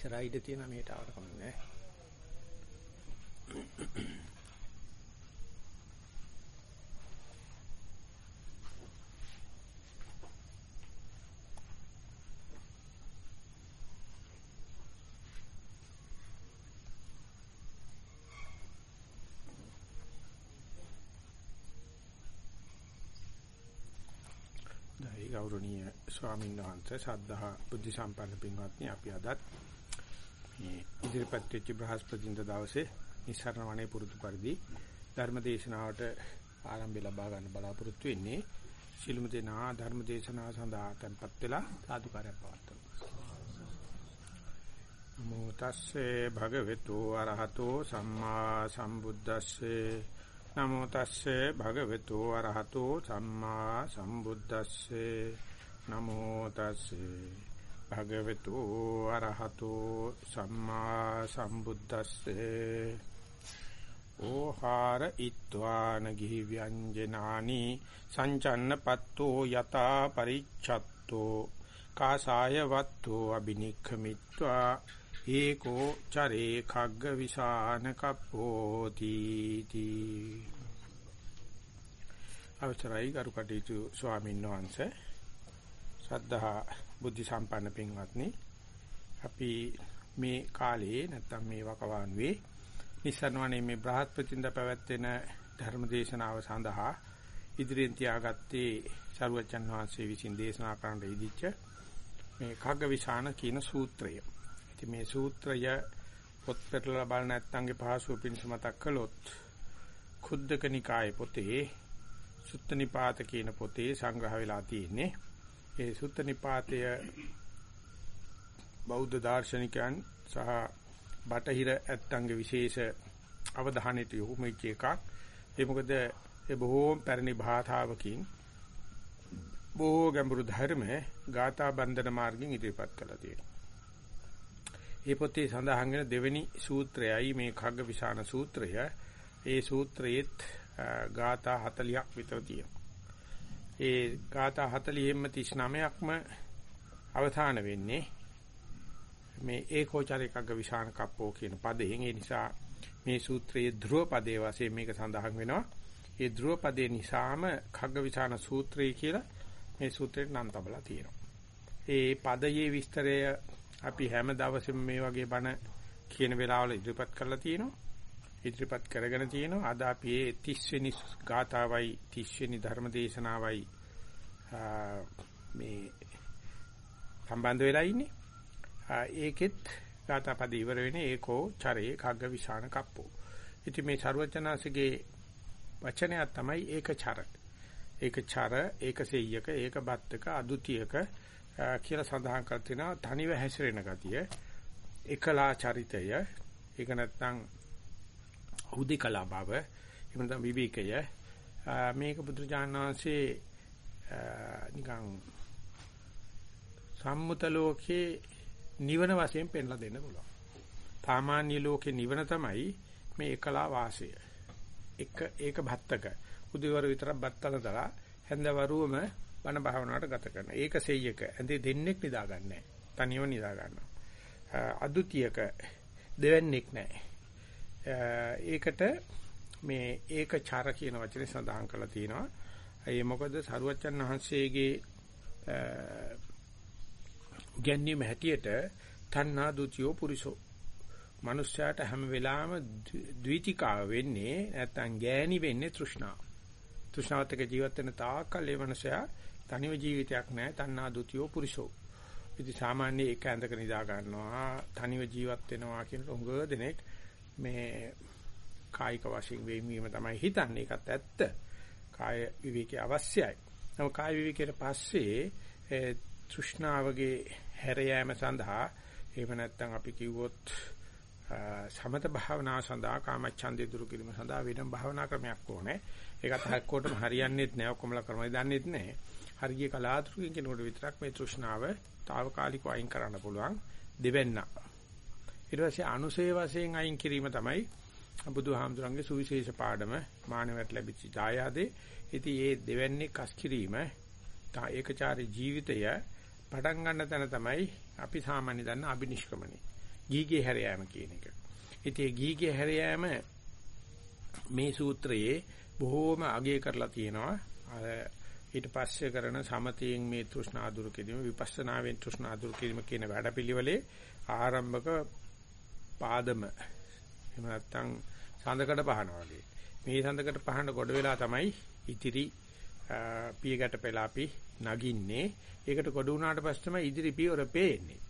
ඉස්සරහා ඉඳ තියෙන මේට ආවට කමන්නේ. දැයි ගෞරවනීය ස්වාමීන් වහන්සේ සද්ධා බුද්ධ සම්පන්න පින්වත්නි අපි අදත් මේ ඉදිරිපත් වෙච්ච බ්‍රහස්පතින්ද දවසේ නිස්සාරණ වනේ පුරුදු පරිදි ධර්ම දේශනාවට ආරම්භය ලබා ගන්න බලාපොරොත්තු වෙන්නේ. ශිළුම දෙනා ධර්ම දේශනාව සඳහා tempත් වෙලා සාදුකාරයක් පවත්වමු. නමෝ තස්සේ භගවතු අරහතෝ සම්මා සම්බුද්දස්සේ. නමෝ තස්සේ භගවතු අරහතෝ සම්මා සම්බුද්දස්සේ. නමෝ තස්සේ භගවතු අරහතෝ සම්මා සම්බුද්දස්සේ ඕහාර ඉත්වාන ගිහි ව්‍යංජනානි සංචන්න පත්තෝ යතා පරිච්ඡත්තෝ කාසාය වත්තෝ අබිනික්ඛමිත්වා ඒකෝ චරේ khagg විසාන කප්පෝති තී. අවසරයි ගරු කටයුතු ස්වාමීන් වහන්සේ. ශ්‍රද්ධා බුද්ධ සම්පන්න පින්වත්නි අපි මේ කාලේ නැත්තම් මේ වකවානුවේ නිසන්වනේ මේ බ්‍රහස්පතින්ද පැවැත්වෙන ධර්ම දේශනාව සඳහා ඉදිරියෙන් තියාගත්තේ සරුවචන් වහන්සේ විසින් දේශනා කරන්න ඉදිච්ච මේ khaggavisana කියන සූත්‍රය. ඉතින් මේ සූත්‍රය පොත් පෙරලා බලන නැත්නම්ගේ පහසුව පිණිස මතක් කළොත් කුද්දක නිකායේ පොතේ සුත්ත නිපාත කියන පොතේ සංග්‍රහ වෙලා තියෙන්නේ. ඒ සුත්ත නිපාතය බෞද්ධ දාර්ශනිකයන් සහ බටහිර ඇත්තන්ගේ විශේෂ අවධානයට යොමු වෙච්ච එකක්. ඒ මොකද ඒ බොහෝම පැරණි භාෂාවකින් බොහෝ ගැඹුරු ධර්ම ගාථා බන්ධන මාර්ගයෙන් ඉදිරිපත් කළා තියෙනවා. මේ පොතේ සඳහන් වෙන දෙවෙනි සූත්‍රයයි මේ khaggavisana සූත්‍රය. ඒ සූත්‍රයේත් ගාථා 40ක් විතර තියෙනවා. ඒ ගාථා 40ෙම 39ක්ම අවධාන වෙන්නේ මේ ඒකෝචර එකග්ග විශාන කප්පෝ කියන පදයෙන් ඒ නිසා මේ සූත්‍රයේ ධ්‍රුව පදේ වශයෙන් මේක සඳහන් වෙනවා. ඒ ධ්‍රුව පදේ නිසාම khagga විශාන සූත්‍රය කියලා මේ සූත්‍රයට නම් තබලා තියෙනවා. ඒ පදයේ විස්තරය අපි හැම දවසෙම මේ වගේ බණ කියන වෙලාවල ඉදිරිපත් කරලා තියෙනවා. ඉදිරිපත් කරගෙන තියෙනවා. අද අපි මේ 30 වෙනි ගාථාවයි 30 වෙනි ධර්ම දේශනාවයි මේ සම්බන්ධ වෙලා ඉන්නේ. ඒකෙත් ගාථාපද ඉවර වෙන්නේ ඒකෝ චරේ කග්ග විශාන කප්පෝ. ඉතින් මේ ਸਰවචනාසිගේ වචනයක් තමයි ඒක චර. ඒක චර, ඒක සෙය්‍යක, ඒක බත්තක, අදුතියක කියලා සඳහන් කර තිනවා තනිව හැසිරෙන ගතිය. එකලා චරිතය. ඒක නැත්නම් උදිකලා බව. එහෙම නැත්නම් විවේකය. මේක බුදුජානනාංශේ නිකන් සම්මුත ලෝකේ නිවන වශයෙන් පෙන්ලා දෙන්න පුළුවන්. සාමාන්‍ය ලෝකේ නිවන තමයි මේ එකලා වාසය. එක ඒක භත්තක. උදේවරු විතරක් බත්තල දලා හැන්දවරුවම බණ භාවනාවට ගත කරනවා. ඒක සෙය්‍යක. ඇඳේ දෙන්නෙක් නිදා ගන්නෑ. තනියම නිදා ගන්නවා. අදුතියක දෙවන්නේක් නැහැ. ඒකට මේ ඒක චර කියන වචනේ සඳහන් කරලා තියෙනවා. ඒ මොකද සරුවච්චන් වහන්සේගේ ගැන්වීම හැටියට තණ්හා දුතියෝ පුරිසෝ මනුෂ්‍යයාට හැම වෙලාවෙම ද්විතිකාව වෙන්නේ නැත්තම් ගෑණි වෙන්නේ තෘෂ්ණාව. තෘෂ්ණාවත් එක්ක ජීවත් වෙන තාක්කල් ඒ මනුෂ්‍යයා තනිව ජීවිතයක් නැහැ තණ්හා දුතියෝ පුරිසෝ. ඉතින් සාමාන්‍ය එක ඇඳක නිදා ගන්නවා තනිව ජීවත් වෙනවා කියන උඟ දෙනෙක් මේ කායික වශයෙන් වෙමීම තමයි හිතන්නේ ඒකත් ඇත්ත. කාය විවේකී අවශ්‍යයි. නමුත් කාය විවේකීට පස්සේ තෘෂ්ණාවගේ හැර යාම සඳහා එහෙම නැත්නම් අපි කිව්වොත් සමත භාවනාව සඳහා කාමච්ඡන්දේ දුරු කිරීම සඳහා වෙනම භාවනා ක්‍රමයක් ඕනේ. ඒකත් හැක්කොටම හරියන්නේත් නැහැ. ඔක්කොමලා ක්‍රමයි දන්නේත් නැහැ. හරිය කලාතුරකින් කෙනෙකුට විතරක් මේ තෘෂ්ණාව తాවකාලිකව අයින් කරන්න පුළුවන් දෙවෙන්න. ඊට පස්සේ අනුසේ වශයෙන් අයින් කිරීම තමයි බුදුහාමුදුරන්ගේ සුවිශේෂ පාඩම මානවයට ලැබිච්ච ඡායාදේ. ඉතින් මේ දෙවැන්නේ කස් කිරීම ඒකචාරී ජීවිතය පටන් ගන්න තැන තමයි අපි සාමාන්‍ය දන්න අබිනිෂ්ක්‍මණය. ගීගේ හැර යාම කියන එක. ඉතින් ගීගේ හැර යාම මේ සූත්‍රයේ බොහෝම අගය කරලා තියෙනවා. ඊට පස්සේ කරන සමතයෙන් මේ තෘෂ්ණා දුරු කිරීම විපස්සනාවෙන් තෘෂ්ණා දුරු කිරීම කියන වැඩපිළිවෙලේ ආරම්භක පාදම එහෙම නැත්නම් සඳකඩ පහන වගේ. මේ සඳකඩ පහන කොට වෙලා තමයි ඉතිරි පියකට පෙලා අපි නගින්නේ. ඒකට කොට වුණාට පස්සේ තමයි ඉදිරි පියවර පේන්නේ.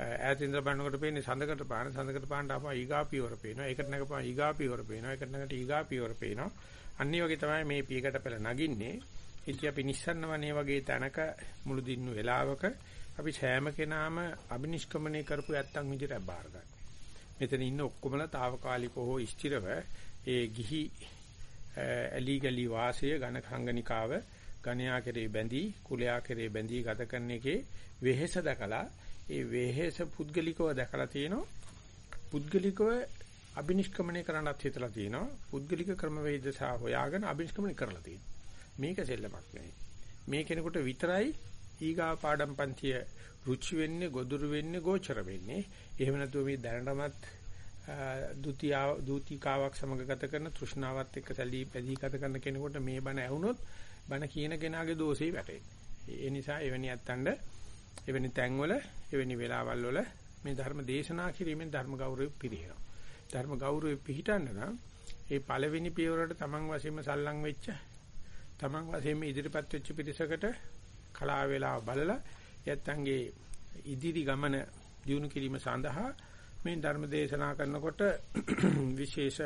ඈතින් බලනකොට පේන්නේ සඳකට පාන සඳකට පානට ආපහු ඊගා පියවර පේනවා. ඒකට නැගපුවා ඊගා පියවර පේනවා. ඒකට නැගට ඊගා පියවර පේනවා. අනිත් වගේ තමයි මේ පියකට පෙළ නගින්නේ. ඉතින් අපි නිස්සන්න වනේ වගේ තැනක මුළු දින්නු වෙලාවක අපි සෑම කෙනාම අබිනිෂ්ක්‍මණය කරපු යත්තන් විදිහට බාර ගන්න. මෙතන ඉන්න ඔක්කොමලා తాවකාලිකව හෝ ස්ථිරව ඒ ගිහි ඇලි ගලි වාසය ඝන khංගනිකාව ගණයා කෙරේ බැඳී කුලයා කෙරේ බැඳී ගත කරන එකේ වෙහෙස දැකලා ඒ වෙහෙස පුද්ගලිකව දැකලා තියෙනවා. පුද්ගලිකව අබිනිෂ්ක්‍මණය කරන්නත් හිතලා තියෙනවා. පුද්ගලික ක්‍රමවේද සහ හොයාගෙන අබිනිෂ්ක්‍මණය කරලා තියෙනවා. මේක සෙල්ලමක් නෙවෙයි. මේ කෙනෙකුට විතරයි ඊගා පාඩම් පන්තිය රුචි වෙන්නේ, ගොදුරු වෙන්නේ, ගෝචර වෙන්නේ. එහෙම නැතුව මේ දැනටමත් ဒုတိ ය දූතිකාවක් සමග ගත කරන තෘෂ්ණාවත් එක්ක සැලී පැදී ගත කරන කෙනෙකුට මේ බණ ඇහුනොත් බණ කියන කෙනාගේ දෝෂේ වැටෙන්නේ. ඒ නිසා එවැනි අත්තණ්ඩ එවැනි තැන්වල එවැනි වෙලාවල් වල මේ ධර්ම දේශනා කිරීමෙන් ධර්ම ගෞරවය පිරිනවනවා. ධර්ම ගෞරවය පිහිටන්න නම් ඒ පළවෙනි පියවරට තමන් වශයෙන්ම සල්ලං වෙච්ච තමන් වශයෙන්ම ඉදිරිපත් වෙච්ච පිරිසකට කලාව වේලාව බලලා යත්තන්ගේ ඉදිරි ගමන දියුණු කිරීම සඳහා මේ ධර්ම දේශනා කරනකොට විශේෂ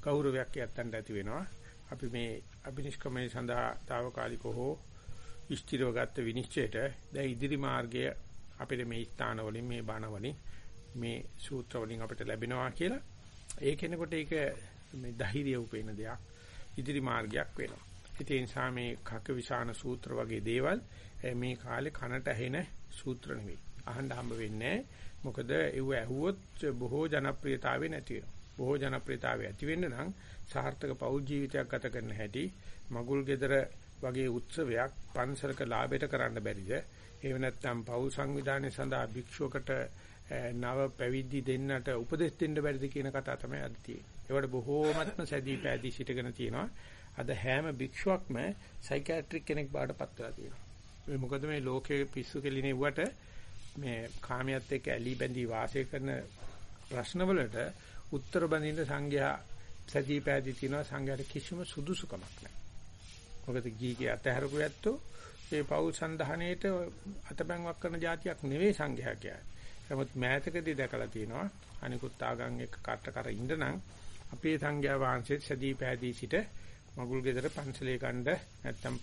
ගෞරවයක් යත්තන්ට ඇති වෙනවා. අපි මේ අභිනිෂ්ක්‍මණය සඳහා తాවකාලිකව හෝ ස්ථිරව ගත්ත විනිශ්චයට දැන් ඉදිරි මාර්ගය අපිට මේ ස්ථාන වලින් මේ බණ වලින් මේ සූත්‍ර වලින් අපිට ලැබෙනවා කියලා ඒ කෙනෙකුට ඒක මේ ධෛර්යය උපේන දෙයක් ඉදිරි මාර්ගයක් වෙනවා. ඒ නිසා මේ කක විසාන සූත්‍ර වගේ දේවල් මේ කාලේ කනට ඇහෙන සූත්‍ර නෙවෙයි. අහන්න හම්බ වෙන්නේ මොකද ඒව ඇහුවොත් බොහෝ ජනප්‍රියතාවය නැති වෙනවා. බොහෝ ජනප්‍රියතාවය ඇති වෙන්න නම් සාර්ථක පෞල් ජීවිතයක් ගත කරන්න හැටි මගුල් ගෙදර වගේ උත්සවයක් පන්සලක ලාභයට කරන්න බැරිද? එහෙම නැත්නම් පෞල් සංවිධානය සඳහා භික්ෂුවකට නව පැවිදි දෙන්නට උපදෙස් දෙන්න බැරිද කියන කතාව තමයි අද තියෙන්නේ. ඒවට බොහෝමත්ම සැදී පැදී සිටගෙන තියෙනවා. අද හැම භික්ෂුවක්ම සයිකියාට්‍රික් කෙනෙක් බාටපත් වෙලා තියෙනවා. මේ මොකද මේ ලෝකයේ පිස්සු කෙලිනේ වුවට මේ කාමියත් එක්ක ඇලි බැඳී වාසය කරන ප්‍රශ්නවලට උත්තර බඳින්න සංඝයා සැදී පැදී තියෙනවා සංඝයාට කිසිම සුදුසුකමක් නැහැ. මොකද ගීගේ අතහැරපු ඇත්තෝ ඒ පෞල් සන්දහණේට අතපැන්වක් කරන જાතියක් නෙවෙයි සංඝයා කියන්නේ. නමුත් මෑතකදී දැකලා තියෙනවා අනිකුත් ආගම් එක්ක කට කර ඉඳනනම් අපේ සංඝයා වහන්සේ සදී පෑදී සිට මගුල් ගෙදර පන්සලේ ගන්න නැත්තම්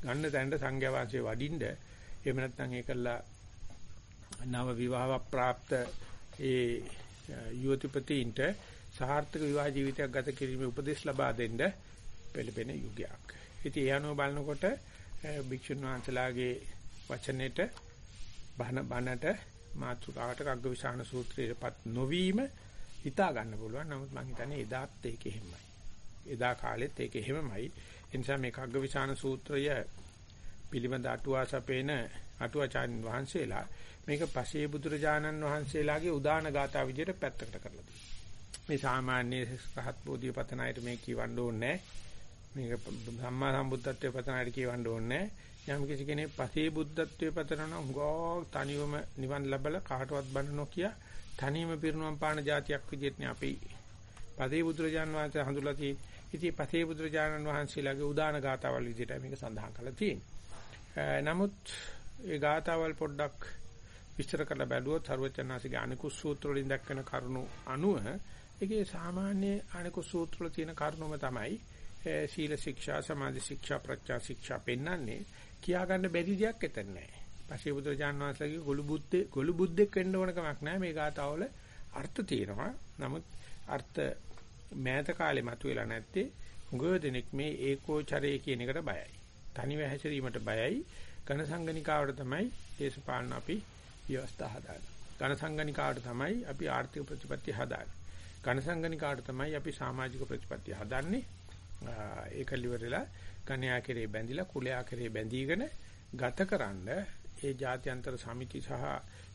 ගන්න තැනට සංඝයා වහන්සේ වඩින්න එහෙම නැත්නම් ඒකලා නව විවාහ ප්‍රාප්ත ඒ යුවතිපතින්ට සාර්ථක විවාහ ජීවිතයක් ගත කිරීමේ උපදෙස් ලබා දෙන්න පෙළපෙන යුගයක්. ඉතින් ඒ අනුව බලනකොට භික්ෂුන් වහන්සේලාගේ වචනෙට බණ බණට මාතුකාට කග්ගවිශාන සූත්‍රයටපත් නොවීම හිතා ගන්න පුළුවන්. නමුත් මම හිතන්නේ එදාත් ඒක එහෙමයි. එදා කාලෙත් ඒක එහෙමමයි. ඒ නිසා මේ කග්ගවිශාන සූත්‍රය පිළිබඳ අටුවාසපේන අටුවාචාන් වහන්සේලා මේක පසේ බුදුරජාණන් වහන්සේලාගේ උදාන ගාථා විදිහට පැත්තකට කරලා තියෙනවා. මේ සාමාන්‍ය රහත් බෝධිය පතනයිට මේ කියවන්න ඕනේ නැහැ. මේක සම්මා සම්බුද්ධත්වයේ පතනට කියවන්න ඕනේ යම් කිසි කෙනෙක් පසේ බුද්ධත්වයේ පතනන හුඟා තනියම නිවන් ලැබලා කාටවත් බන්න නොකිය තනියම පිරුණම් පාන જાතියක් විදිහට නේ අපි පසේ බුදුරජාන් වහන්සේ හඳුලා තියෙන්නේ. ඉතින් පසේ බුදුරජාණන් වහන්සේලාගේ උදාන ගාතාවල් විදිහට මේක සඳහන් කරලා තියෙන්නේ. නමුත් ඒ ගාතාවල් පොඩ්ඩක් විස්තර කරලා බැලුවොත් සර්වචනාසිගේ අනිකුත් සූත්‍ර වලින් දක්වන කරුණු අනුව ඒකේ සාමාන්‍ය අනිකුත් සූත්‍ර වල තියෙන කරුණුම තමයි සීල ශික්ෂා සමාධි ශික්ෂා ප්‍රඥා ශික්ෂා පෙන්වන්නේ කියා ගන්න බැරි දෙයක් එතන නැහැ. පස්සේ බුදුරජාණන් වහන්සේගේ ගොළු බුද්දේ ගොළු බුද්දෙක් වෙන්න ඕන කමක් නැහැ මේ ගාතාවල අර්ථ තියෙනවා. නමුත් අර්ථ මෑත කාලේ මතුවෙලා නැත්තේ උගව දෙනෙක් මේ ඒකෝචරයේ කියන එකට බයයි. තනිව හැසිරීමට බයයි. ඝන සංගණිකාවට තමයි දේශපාලන අපි ව්‍යවස්ථා හදාගන්නේ. ඝන සංගණිකාවට තමයි අපි ආර්ථික ප්‍රතිපත්ති හදාගන්නේ. ඝන සංගණිකාවට තමයි අපි සමාජික ප්‍රතිපත්ති හදන්නේ. ඒක liverලා කන්‍යා කෙරේ බැඳිලා කුලයා කෙරේ බැඳීගෙන ගතකරනද ඒ ජාත්‍යන්තර සමිති සහ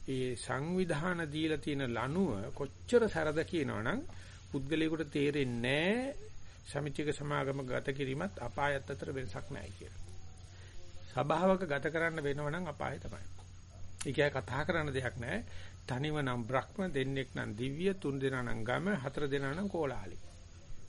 ඒ සංවිධාන දීලා තියෙන ලනුව කොච්චර සරද කියනවනම් පුද්ගලයාට තේරෙන්නේ සමිතික සමාගම ගත කිරීමත් අපායත් අතර වෙනසක් නැහැ කියලා. සබාවක ගත කරන්න වෙනවනම් අපාය තමයි. ඒ කිය කතා කරන්න දෙයක් නැහැ. තනිව නම් බ්‍රහ්ම දෙන්නෙක් නම් දිව්‍ය තුන් දෙනා නම් ගම හතර දෙනා නම් කෝලාහලයි.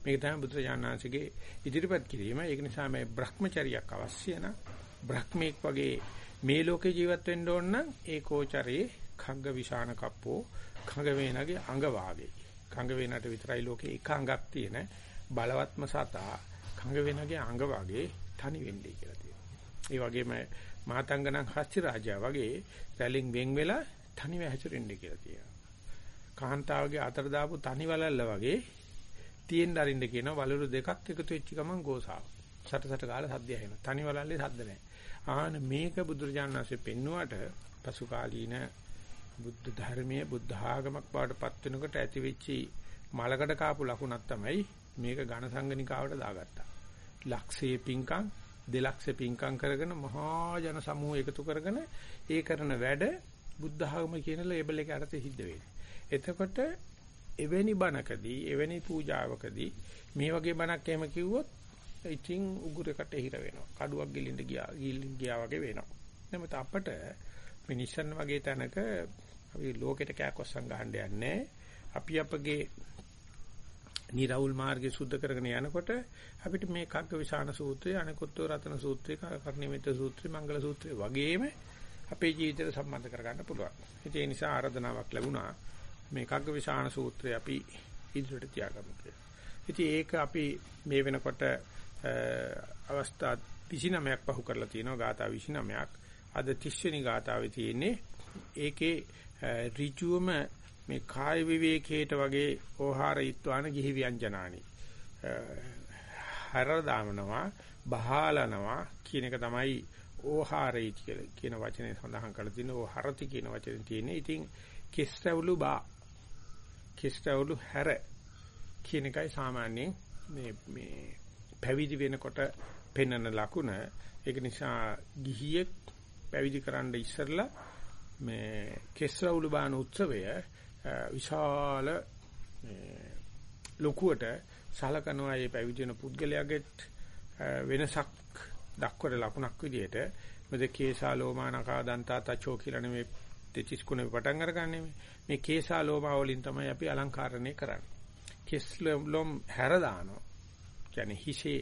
මේක තමයි බුදුරජාණන්සේගේ ඉදිරිපත් කිරීම. ඒක නිසා මේ Brahmචරියක් අවශ්‍ය නම් බ්‍රහ්මෙක් වගේ මේ ලෝකේ ජීවත් වෙන්න ඕන නම් ඒ කෝචරේ khංග විශාන කප්පෝ khංග වේනගේ අඟ වාගේ. khංග වේනට විතරයි ලෝකේ එක අඟක් තියෙන බලවත්ම සතා khංග වේනගේ අඟ වාගේ තනි වෙන්නේ කියලා තියෙනවා. ඒ වගේම මාතංගණන් හස්ති රාජා වගේ රැලින් වෙන් වෙලා තනිව හැසිරෙන්නේ කියලා තියෙනවා. කාන්තාවගේ අතර දාපු තනි වලල්ල වගේ තියෙන්න අරින්න කියන වලලු දෙකක් එකතු වෙච්ච ගමන් ගෝසාව. සට සට ගාලා සද්දය එනවා. තනි වලල්ලේ සද්ද නැහැ. ආන මේක බුදුරජාණන් වහන්සේ පෙන්නුවට පසු කාලීන බුද්ධ ධර්මයේ බුද්ධ ආගමක් බවට පත් වෙනකොට ඇති වෙච්චි මලකඩ කාපු ලකුණක් තමයි මේක ඝන සංගණිකාවට දාගත්තා. ලක්ෂයේ පිංකම් දෙලක්ෂ පිංකම් කරගෙන මහා ජන සමූහ එකතු කරගෙන ඒ කරන වැඩ බුද්ධ ආගම කියන ලේබල් එක අරතේ සිද්ධ වෙන්නේ. එතකොට එවැනි බණකදී එවැනි පූජාවකදී මේ වගේ බණක් එහෙම කිව්වොත් ඉතින් උගුරකට හිර වෙනවා. කඩුවක් ගිලින්න ගියා ගිලින් ගියා වගේ වෙනවා. නමුත් අපට මිනිස්සන් වගේ තැනක අපි ලෝකෙට කෑකොස්සන් ගහන්න යන්නේ අපි අපගේ නිරවුල් මාර්ගය සුද්ධ කරගෙන යනකොට අපිට මේ කග්ග විසාන සූත්‍රය අනිකුත් රතන සූත්‍රය කර්ණිමිත සූත්‍රය මංගල සූත්‍රය වගේම අපේ ජීවිතයට සම්බන්ධ කරගන්න පුළුවන්. ඒ නිසා ආරාධනාවක් ලැබුණා මේ කග්ග විසාන සූත්‍රය අපි ඉදිරියට තියාගමු කියලා. ඉතින් ඒක අපි මේ වෙනකොට අවස්ථා 29ක් පහු කරලා තියෙනවා ගාථා 29ක්. අද 30 වෙනි ගාථාවේ තියෙන්නේ ඒකේ ඍජුවම මේ කාය විවේකයට වගේ ඕහාරයිත්වාන ගිහි ව්‍යංජනානි. හර දාමනවා බහාලනවා කියන එක තමයි ඕහාරයි කියන වචනේ සඳහන් කරලා තියෙන ඕහරති කියන වචනේ තියෙන්නේ. ඉතින් කිස්රවලු බා කිස්රවලු හැර කියන එකයි සාමාන්‍යයෙන් මේ මේ පැවිදි වෙනකොට පෙන්වන ලකුණ ඒක නිසා ගිහියෙක් පැවිදි කරන්න ඉස්සරලා මේ කෙස්රවුළු බාන උත්සවය විශාල ලොකුවට සලකනවා මේ පැවිදි වෙන පුද්ගලයාගේ වෙනසක් දක්වන ලකුණක් විදිහට මොකද කේසා ලෝමා නකා දන්තා තචෝ කියලා නෙමෙයි දෙතිස් කුණේ පටන් අරගන්නේ. මේ කේසා ලෝමා වලින් තමයි අපි අලංකාරණය කරන්නේ. කෙස්ලොම් හැර දානවා. කියන්නේ හිසේ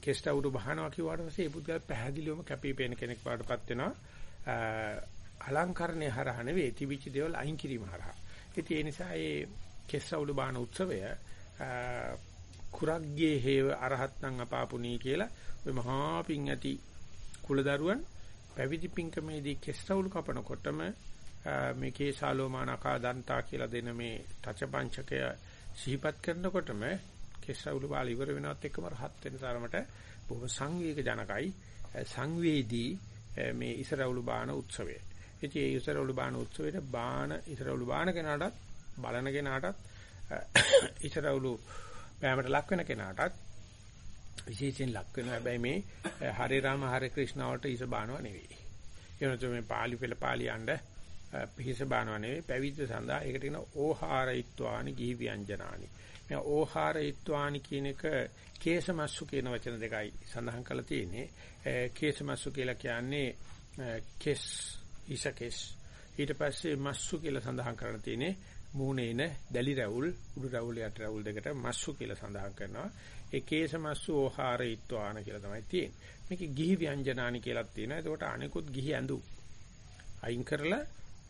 කෙස්ට උඩු බහනවා කිව්වට පස්සේ ඒ පුද්ගල පැහැදිලිවම කැපී පෙනෙන කෙනෙක් වඩපත් වෙනවා. අලංකරණය හරහා නෙවෙයි තිබිච්ච දේවල් අයින් කිරීම හරහා. ඉතින් ඒ නිසා මේ කෙස්සවුළු බාන උත්සවය කුරග්ගේ හේව අරහත්නම් අපාපුණී කියලා ওই මහා පිං ඇති කුලදරුවන් පැවිදි පිංකමේදී කෙස්සවුළු කපනකොටම මේ කේසාලෝමානකා දන්තා කියලා දෙන මේ තචපංචකය සිහිපත් කරනකොටම කෙස්සවුළු බාල ඉවර වෙනවත් එක්කම රහත් වෙන තරමට බොහොම සංවේග ජනකයි සංවේදී මේ ඉසරවුළු බාන උත්සවය. ඉතින් ඒ ඉසරවුළු බාන උත්සවයේ බාන ඉසරවුළු බාන කෙනාටත් බලන කෙනාටත් ඉසරවුළු පෑමට ලක් වෙන කෙනාටත් විශේෂයෙන් ලක් වෙනවා. හැබැයි මේ හරේ රාම හරේ ක්‍රිෂ්ණ වලට ඉස බානව නෙවෙයි. ඒ වෙනතු මේ පාලි පෙළ පාලි යන්න පිහිස බානව නෙවෙයි. පැවිද්ද සඳහා ඒකට කියන ඕහාරයිත්වානි ගිහි ව්‍යංජනානි. මේ ඕහාරයිත්වානි කියන එක කේසමස්සු කියන වචන දෙකයි සඳහන් කරලා තියෙන්නේ. කේසමස්සු කියලා කියන්නේ කෙස් ඉසකෙස්. ඊට පස්සේ මස්සු කියලා සඳහන් කරලා තියෙන්නේ මූණේන දැලි රැවුල් උඩු රැවුල් යට රැවුල් දෙකට මස්සු කියලා සඳහන් කරනවා. ඒ කේසමස්සු ඕහාරයිත්වාන කියලා තමයි තියෙන්නේ. මේකේ ගිහි ව්‍යංජනානි කියලාත් තියෙනවා. එතකොට අනිකුත් ගිහි ඇඳු අයින් කරලා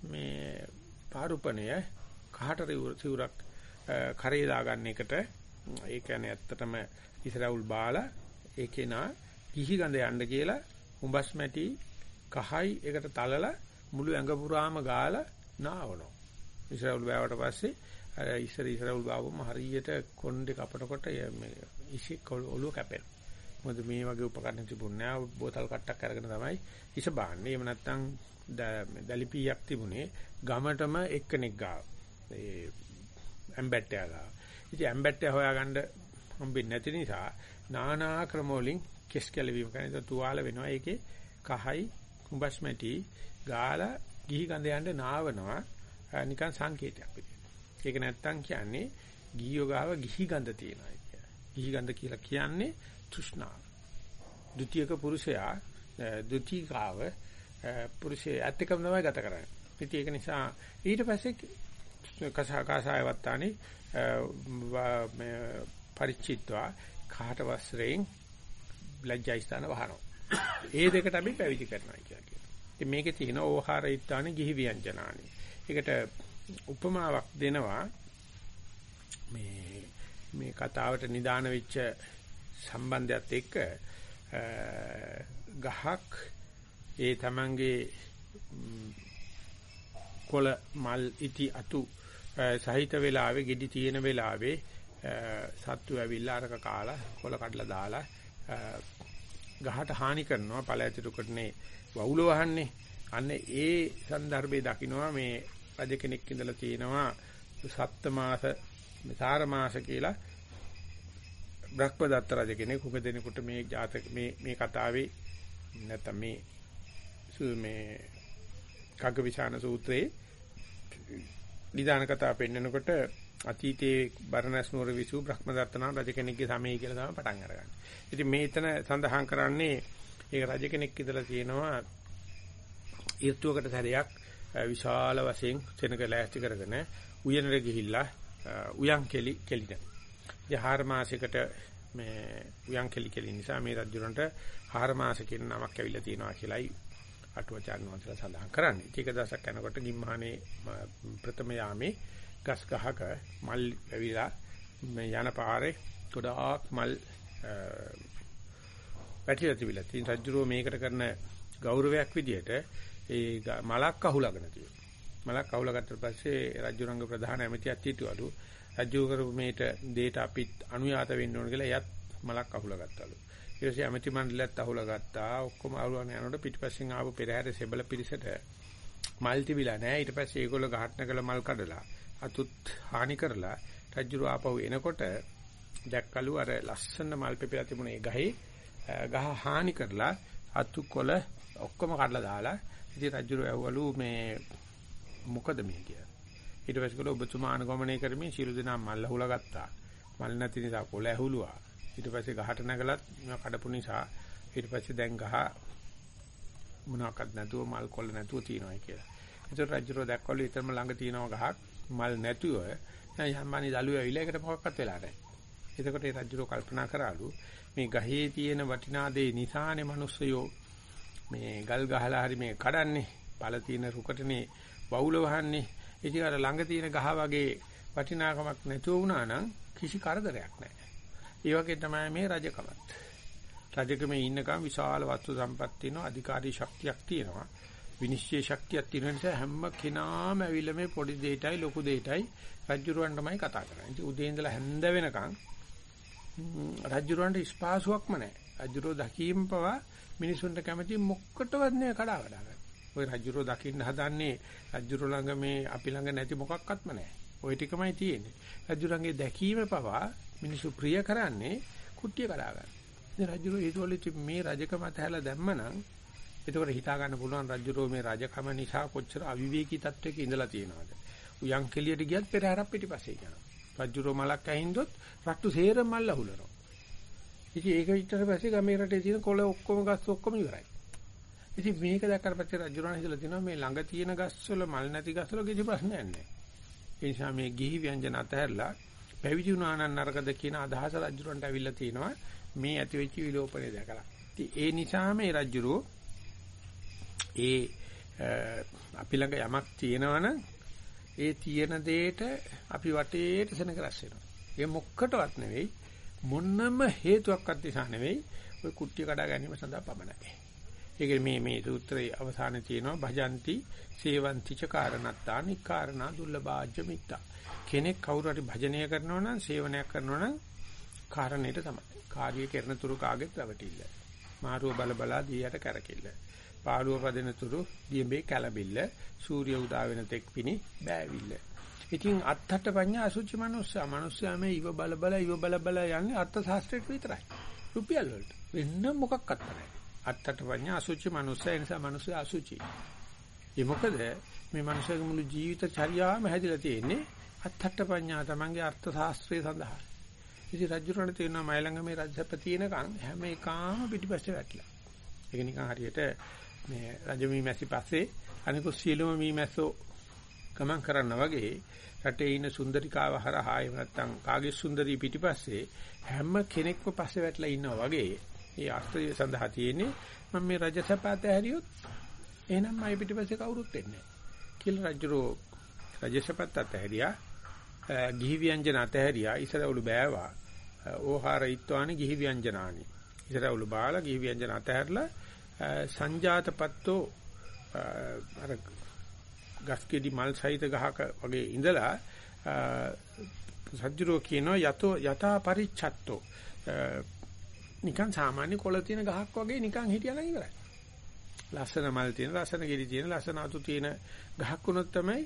මේ පාරුපණය කහට සිවුරක් කරේ දාගන්න එකට ඒ කියන්නේ ඇත්තටම ඉස්රාවුල් බාලා ඒකේ නා කිහි ගඳ යන්න කියලා උඹස් මැටි කහයි එකට තලලා මුළු ඇඟ පුරාම ගාලා නාවනවා. ඉස්රාවුල් බෑවට පස්සේ අර ඉස්සර ඉස්රාවුල් බාවම හරියට කොණ්ඩේ කපනකොට මේ ඉසි ඔළුව කැපෙනවා. මොකද මේ වගේ උපකරණ තිබුණේ නැහැ. බෝතල් කට්ටක් අරගෙන තමයි ඉස බාන්නේ. එහෙම නැත්නම් දලිපියක් තිබුණේ ගමටම එක්කෙනෙක් ගාව. ඒ ඇම්බැට්ටයා ගාව. ඉතින් ඇම්බැට්ටයා හොයාගන්න හම්බෙන්නේ නැති නිසා නානා ක්‍රම වලින් කෙස් කැලවීම කරන තුවාල වෙනවා. ඒකේ කහයි උඹස්මැටි ගාලා ගිහි ගඳ යන්න නාවනවා නිකන් සංකේතයක් විදියට. ඒක නැත්තම් කියන්නේ ගිහියෝ ගාව ගිහි ගඳ තියනයි කියලා. ගිහි ගඳ කියලා කියන්නේ තෘෂ්ණාව. ද්විතීයක පුරුෂයා ද්විතීකාව පුරුෂයා ඇත්තකම තමයි ගත කරන්නේ. ඉතින් ඒක නිසා ඊට පස්සේ කසහකාසය වත්තානි පරිචිත්වා කාට වස්රයෙන් ලැජ්ජා ස්ථාන වහනවා. ඒ දෙකට අපි පැවිදි කරනවා. මේකේ තියෙන ඕහාර ඊත්තානි ගිහි ව්‍යංජනානි. ඒකට උපමාවක් දෙනවා මේ මේ කතාවට නිදාන වෙච්ච සම්බන්ධයත් එක්ක ගහක් ඒ තමන්ගේ කොළ මල් ඉති අතු සහිත වෙලාවේ ගෙඩි තියෙන වෙලාවේ සත්තු ඇවිල්ලා අරක කාලා කොළ කඩලා දාලා ගහට හානි කරනවා ඵල ඇතුළකටනේ වවුල වහන්නේ අන්න ඒ સંદર્ભේ දකින්නවා මේ රජ කෙනෙක් ඉඳලා තියෙනවා සත්ත මාස සාර මාස කියලා බ්‍රහ්මදත්ත රජ කෙනෙක් උග දෙනකොට මේ ජාතක මේ මේ කතාවේ නැත්නම් මේ මේ කග්ගවිචාන සූත්‍රයේ නිදාන කතාව පෙන්නකොට අතීතයේ බරණැස් නුවර විසූ බ්‍රහ්මදත්ත නම් රජ කෙනෙක්ගේ සමය කියලා තමයි පටන් අරගන්නේ. ඉතින් මේ එතන සඳහන් කරන්නේ ඒක රජ කෙනෙක් ඉඳලා තියෙනවා ඍතුවකට සැරයක් විශාල වශයෙන් සෙනඟ ලෑස්ති කරගෙන උයනට ගිහිල්ලා උයන් කෙලි කෙලින. යහාර මාසයකට මේ උයන් කෙලි කෙලි නිසා මේ රජුරන්ට හාර මාස කියන නමක් ඇවිල්ලා තියෙනවා කියලායි අටුවචාන් වහන්සේලා සඳහන් කරන්නේ. ටික දවසක් යනකොට ගිම්හානේ ප්‍රථම යාමේ ගස් ගහක මල් ඇවිලා මේ යන පාරේ ගොඩාක් මල් පැටිලා තිබිලා. ඉතින් රජුරෝ මේකට කරන ගෞරවයක් විදියට ඒ මලක් අහුලාගෙන තියෙනවා. මලක් අහුලාගත්තට පස්සේ රජුරංග ප්‍රධාන ඇමතියක් හිටවලු. රජු කරපු මේට දෙයට අපිත් අනුයාත වෙන්න ඕන කියලා එයත් මලක් අහුලාගත්තලු. ඊට පස්සේ ඇමති මණ්ඩලයත් අහුලාගත්තා. ඔක්කොම අහුලාගෙන යනකොට පිටිපස්සෙන් ආපු පෙරහැර සෙබල පිරිසට මල් තිබිලා නැහැ. ඊට පස්සේ ඒගොල්ලෝ ගහටන කළ මල් කඩලා අතුත් හානි කරලා රජුර ආපහු එනකොට දැක්කලු අර ලස්සන මල් පෙපිලා තිබුණේ ගහේ ගහ හානි කරලා අතු කොළ ඔක්කොම කඩලා දාලා ඉතින් රජුර ඇව්වලු මේ මොකද මේ කියලා. ඊට පස්සේ කළා ඔබතුමා අනුගමනය කරමින් ශිරු දෙනා මල් අහුලා ගත්තා. මල් නැති නිසා කොළ ඇහුලුවා. ඊට පස්සේ ගහට නැගලත් මේවා කඩපු නිසා ඊට පස්සේ දැන් ගහ මොනවාක්වත් නැතුව මල් කොළ නැතුව තියෙනවා කියලා. ඒතර රජුර දැක්කලු ඊතරම ළඟ තියෙනවා ගහක් මල් නැතුව යම්මානි දළුව ඇවිල්ලා ඒකට මොකක්වත් වෙලා නැහැ. එතකොට ඒ රජුරෝ කල්පනා කරාලු මේ ගහේ තියෙන වටිනා දේ නිසානේ මිනිස්සයෝ මේ ගල් ගහලා හරි මේ කඩන්නේ පළ තියෙන රුකටනේ වවුල වහන්නේ ඉතින් අර ළඟ තියෙන ගහ වගේ වටිනාකමක් නැතුව වුණා නම් කිසි කරදරයක් නැහැ. ඒ වගේ තමයි මේ රජකමත්. රජකමේ ඉන්නකම් විශාල වස්තු සම්පත් තියෙනවා අධිකාරී ශක්තියක් තියෙනවා. විනිශ්චය ශක්තියක් තියෙන නිසා හැම කෙනාම ඇවිල්ලා මේ පොඩි දෙයටයි ලොකු දෙයටයි රජුරවන්ටමයි කතා කරන්නේ. ඉතින් උදේ ඉඳලා හැන්ද වෙනකන් රජුරවන්ට ස්පාසුවක්ම නැහැ. රජුරෝ දකීම් පවා මිනිසුන්ට කැමති මොකටවත් නෑ කඩා වඩා ගන්න. ওই රජුරෝ දකින්න හදන්නේ රජුරෝ ළඟ මේ අපි ළඟ නැති මොකක්වත්ම නැහැ. ওই ටිකමයි තියෙන්නේ. රජුරන්ගේ දැකීම පවා මිනිසු ප්‍රිය කරන්නේ කුට්ටිය කඩා ගන්න. ඉතින් රජුරෝ ඒතොලෙත් මේ රජකම තැහැලා දැම්මනම් එතකොට හිතා ගන්න පුළුවන් රජුරෝ මේ රජකම නිසා කොච්චර අවිවේකී තත්වයක ඉඳලා තියෙනවද. උයන් කෙලියට ගියත් පෙරහැරක් පිටිපස්සේ යනවා. රජුරෝ මලක් ඇහින්දොත් රට්ටු සේරම මල් අහුලනවා. ඉතින් ඒක ඊට පස්සේ ගමේ රටේ තියෙන කොළ ඔක්කොම ගස් ඔක්කොම ඉවරයි. ඉතින් මේක දැක්කට පස්සේ රජුරණ හිතලා තිනවා මේ ළඟ තියෙන ගස්වල මල් නැති ගස්වල කිසි ප්‍රශ්නයක් නැහැ. ඒ නිසා මේ ගිහි ව්‍යංජන අතහැරලා පැවිදි වුණා නම් නරකද කියන අදහස රජුරන්ට අවිල්ලා තිනවා මේ ඇති වෙච්ච විලෝපණය දැකලා. ඉතින් ඒ නිසා මේ රජුරෝ ඒ අපි ළඟ යමක් තියෙනවනම් ඒ තියෙන දෙයට අපි වටේට සෙනඟ රැස් වෙනවා. ඒ මොක්කටවත් නෙවෙයි මොන්නම හේතුවක්වත් නිසා නෙවෙයි ඔය කුට්ටිය කඩා ගැනීම සඳහා පමණයි. ඒක මේ මේ සූත්‍රයේ අවසානයේ තියෙනවා භජಂತಿ සේවಂತಿ ච කාරණත්තා නිකාරණා දුර්ලභාජ්‍ය මිත්තා. කෙනෙක් කවුරු හරි භජනය කරනවා නම් සේවනයක් කරනවා නම් කාරණේට තමයි. කාර්යය කරන තුරු කාගෙත් රැවටිල්ල. මාරුව බල බලා දීයට කරකිල්ල. පාළුව පදින තුරු දියඹේ කැළඹිල්ල. සූර්ය උදා වෙන තෙක් පිණි බෑවිල්ල. ඉතින් අත්තට පඤ්ඤා අසුචි මනුස්සයා මනුස්සයා මේ ඉව බල බල ඉව බල බල යන්නේ අර්ථ ශාස්ත්‍රයට විතරයි. රුපියල් වලට. වෙන මොකක්වත් නැහැ. අත්තට පඤ්ඤා අසුචි මනුස්සයා නිසා මනුස්සයා අසුචි. ඒ මොකද මේ මනුස්සයාගේ මුළු ජීවිත චර්යාවම හැදිලා තියෙන්නේ අත්හට්ට පඤ්ඤා තමන්ගේ අර්ථ ශාස්ත්‍රය සඳහා. ඉතින් රජුරණ තියෙනවා මයි ළඟ මේ රජසප්ප තියෙනකන් හැම එකාම පිටිපස්සේ වැටලා. ඒක නිකන් හරියට මේ රජමී මැසි පස්සේ අනිකුත් සියලුම මී මැස්සෝ ගමන් කරනා වගේ රටේ ඉන්න සුන්දරිකාව හරහා එහෙම නැත්නම් කාගේ සුන්දරී පිටිපස්සේ හැම කෙනෙක්ම පස්සේ වැටලා ඉන්නවා වගේ මේ අර්ථය සඳහා තියෙන්නේ. මම මේ රජසපාත හැරියොත් එහෙනම් මයි පිටිපස්සේ කවුරුත් එන්නේ කියලා රජුරෝ රජසපත් අතහැරියා ගිහි ව්‍යංජන අතහැරියා ඉසරවලු බෑවා. ඕහාර ඊත්වානි ගිහි ව්‍යංජනානි. ඉසරවලු බාලා ගිහි ව්‍යංජන අතහැරලා සංජාතපත්තෝ අර ගස්කෙඩි මල් සහිත ගහක වගේ ඉඳලා සජ්ජරෝ කියනවා යතෝ යතා පරිච්ඡත්තෝ නිකන් සාමාන්‍ය කොළ තියෙන ගහක් වගේ නිකන් හිටියනම් ඉවරයි. ලස්සන මල් තියෙන, ලස්සන ගෙඩි තියෙන, ලස්සන අතු තියෙන ගහක් වුණොත් තමයි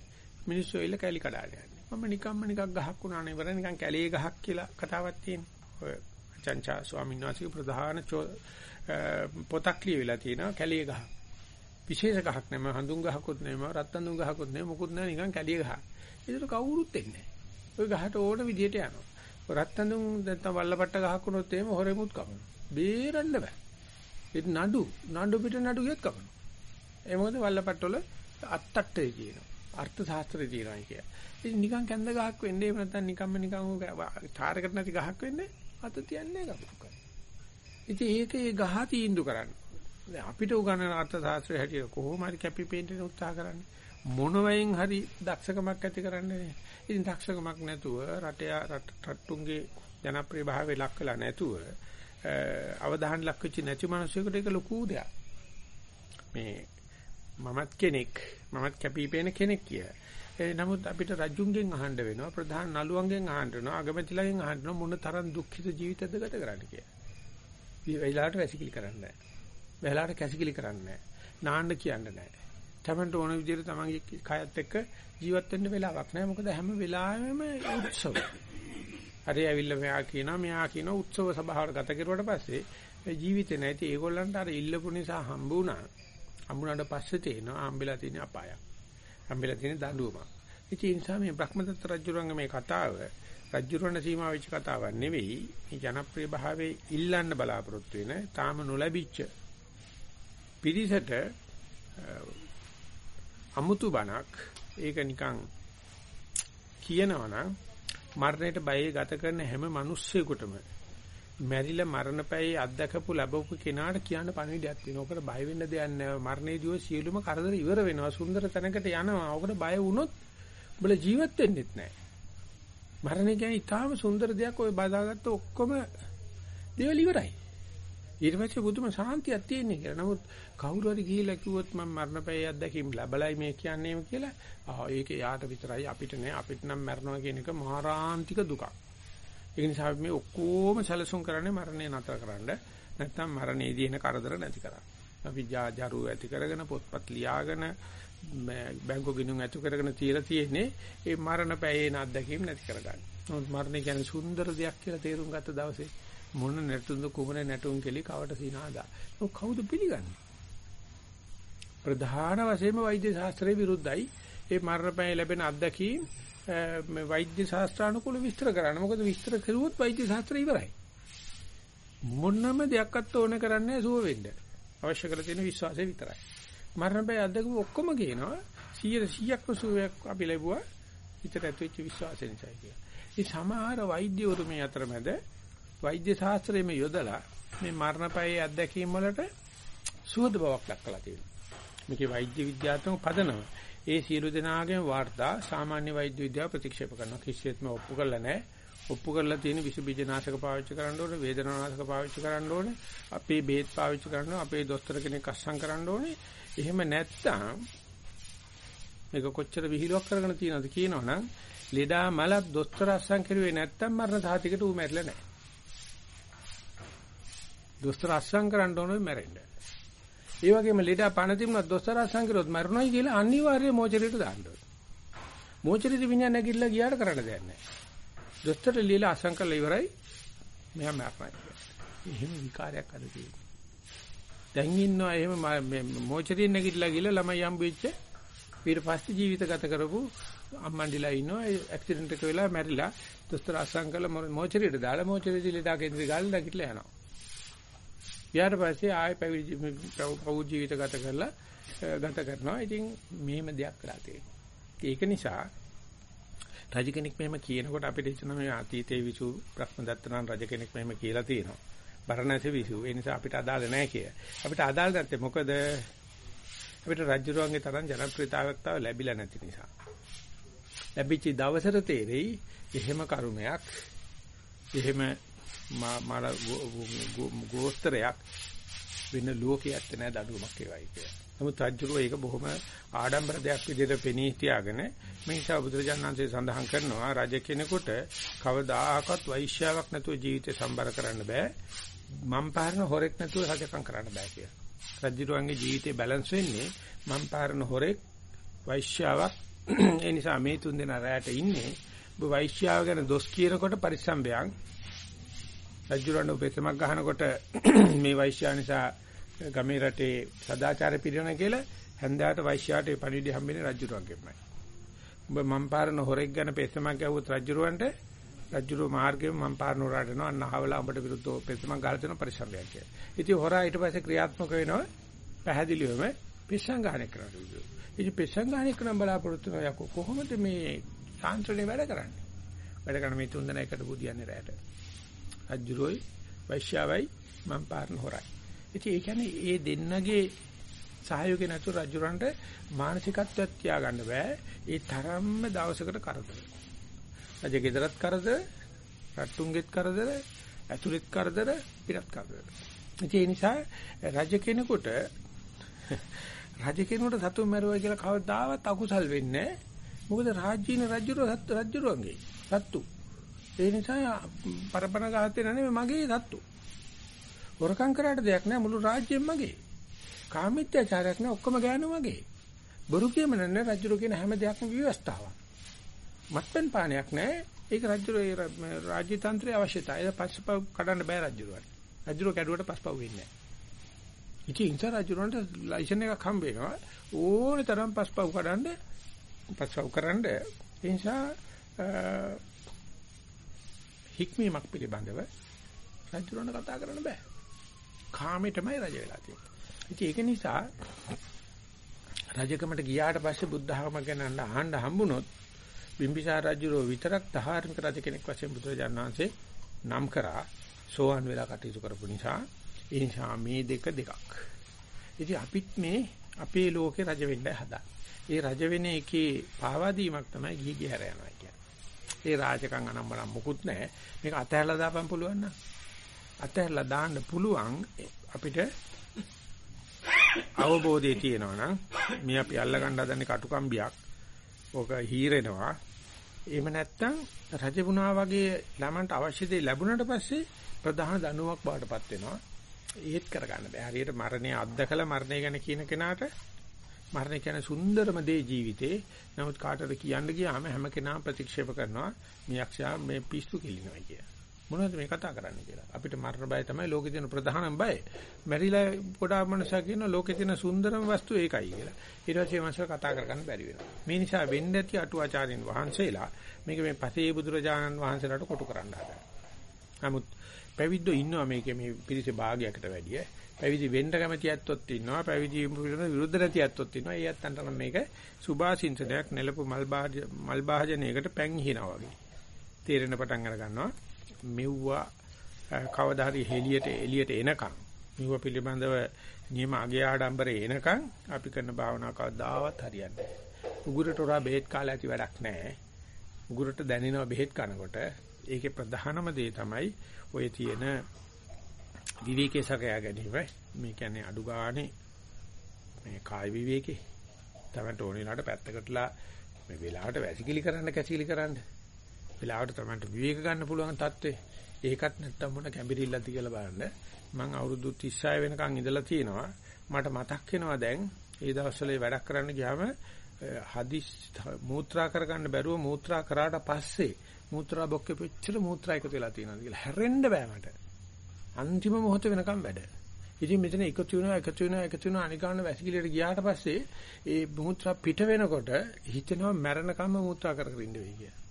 මිනිස්සු එල්ල කැලි කඩාගෙන යන්නේ. මම නිකම්ම නිකක් ගහක් වුණා නේ ඉවර නිකන් කැලේ ගහක් කියලා කතාවක් තියෙනවා. ඔය චංචා ස්වාමීන් වහන්සේගේ ප්‍රධාන පොතක් ලියවිලා තියෙනවා කැලේ ගහ. විශේෂ ගහක් නෙමෙයි හඳුන් ගහකුත් නෙමෙයි රත්තරන් ගහකුත් නෙමෙයි මොකුත් නැහැ නිකන් කැලේ ගහක්. ඒකට කවුරුත් එන්නේ නැහැ. ওই ගහට ඕන විදියට යනවා. රත්තරන් නැත්නම් වල්ලපට්ට ගහක් වුණොත් එහෙම හොරෙමුත් කපනවා. බේරන්න බෑ. ඒ නඩු නඩු පිට නඩු ගියත් කපනවා. ඒ මොකද වල්ලපට්ට වල අත්තට්ටේ කියනවා. අර්ථ ශාස්ත්‍රය තියෙනවා කිය. ඉතින් නිකන් කැඳ ගහක් වෙන්නේ එහෙම නැත්නම් නිකම්ම නිකන් තාරකට නැති ගහක් වෙන්නේ අත තියන්නේ නැහැ ඉතින් ඒකේ ගහ තීන්දුව කරන්න. අපිට උගන්වන අර්ථ ශාස්ත්‍රය හැටියට කොහොම හරි කැපිපෙන්න උත්සාහ කරන්නේ. මොනවයින් හරි දක්ෂකමක් ඇති කරන්නේ. ඉතින් දක්ෂකමක් නැතුව රටේ රට්ටුන්ගේ ජනප්‍රිය භාවය ලක් වෙලා නැතුව අවධානය ලක් වෙච්ච නැති මිනිස්සුෙකුට ඒක ලොකු දෙයක්. මේ මමත් කෙනෙක් මමත් කැපිපෙන කෙනෙක් කිය. ඒ නමුත් අපිට රජුන්ගෙන් අහන්න වෙනවා ප්‍රධාන නළුවන්ගෙන් අහන්න වෙනවා අගමැතිලාගෙන් අහන්න වෙනවා මොන තරම් දුක්ඛිත ජීවිතයක්ද ගත කරන්න කියලා. වෙලාවට වැසිකිලි කරන්නේ නැහැ. වෙලාවට කැසිකිලි කරන්නේ නැහැ. නාන්න කියන්නේ නැහැ. තමන්ට ඕන විදිහට තමන්ගේ කයත් එක්ක ජීවත් වෙන්න වෙලාවක් නැහැ. මොකද හැම වෙලාවෙම උත්සව. හරි ඇවිල්ලා මෙයා කියනවා මෙයා කියනවා උත්සව සභාවට ගත කරුවට පස්සේ ජීවිතේ නැති ඒගොල්ලන්ට අර ඉල්ලපු නිසා හම්බුණා. හම්බුණාට පස්සේ තේනවා හම්බෙලා තියෙන අපායක්. හම්බෙලා තියෙන දඬුවමක්. ඉතින් ඒ නිසා මේ බ්‍රහ්මදත්ත රජුරංග මේ කතාව රජුරණ සීමා වෙච්ච කතාවක් නෙවෙයි. මේ ජනප්‍රිය භාවයේ ඉල්ලන්න බලාපොරොත්තු වෙන තාම නොලැබිච්ච පිරිසට අමුතු බණක් ඒක නිකන් කියනවනම් මරණයට බයයි ගත කරන හැම මිනිස්සෙකුටම මැරිලා මරණපැයි අත්දකපු ලැබපු කෙනාට කියන්න පණිවිඩයක් තියෙනවා. ඔකට බය වෙන්න දෙයක් නැහැ. මරණයේදී සියලුම කරදර ඉවර වෙනවා. සුන්දර තැනකට යනවා. ඔකට බය වුණොත් උඹලා ජීවත් වෙන්නෙත් නැහැ. මරණය කියන්නේ ඊටාම සුන්දර දෙයක්. ඔය බදාගත්ත ඔක්කොම දේවල් ඉවරයි. ඊට පස්සේ බුදුම සාන්තියක් තියෙන්නේ කියලා. නමුත් කවුරු හරි ගිහිල්ලා කිව්වොත් මම මරණපැයි අත්දැකීම් ලැබලයි මේ කියන්නේම කියලා. ආ ඒක යාට විතරයි අපිට නෑ. අපිට නම් මරණවා කියන එක මහාරාන්තික දුකක්. ඒ නිසා මේ ඔක්කොම සැලසුම් කරන්නේ මරණය නතර කරන්න. නැත්නම් මරණයේදී එන කරදර නැති කරන්න. අපි ජාජරු ඇති කරගෙන පොත්පත් ලියාගෙන බැංකු ගිණුම් ඇති කරගෙන තියලා තියෙන්නේ ඒ මරණ පැයේ නැද්දකීම් නැති කරගන්න. නමුත් මරණය කියන්නේ සුන්දර දෙයක් කියලා තේරුම් ගත්ත දවසේ මොන නැටුම්ද කුමන නැටුම් කෙලි කවට සිනාදා. ඔව් කවුද පිළිගන්නේ? ප්‍රධාන වශයෙන්ම වෛද්‍ය ශාස්ත්‍රයේ විරුද්ධයි. ඒ මරණ පැයේ ලැබෙන අත්දැකීම් මේ වෛද්‍ය ශාස්ත්‍රානුකූල විස්තර කරන්න. මොකද විස්තර කරුවොත් වෛද්‍ය ශාස්ත්‍රය ඉවරයි. මොනම දෙයක්වත් ඕන කරන්නේ සුව වෙන්න. අවශ්‍ය කරලා තියෙන විශ්වාසය විතරයි. මරණ බය අද්දකම ඔක්කොම කියනවා 100%ක්ම සුවයක් අපි ලැබුවා හිතට ඇතුල්ච්ච විශ්වාසය නිසා කියලා. ඒ සමහර වෛද්‍යවරු මේ අතරමැද වෛද්‍ය ශාස්ත්‍රයේම යොදලා මේ මරණපයේ අත්දැකීම් වලට සුවද බවක් දක්වලා තියෙනවා. මේකේ වෛද්‍ය විද්‍යාත්මක පදනම. ඒ සියලු දෙනාගේම වාර්තා සාමාන්‍ය වෛද්‍ය විද්‍යාව ප්‍රතික්ෂේප කරනවා. කිසිසේත්ම ඔප්පු කරලා නැහැ. ඔප්පු කරලා තියෙන විස බීජනාශක පාවිච්චි කරන්න ඕනේ, වේදනානාශක පාවිච්චි කරන්න ඕනේ, අපේ බේත් පාවිච්චි කරන්න ඕනේ, අපේ දොස්තර කෙනෙක් අස්සම් කරන්න ඕනේ. එහෙම නැත්තම් මේක කොච්චර විහිළුවක් කරගෙන තියෙනවද කියනවනම් ලෙඩා මලක් දොස්තර අස්සම් කරුවේ නැත්තම් මරණ සාතිකට ඌ මැරිලා නැහැ. දොස්තර අස්සම් කරන්න ඕනේ මැරෙන්න. ඒ වගේම ලෙඩා පණ තිබුණත් දොස්තර අස්සම් කරුවොත් මරණයි කියලා අනිවාර්යයෙන් මෝචරයට දාන්න ඕනේ. මෝචරෙදි විඤ්ඤාණ නැගිටලා ගියාට කරන්න දෙයක් නැහැ. දොස්තර লীලා අසං කරලා ඉවරයි. මෙයා මරණයි. එහෙම විකාරයක් අද තියෙනවා. දැන් ඉන්නවා එහෙම මොචරින් නැගිටලා ගිහලා ළමයි හම්බෙච්ච ඊට පස්සේ ජීවිත ගත කරපු අම්මන්ඩිලා ඉන්නවා ඇක්සිඩන්ට් එක වෙලා මැරිලා දොස්තර අස්සම් කරලා මොචරියට දාලා මොචරියේදී ලෙඩා කේන්ද්‍රය ගාලා නැගිටලා යනවා. ඊට පස්සේ ආයෙ පැවිදි පෞද්ගල ජීවිත ගත කරලා ගත කරනවා. ඉතින් මෙහෙම දෙයක් කරලා තියෙනවා. ඒක නිසා රජ කෙනෙක් මෙහෙම කියනකොට අපිට හිතෙන මේ අතීතයේ විසු බ්‍රහ්මදත්තනන් රජ කෙනෙක් මෙහෙම කියලා තියෙනවා. බරණැස විසු. ඒ නිසා අපිට අදාළ නැහැ කිය. අපිට අදාළ නැත්තේ මොකද? අපිට රජුරුවන්ගේ තරම් ජනප්‍රියතාවයක් තාව ලැබිලා නැති නිසා. ලැබිච්ච දවසට තේරෙයි එහෙම කරුණයක් එහෙම මාල ගෝස්තරයක් වෙන ලෝකයක් නැහැ දඩුවමක් ඒවයි කියලා. නමුත් රජුරෝ ඒක බොහොම ආඩම්බර දෙයක් විදිහට පෙනී තියාගෙන මේ නිසා බුදුරජාණන්සේ සඳහන් කරනවා රජ කෙනෙකුට කවදාකවත් වෛශ්‍යාවක් නැතුව ජීවිතය සම්බර කරන්න බෑ. මම් පාරන හොරෙක් නැතුව රජකම් කරන්න බෑ කියලා. රජුරුවන්ගේ ජීවිතේ බැලන්ස් වෙන්නේ මම් පාරන හොරෙක් වෛශ්‍යාවක් ඒ නිසා මේ තුන් දෙනා රැයට ඉන්නේ ඔබ වෛශ්‍යාව ගැන දොස් කියනකොට පරිස්සම්බයන් රජුරණ උපේසමක් ගහනකොට මේ වෛශ්‍යා නිසා ගමේ රටේ සදාචාර පිළිවෙන කියලා හැන්දාට වෛශ්‍යාට ඒ පණිවිඩය හම්බෙන්නේ රජුරන්ගෙන්මයි. ඔබ මම් පාරන හොරෙක් ගැන පෙස්සමක් ගැහුවොත් රජුරවන්ට රජුරෝ මාර්ගයෙන් මම් පාරන හොරාට යනවා අන්න අහවලා උඹට විරුද්ධව පෙස්සමක් ගහලා දෙන පරිස්සම්බයන් කියලා. ඉතින් හොරා ඊට පස්සේ ක්‍රියාත්මක වෙනවා පැහැදිලිවම පෙස්සම් ගහන කරනවා. ඉතින් පෙස්සම් ගහන එක නම් බලාපොරොත්තු වෙනවා යකෝ කොහොමද මේ සාන්ත්‍රණේ වැඩ කරන්නේ? වැඩ කරන මේ තුන් දෙනා එකට බුදියන්නේ රැට. රජුරෝයි වෛශ්‍යාවයි මම් පාරන හොරයි. ඉතින් ඒ කියන්නේ ඒ දෙන්නගේ සහයෝගය නැතුව රජුරන්ට මානසිකත්වයක් තියාගන්න බෑ. ඒ තරම්ම දවසකට කරදර. රජ ගෙදරත් කරදර, රට්ටුන්ගෙත් කරදර, ඇතුළෙත් කරදර, පිටත් කරදර. ඒ නිසා රජ කෙනෙකුට රජ කෙනෙකුට සතුන් මරුවා කියලා කවදාවත් අකුසල් වෙන්නේ නැහැ. මොකද රාජ්‍යීන රජුරෝ සත්තු රජුරෝන්ගේ සත්තු. ඒ නිසා පරපණ ගහත්තේ නෙමෙයි මගේ සත්තු. හොරකම් කරාට දෙයක් නෑ මුළු රාජ්‍යෙම මගේ. කාමීත්‍යචාරයක් නෑ ඔක්කොම ගෑනු මගේ. බොරු කියම නෑ රජුරෝ කියන හැම දෙයක්ම විවස්ථාවක්. මත්පැන් පානයක් නෑ ඒක රජුරෝ ඒ රාජ්‍ය තන්ත්‍රයේ අවශ්‍යතාවය. ඒක පස්පව කඩන්න බෑ රජුරෝට. රජුරෝ කැඩුවට පස්පව වෙන්නේ නෑ. ඉතින් ඉන්ස රජුරන්ට ලයිසන් එකක් හම්බ වෙනවා ඕනේ තරම් පස්පව කඩන්න පස්පව කරන්න ඒ නිසා හික්මීමක් පිළිබඳව රජුරණ කතා කරන්න බෑ. කාමයටමයි රජ වෙලා තියෙන්නේ. ඉතින් ඒක නිසා රජකමට ගියාට පස්සේ බුද්ධ ධර්ම ගැන අහන්න හම්බුනොත් බිම්බිසාර රජුරෝ විතරක් ධාර්මික රජ කෙනෙක් වශයෙන් බුදුරජාණන් වහන්සේ නම් කරා සෝවන් වෙලා කටයුතු කරපු නිසා ඒ නිසා මේ දෙක දෙකක්. ඉතින් අපිත් මේ අපේ ලෝකේ රජ වෙන්න හදා. ඒ රජ වෙන එකේ පාවාදීමක් තමයි ගිහි ගිහර යනවා කියන්නේ. ඒ රාජකම් අනම්මනම් මොකුත් නැහැ. මේක අතහැරලා දාපන් පුළුවන් නම්. අතහැරලා දාන්න පුළුවන් අපිට අවබෝධය තියෙනවා නම් මේ අපි අල්ලගන්න හදන්නේ කටුකම්බියක්. ඕක හීරෙනවා. එහෙම නැත්තම් රජුණා වගේ ළමන්ට අවශ්‍ය දේ ලැබුණට පස්සේ ප්‍රධාන දනුවක් බාටපත් වෙනවා. ඒත් කරගන්න බෑ. හරියට මරණය අත්දකලා මරණය ගැන කියන කෙනාට මරණය කියන්නේ සුන්දරම දේ ජීවිතේ. නමුත් කාටද කියන්න ගියාම හැම කෙනාම ප්‍රතික්ෂේප කරනවා මේ යක්ෂයා මේ පිස්සු කිලිනවා කිය. මොනවද මේ කතා කරන්නේ කියලා. අපිට මරණ බය තමයි ලෝකේ තියෙන ප්‍රධානම බය. මැරිලා පොඩා මනසක් කියන ලෝකේ තියෙන සුන්දරම වස්තු ඒකයි කියලා. ඊට පස්සේ මනසට කතා කරගන්න බැරි වෙනවා. මේ නිසා වෙන්න ඇති අටුවාචාරින් වහන්සේලා මේක මේ පසේ බුදුරජාණන් වහන්සේලාට කොටු කරන්න හදනවා. නමුත් පැවිද්දෝ ඉන්නවා මේකේ මේ පිරිසේ භාගයකට වැඩිය. පැවිදි වෙන්න කැමති ඇත්තොත් ඉන්නවා. පැවිදි විරුද්ධ නැති ඇත්තොත් ඉන්නවා. ඒ ඇත්තන්ට නම් මේක සුභාසින්සනයක් නෙලපු මල් මල් භාජනයකට පැන් හිනා වගේ. තේරෙන පටන් අර ගන්නවා. මෙව්වා කවදා හරි හෙලියට එළියට එනකම් මෙව පිළිබඳව නියම අගේ ආඩම්බරේ එනකම් අපි කරන භාවනාව කවදාවත් හරියන්නේ නැහැ. උගුරට උරා බෙහෙත් කාලා ඇති වැඩක් නැහැ. උගුරට දැනෙනවා බෙහෙත් කනකොට ඒකේ ප්‍රධානම දේ තමයි ඔය තියෙන විවේකයේ සකයා ගැනීම මේ කියන්නේ අඩු ගානේ මේ කාය විවේකේ තමන්ට ඕනෙලාට පැත්තකටලා මේ වෙලාවට වැසිකිලි කරන්න කැසිකිලි කරන්න වෙලාවට තමන්ට විවේක ගන්න පුළුවන් තත්ත්වේ ඒකත් නැත්තම් මොන කැඹිරිල්ලක්ද කියලා බලන්න මම අවුරුදු 36 වෙනකන් ඉඳලා තියෙනවා මට මතක් වෙනවා දැන් ඒ දවස්වල වැඩක් කරන්න ගියාම හදිස් මූත්‍රා කරගන්න බැරුව මූත්‍රා කරාට පස්සේ මූත්‍රා බොක්කේ පිටචර මූත්‍රා එකතු වෙලා තියෙනවා කියලා හැරෙන්න බෑ මට අන්තිම මොහොත වෙනකම් වැඩ. ඉතින් මෙතන එකතු වෙනවා එකතු වෙනවා එකතු වෙනවා අනිකාන වැසිකිළියට ගියාට පස්සේ ඒ මුත්‍රා පිට වෙනකොට හිතෙනවා මැරෙනකම්ම මුත්‍රා කර කර ඉන්න වෙයි කියලා.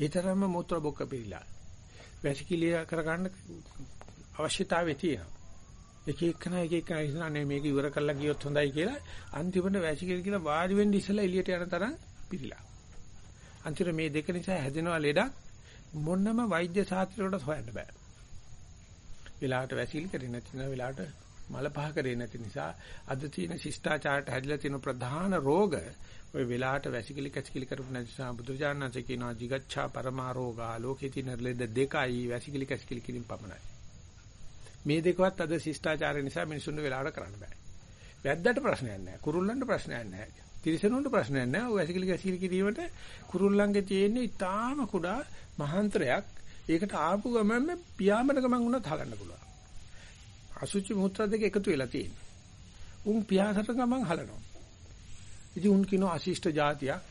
ඒ තරම්ම මුත්‍රා බොක්ක පිළිලා. වැසිකිළිය කරගන්න අවශ්‍යතාවය තියෙනවා. එක එකන එක එකන හිතන්නේ මේක ඉවර කරලා ගියොත් හොඳයි කියලා අන්තිමට වැසිකිළිය කියලා වාඩි වෙන්න ඉස්සලා එළියට යන තරම් පිළිලා. අන්තිමට මේ දෙක නිසා හැදෙනවා ලෙඩක් මොනම වෛද්‍ය ශාස්ත්‍රයකට හොයන්න බෑ. වෙලාවට වැසිකිලි කරේ නැති නිසා වෙලාවට මල පහ කරේ නැති නිසා අද තියෙන ශිෂ්ටාචාරයට හැදිලා තියෙන ප්‍රධාන රෝග ওই වෙලාවට වැසිකිලි කැසිකිලි කරපු නැති නිසා බුදුජානනාංශ කියනවා jigaccha paramarෝගා ලෝකේ තියෙන ලෙඩ දෙකයි වැසිකිලි කැසිකිලි කිරීම පමණයි. මේ දෙකවත් අද ශිෂ්ටාචාරය නිසා මිනිසුන්ට වෙලාවට කරන්න බෑ. වැද්දට ප්‍රශ්නයක් නැහැ. කුරුල්ලන්ට ප්‍රශ්නයක් නැහැ. තිරිසනුන්ට ප්‍රශ්නයක් නැහැ. ඔය වැසිකිලි කැසිකිලි කිරීමට කුරුල්ලන්ගේ තියෙන ඉතාම කුඩා මහාන්තරයක් ඒකට ආපු ගමන්ම පියාඹන ගමන් වුණත් හලන්න පුළුවන්. අසුචි මුත්‍රා දෙක එකතු වෙලා තියෙනවා. උන් පියාසට ගමන් හලනවා. ඉතින් උන් කියනවා අශිෂ්ට జాතියක්.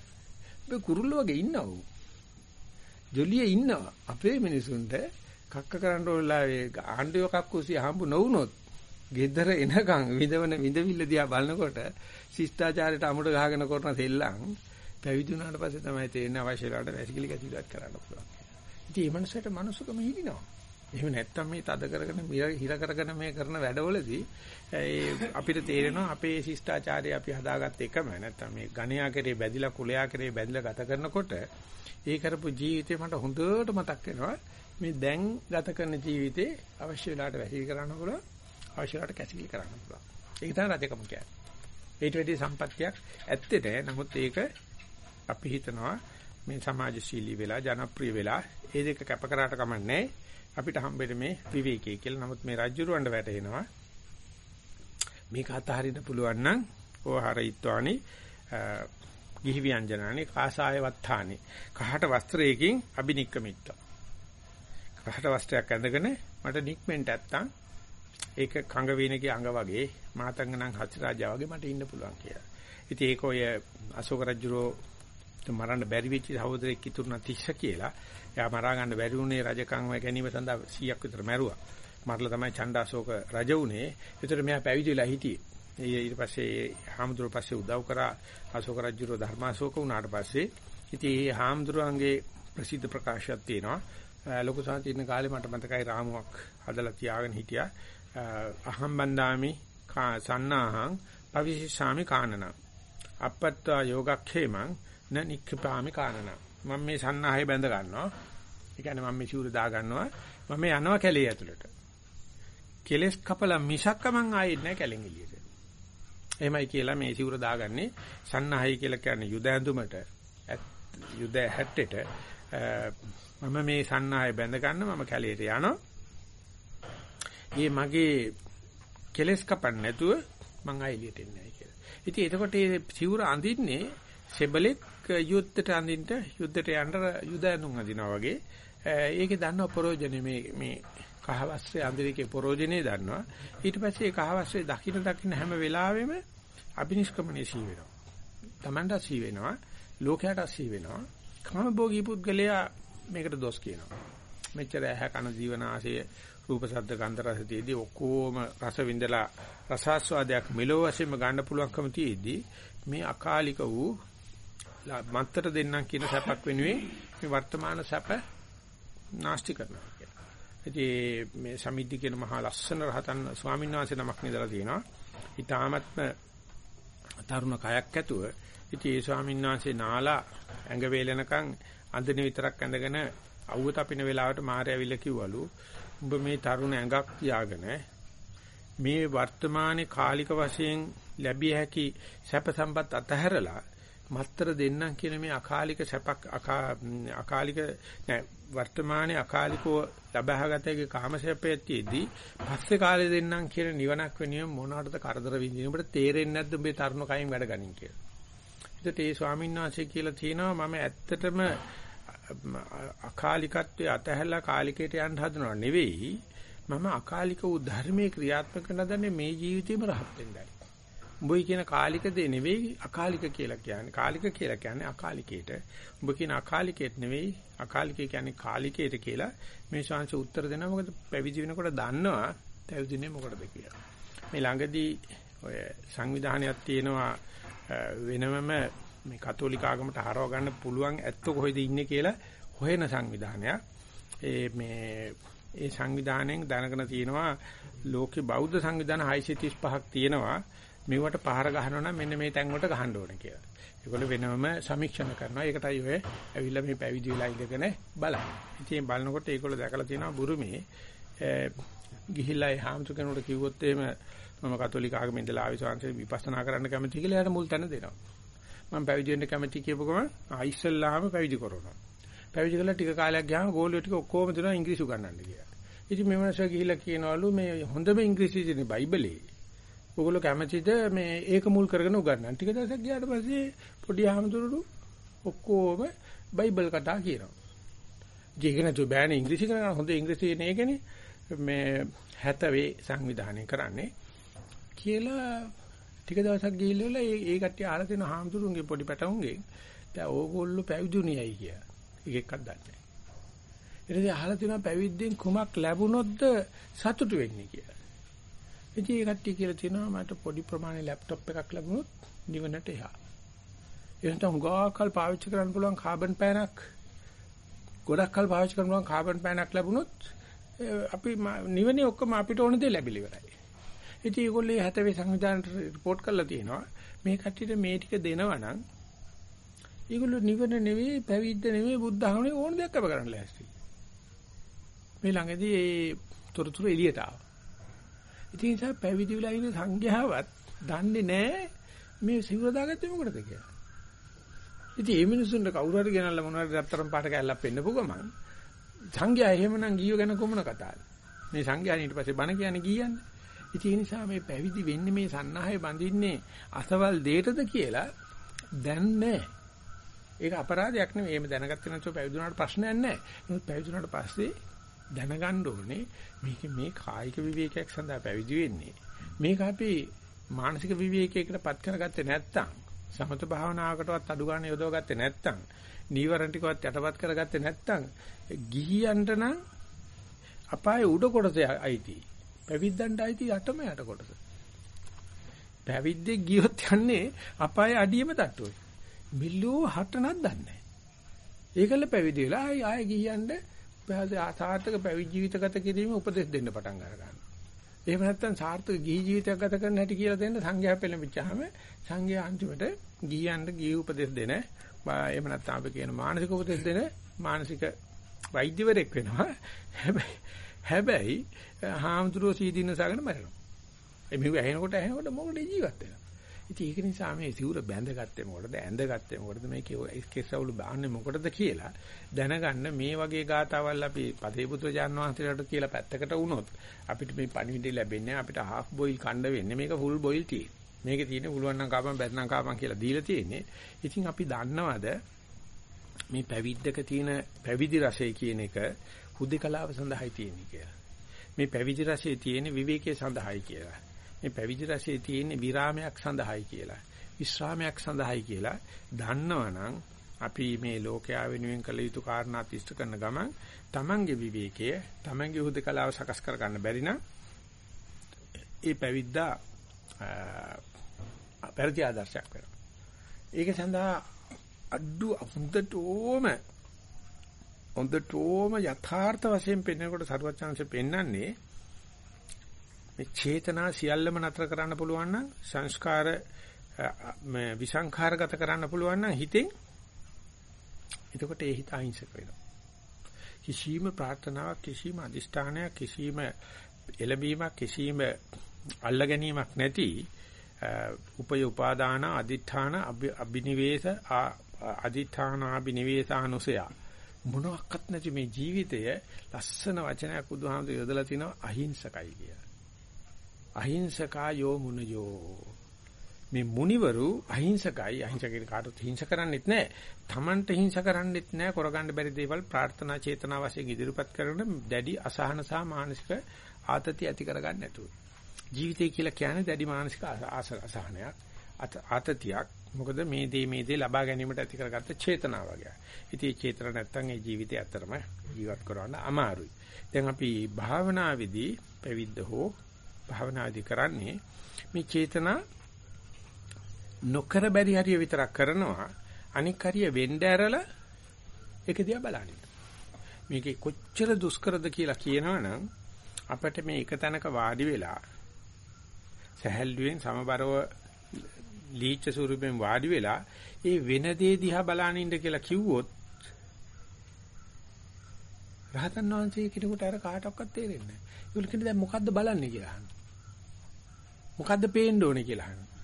මේ කුරුල්ල වගේ ඉන්නව. ජොලියේ ඉන්නවා. අපේ මිනිසුන්ට කක්ක කරන්න ඕලා ඒ ආණ්ඩුව කක්කුසිය හම්බ නොවුනොත් ගෙදර එනකන් විඳවන විඳවිල්ල දිහා බලනකොට ශිෂ්ටාචාරයට අමුඩ ගහගෙන කරන සෙල්ලම් පැවිදි වුණාට පස්සේ තමයි තේරෙන්නේ අවශ්‍ය වෙලාවට වැසිකිලි ගැතිලක් කරන්න පුළුවන්. ඉතින් මේ මනුස්සයට මනුස්සකම හිිනවා. එහෙම නැත්තම් මේ තද කරගෙන හිර කරගෙන මේ කරන වැඩවලදී ඒ අපිට තේරෙනවා අපේ ශිෂ්ටාචාරය අපි හදාගත්ත එකම නැත්තම් මේ ගණයා කරේ බැදිලා කුලයා කරේ බැදිලා ගත කරනකොට ඒ කරපු ජීවිතේ මට හොඳට මතක් වෙනවා මේ දැන් ගත කරන ජීවිතේ අවශ්‍ය වෙලාවට වැසිලි කරන්න පුළුවන් අවශ්‍ය වෙලාවට කැසිලි කරන්න පුළුවන්. ඒක තමයි රජකම කියන්නේ. ඊට වැඩි සම්පත්තියක් ඇත්තේ නැහැ. නමුත් ඒක අපි හිතනවා මේ සමාජශීලී වෙලා ජනප්‍රිය වෙලා ඒ දෙක කැප කරාට කමන්නේ අපිට හම්බෙන්නේ මේ විවේකී කියලා. නමුත් මේ රජ්ජුරවණ්ඩ වැටෙනවා. මේක අතහරින්න පුළුවන් නම් ඕහරිත්වානි ගිහි ව්‍යංජනානි කාසාය වත්තානි කහට වස්ත්‍රයකින් අබිනික්කමිත්ත. කහට වස්ත්‍රයක් ඇඳගෙන මට නික්මෙන්ට නැත්තම් ඒක කංග වීනගේ අඟ වගේ මාතංගනම් හති රාජා වගේ මට ඉන්න පුළුවන් කියලා. ඉතින් ඒක ඔය අශෝක රජුරෝ මරන්න බැරි වෙච්ච සහෝදරෙක් ඉතුරුනා තිස්ස කියලා. එයා මරා ගන්න බැරි වුණේ රජකම් ගැනීම සඳහා 100ක් විතර මැරුවා. මරලා තමයි චණ්ඩාශෝක රජ වුණේ. ඒතර මෙයා පැවිදිලා හිටියේ. ඒ ඊට පස්සේ හාමුදුරුවෝ පස්සේ උදව් කරා අශෝක රජුරෝ ධර්මාශෝක වුණාට පස්සේ ඉතින් මේ හාමුදුරුවන්ගේ ප්‍රසිද්ධ ප්‍රකාශයක් තියෙනවා. ලොකු සාන්ති ඉන්න කාලේ මට මතකයි රාමුවක් හදලා තියාගෙන හිටියා. අහම් බන්දාමි සන්නාහං පවිශාමි කානන. අපත්තා යෝගක්ඛේමං න නික්ඛපාමි කානන. මම මේ සන්නාහය බැඳ ගන්නවා. ඒ කියන්නේ මම මේ සිවුර දා ගන්නවා. මම යනවා කැලේ ඇතුළට. කෙලස් කපලා මිසක්ක මං ආයෙත් නැහැ කැලෙන් එළියට. එහෙමයි කියලා මේ සිවුර දාගන්නේ සන්නාහය කියලා කියන්නේ යුද ඇඳුමට යුද හැට්ටෙට මම මේ සන්නාහය බැඳ ගන්න මම කැලේට යනවා. මේ මගේ කෙලස් කපන්න නැතුව මං ආයෙ එළියට එන්නේ නැහැ කියලා. ඉතින් එතකොට මේ සිවුර අඳින්නේ සෙබලෙක් යුද්ධයට අඳින්න යුද්ධයට යන්න යුද ඇඳුම් අඳිනවා වගේ. ඒකේ දන්නව ප්‍රෝජනේ මේ මේ කහවස්ත්‍රය අඳිරේකේ ප්‍රෝජනේ දන්නවා. ඊට පස්සේ ඒ කහවස්ත්‍රය දකින්න දකින්න හැම වෙලාවෙම අබිනිෂ්ක්‍මණය සී වෙනවා. Tamanda සී වෙනවා. ලෝකයට සී වෙනවා. කාමභෝගී පුද්ගලයා මේකට දොස් කියනවා. මෙච්චර ඇහැ කන ජීවනාශය රූප ශබ්ද ගන්ධ රස තියදී ඔක්කොම රස විඳලා රසාස්වාදයක් මෙලොව වශයෙන්ම ගන්න පුළුවන්කම තියේදී මේ අකාලික වූ මත්තර දෙන්නම් කියන සැපක් වෙනුවෙන් මේ වර්තමාන සැප නාස්ති කරනවා කියලා. ඉතින් මේ සමිද්ධි කියන මහා ලස්සන රහතන් ස්වාමීන් වහන්සේ නමක් නිදලා තියෙනවා. ඊටාමත්ම තරුණ කයක් ඇතුව ඉතින් ඒ ස්වාමීන් වහන්සේ නාලා ඇඟ වේලෙනකන් අඳින විතරක් ඇඳගෙන අවුව තපින වෙලාවට මාර්යාවිල්ල කිව්වලු උඹ මේ තරුණ ඇඟක් තියාගෙන මේ වර්තමානයේ කාලික වශයෙන් ලැබිය හැකි සැප සම්පත් අතහැරලා මත්තර දෙන්නම් කියන මේ අකාලික සැපක් අකාලික නෑ වර්තමානයේ අකාලිකව ලබාගතයේ කාමසැපයේදී පස්සේ කාලේ දෙන්නම් කියන නිවනක් වෙනුවෙන් මොනවටද කරදර විඳින උඹට තේරෙන්නේ නැද්ද උඹේ තරුණ කයින් වැඩ ගනින් කියලා. ඒකට ඒ ස්වාමීන් වහන්සේ කියලා තියෙනවා මම ඇත්තටම අකාලිකත්වයේ අතහැරලා කාලිකයට යන්න හදනව නෙවෙයි මම අකාලික වූ ධර්මයේ ක්‍රියාත්මක කරන මේ ජීවිතේම රහත් වෙන්නයි. උඹයි කියන කාලික දේ නෙවෙයි අකාලික කියලා කියන්නේ. කාලික කියලා කියන්නේ අකාලිකයට. උඹ කියන අකාලිකයට නෙවෙයි අකාලිකේ කියන්නේ කාලිකයට කියලා මේ ශාංශ උත්තර දෙනවා. මොකද පැවිදි වෙනකොට දන්නවා පැවිදිනේ මොකටද කියලා. මේ ළඟදී ඔය සංවිධානයක් තියෙනවා වෙනමම මේ කතෝලික ආගමට හරව ගන්න පුළුවන් ඇත්ත කොහෙද ඉන්නේ කියලා හොයන සංවිධානයක්. ඒ මේ ඒ සංවිධානයෙන් දැනගෙන තියෙනවා ලෝකේ බෞද්ධ සංවිධාන 635ක් තියෙනවා. මෙවට පහර ගහනවා නම් මෙන්න මේ තැන් වලට ගහන්න ඕනේ කියලා. ඒගොල්ලෝ වෙනම සමීක්ෂණ කරනවා. ඒකටයි ඔය ඇවිල්ලා මේ පැවිදි වෙලා ඉඳගෙන බලන්නේ. ඉතින් බලනකොට ඒගොල්ලෝ දැකලා තියෙනවා බුරුමේ ගිහිල්ලා ඒ හාමුදුර කෙනෙකුට කිව්වොත් එහෙම මම කතෝලික ආගමෙන් ඉඳලා ආවිසංශේ විපස්සනා කරන්න කැමතියි කියලා එයාට මුල් තැන දෙනවා. මම පැවිදි වෙන්න කැමතියි කියපු ගමන් ආයිස්සල්ලාම පැවිදි කරනවා. පැවිදි කළා ටික කාලයක් ගියාම ගෝලියෝ ටික ඔක්කොම දෙනවා ඉංග්‍රීසි උගන්වන්න කියලා. ඉතින් මේ මනුස්සයා ගිහිල්ලා කියනවලු මේ හොඳම ඉංග්‍රීසි ඉන්නේ බයිබලේ. ඔයගොල්ලෝ කැමතිද මේ ඒක මුල් කරගෙන උගන්වන්න. ටික දවසක් ගියාට පස්සේ පොඩි ආමතුරු ඔක්කොම බයිබල් කතා කියනවා. ජීගෙන තු බෑනේ ඉංග්‍රීසි කරන හොඳ ඉංග්‍රීසි නේකනේ මේ හැතවේ සංවිධානය කරන්නේ කියලා ටික දවසක් ගිහිල්ලා ඒ ඒ කට්ටිය අහලා තියෙන හාමුදුරුවන්ගේ පොඩි පැටවුන්ගේ දැන් ඕගොල්ලෝ පැවිදුණියයි කියලා. එක එකක් දන්නේ නැහැ. ඊට පස්සේ අහලා තියෙනවා පැවිද්දෙන් කුමක් ලැබුණොත්ද සතුටු වෙන්නේ කියලා. ඉතින් ඒ කට්ටිය කියලා තියෙනවා මට පොඩි ප්‍රමාණයේ ලැප්ටොප් එකක් ලැබුණොත් නිවනට එහා. එහෙනම් උගාකල් පාවිච්චි කරන්න පුළුවන් කාබන් පෑනක් ගොඩක් කල් පාවිච්චි කරන පුළුවන් කාබන් පෑනක් ලැබුණොත් අපි නිවනේ ඔක්කොම අපිට ඕන දේ ලැබිලි ඉවරයි. ඉතින් ඒගොල්ලෝ 70 සංවිධානයට report කරලා තියෙනවා මේ කට්ටියට මේ ටික දෙනවා නම් ඒගොල්ලෝ නිවන නෙවෙයි පැවිද්ද නෙවෙයි බුද්ධ ධර්මනේ ඕන දෙයක් අප කරන්න ලෑස්ති. මේ ළඟදී ඒ තොරතුරු එළියට ආවා. ඉතින් ඒ නිසා පැවිදි වෙලා ඉන්න සංඝයාවත් දන්නේ නැහැ මේ සිවුර දාගත්තේ මොකටද කියලා. ඉතින් මේ මිනිස්සුන්ට කවුරු හරි ගෙනල්ලා මොනවාරි රත්තරන් පාට කැල්ලක් පෙන්නපු ගමන් සංඝයා එහෙමනම් ගියෝ ගැන කොමන කතාවද? මේ සංඝයා ඊට පස්සේ බණ කියන්නේ ගියන්නේ. ඉතින් ඒ නිසා මේ පැවිදි වෙන්නේ මේ සන්නාහය බඳින්නේ අසවල් දෙයටද කියලා දැන් නැහැ. ඒක අපරාධයක් නෙමෙයි. එහෙම දැනගත්තේ නැතුව පැවිදුනාට ප්‍රශ්නයක් නැහැ. නමුත් පැවිදුනාට පස්සේ දැනගන්න ඕනේ මේක මේ කායික විවේකයක් සඳහා පැවිදි වෙන්නේ. මේක අපි මානසික විවේකයකට පත් කරගත්තේ නැත්නම් සමත භාවනාවකටවත් අඩු ගන්න යොදවගත්තේ නැත්නම් නීවරණ ටිකවත් යටපත් කරගත්තේ නැත්නම් ගිහියන්ට නම් අපායේ උඩ කොටස අයිති. පැවිද්දන්ට අයිති යටම යට කොටස. පැවිද්දේ ගියොත් යන්නේ අපායේ අඩියම තට්ටුවයි. මිල්ලෝ හටනක් දන්නේ නැහැ. ඒකල පැවිදි වෙලා ආය ආය ගියන්න සාර්ථක පැවිදි ජීවිත ගත කිරීම උපදෙස් දෙන්න පටන් ගන්නවා. එහෙම නැත්නම් සාර්ථක ගිහි ජීවිතයක් ගත කරන්න හැටි කියලා දෙන්න සංඝයා පෙළඹිච්චාම සංඝයා අන්තිමට ගිහියන්ට ගිහි උපදෙස් දෙන එහෙම නැත්නම් අපි කියන මානසික උපදෙස් දෙන මානසික වෛද්‍යවරයෙක් වෙනවා. හැබැයි හැබැයි හාමුදුරුවෝ සීදීනසගෙන මරනවා. ඒ මෙව ඇහෙනකොට ඇහෙනකොට මොකද ජීවත් වෙනවා. ඉතින් ඒක නිසා මේ සිවුර බැඳගත්තේ මොකටද? ඇඳගත්තේ මොකටද? මේ කෙස්සවුළු බාන්නේ මොකටද කියලා දැනගන්න මේ වගේ ගාතාවල් අපි පතේ පුත්‍ර ජානවාන්සේලාට කියලා පැත්තකට වුණොත් අපිට මේ පණිවිඩය ලැබෙන්නේ අපිට හාෆ් බොයිල් කණ්ඩ වෙන්නේ. මේක ෆුල් බොයිල් තියෙන්නේ. මේකේ තියෙන පුළුවන් නම් කාපම් බැත්නම් කාපම් කියලා දීලා තියෙන්නේ. ඉතින් අපි දන්නවද මේ පැවිද්දක තියෙන පැවිදි රසය කියන එක හුදේකලාව සඳහායි තියෙන්නේ කියලා. මේ පැවිදි රසයේ තියෙන විවේකයේ සඳහායි කියලා. මේ පැවිදි රසයේ තියෙන විරාමයක් සඳහායි කියලා විශ්‍රාමයක් සඳහායි කියලා දන්නවනම් අපි මේ ලෝකයා වෙනුවෙන් කළ යුතු කාරණා තිස්ත කරන ගමන් තමන්ගේ විවේකය තමන්ගේ හුදකලාව සකස් කර ගන්න බැරි නම් ඒ පැවිද්දා පෙරති ආදර්ශයක් වෙනවා. ඒක සඳහා අඩු හොඳටම හොඳටම යථාර්ථ වශයෙන් පෙන්වනකොට සරුවත් chance පෙන්වන්නේ මේ චේතනා සියල්ලම නතර කරන්න පුළුවන් නම් සංස්කාර මේ විසංඛාරගත කරන්න පුළුවන් නම් හිතෙන් එතකොට ඒ හිත අහිංසක වෙනවා. කිසිම ප්‍රාර්ථනාවක් කිසිම අදිෂ්ඨානයක් කිසිම එළඹීමක් කිසිම අල්ල ගැනීමක් නැති උපය උපාදාන අදිඨාන අබිනිවේෂ අදිඨාන අබිනිවේෂානුසය මොනවත් නැති මේ ජීවිතය ලස්සන වචනයක් බුදුහාමුදුරු යොදලා තිනවා අහිංසකයි කියලා. අහිංසකා යෝ මුනයෝ මේ මුනිවරු අහිංසකයි අහිංසකෙන් කාටවත් හිංස කරන්නෙත් නැහැ. Tamanට හිංස කරන්නෙත් නැහැ. කරගන්න බැරි දේවල් ප්‍රාර්ථනා චේතනා වශයෙන් ඉදිරිපත් කරන දැඩි අසහන සහ මානසික ආතති ඇති කරගන්න නැතුව. ජීවිතය කියලා කියන්නේ දැඩි මානසික අසහනයක් ආතතියක්. මොකද මේ දේ මේ දේ ලබා ගැනීමට ඇති කරගත්ත චේතනාව වගේ. ඉතින් මේ චේතන නැත්තම් ඒ ජීවිතය ඇත්තරම ජීවත් කරවන්න අමාරුයි. දැන් අපි භාවනාවේදී පැවිද්ද හෝ භාවනාදි කරන්නේ මේ චේතනා නොකර බැරි හරිය විතරක් කරනවා අනික් හරිය වෙන්න ඇරලා ඒක දිහා බලන්නේ. මේකේ කොච්චර දුෂ්කරද කියලා කියනවනම් අපිට මේ එක තැනක වාඩි වෙලා සැහැල්ලුවෙන් සමබරව ලීච්ඡ ස්වරූපයෙන් වාඩි වෙලා ඒ වෙන දේ දිහා බලන ඉන්න කියලා කිව්වොත් රහතන් වහන්සේ කෙනෙකුට අර කාටවත් තේරෙන්නේ නැහැ. ඒගොල්ලෝ කියන්නේ දැන් මොකද්ද බලන්නේ කියලා අහනවා. මොකද්ද පේන්න ඕනේ කියලා අහනවා.